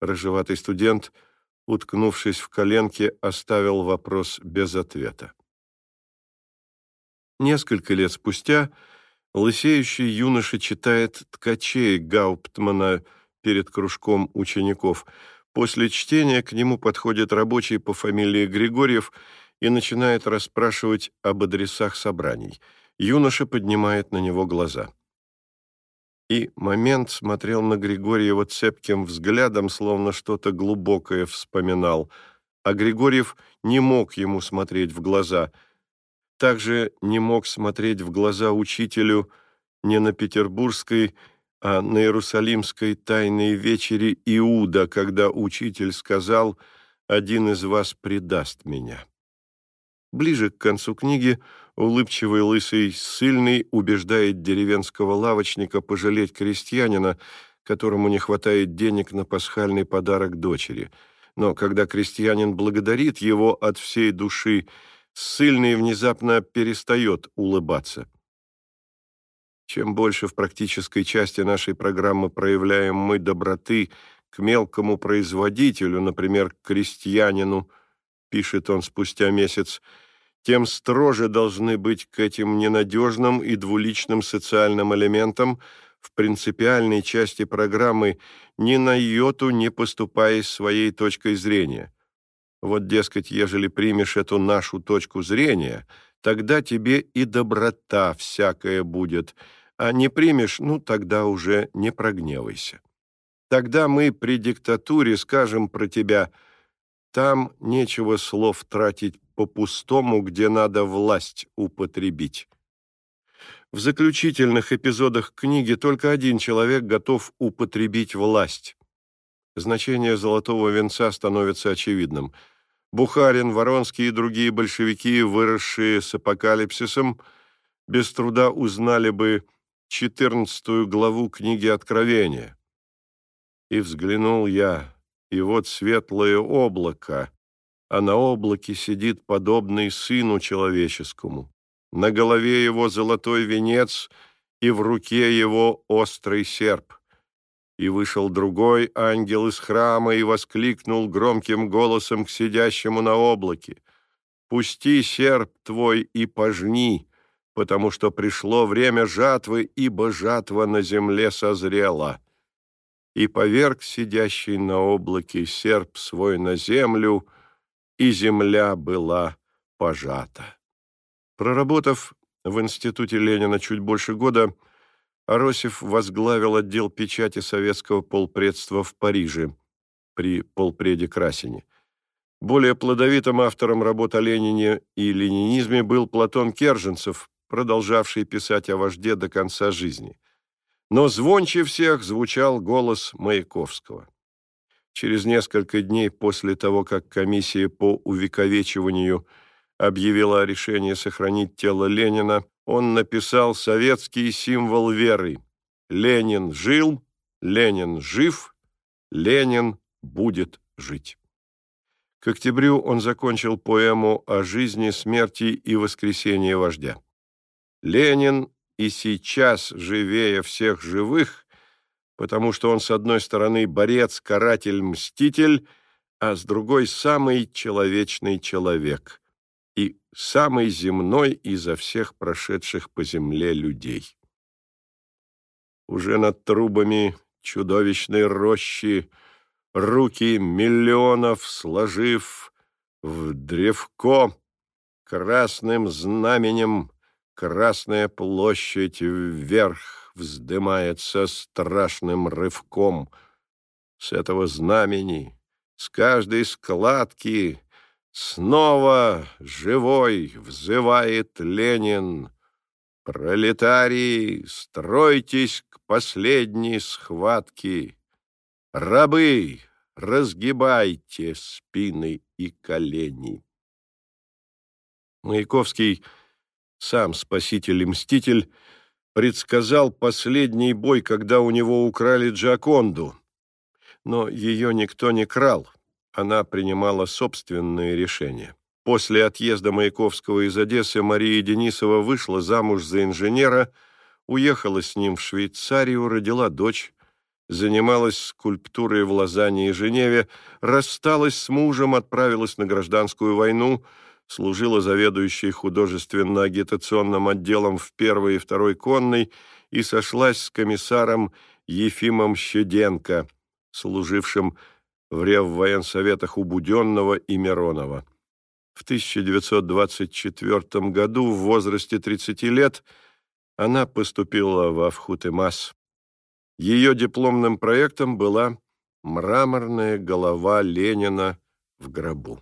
Рыжеватый студент, уткнувшись в коленки, оставил вопрос без ответа. Несколько лет спустя лысеющий юноша читает ткачей Гауптмана перед кружком учеников. После чтения к нему подходит рабочий по фамилии Григорьев и начинает расспрашивать об адресах собраний — Юноша поднимает на него глаза. И момент смотрел на Григорьева цепким взглядом, словно что-то глубокое вспоминал, а Григорьев не мог ему смотреть в глаза. Также не мог смотреть в глаза учителю не на петербургской, а на Иерусалимской тайной вечере Иуда, когда учитель сказал «Один из вас предаст меня». Ближе к концу книги Улыбчивый лысый сильный убеждает деревенского лавочника пожалеть крестьянина, которому не хватает денег на пасхальный подарок дочери. Но когда крестьянин благодарит его от всей души, ссыльный внезапно перестает улыбаться. Чем больше в практической части нашей программы проявляем мы доброты к мелкому производителю, например, к крестьянину, пишет он спустя месяц, тем строже должны быть к этим ненадежным и двуличным социальным элементам в принципиальной части программы ни на йоту не поступая своей точкой зрения. Вот, дескать, ежели примешь эту нашу точку зрения, тогда тебе и доброта всякая будет, а не примешь, ну, тогда уже не прогневайся. Тогда мы при диктатуре скажем про тебя «там нечего слов тратить по-пустому, где надо власть употребить». В заключительных эпизодах книги только один человек готов употребить власть. Значение «Золотого венца» становится очевидным. Бухарин, Воронский и другие большевики, выросшие с апокалипсисом, без труда узнали бы 14 главу книги Откровения. И взглянул я, и вот светлое облако, а на облаке сидит подобный сыну человеческому. На голове его золотой венец, и в руке его острый серп. И вышел другой ангел из храма и воскликнул громким голосом к сидящему на облаке. «Пусти серп твой и пожни, потому что пришло время жатвы, ибо жатва на земле созрела» и поверг сидящий на облаке серп свой на землю, и земля была пожата. Проработав в Институте Ленина чуть больше года, Аросев возглавил отдел печати советского полпредства в Париже при полпреде Красине. Более плодовитым автором работ о Ленине и ленинизме был Платон Керженцев, продолжавший писать о вожде до конца жизни – но звонче всех звучал голос Маяковского. Через несколько дней после того, как комиссия по увековечиванию объявила о решении сохранить тело Ленина, он написал советский символ веры «Ленин жил, Ленин жив, Ленин будет жить». К октябрю он закончил поэму о жизни, смерти и воскресении вождя. Ленин и сейчас живее всех живых, потому что он, с одной стороны, борец, каратель, мститель, а с другой – самый человечный человек и самый земной изо всех прошедших по земле людей. Уже над трубами чудовищной рощи руки миллионов сложив в древко красным знаменем Красная площадь вверх вздымается страшным рывком. С этого знамени, с каждой складки снова живой взывает Ленин. Пролетарии, стройтесь к последней схватке. Рабы, разгибайте спины и колени. Маяковский – сам спаситель и мститель, предсказал последний бой, когда у него украли Джаконду. Но ее никто не крал, она принимала собственные решения. После отъезда Маяковского из Одессы Мария Денисова вышла замуж за инженера, уехала с ним в Швейцарию, родила дочь, занималась скульптурой в Лозанне и Женеве, рассталась с мужем, отправилась на гражданскую войну – служила заведующей художественно-агитационным отделом в первой и второй конной и сошлась с комиссаром Ефимом Щеденко, служившим в Реввоенсоветах у Буденного и Миронова. В 1924 году в возрасте 30 лет она поступила в Авхутемас. Ее дипломным проектом была «Мраморная голова Ленина в гробу».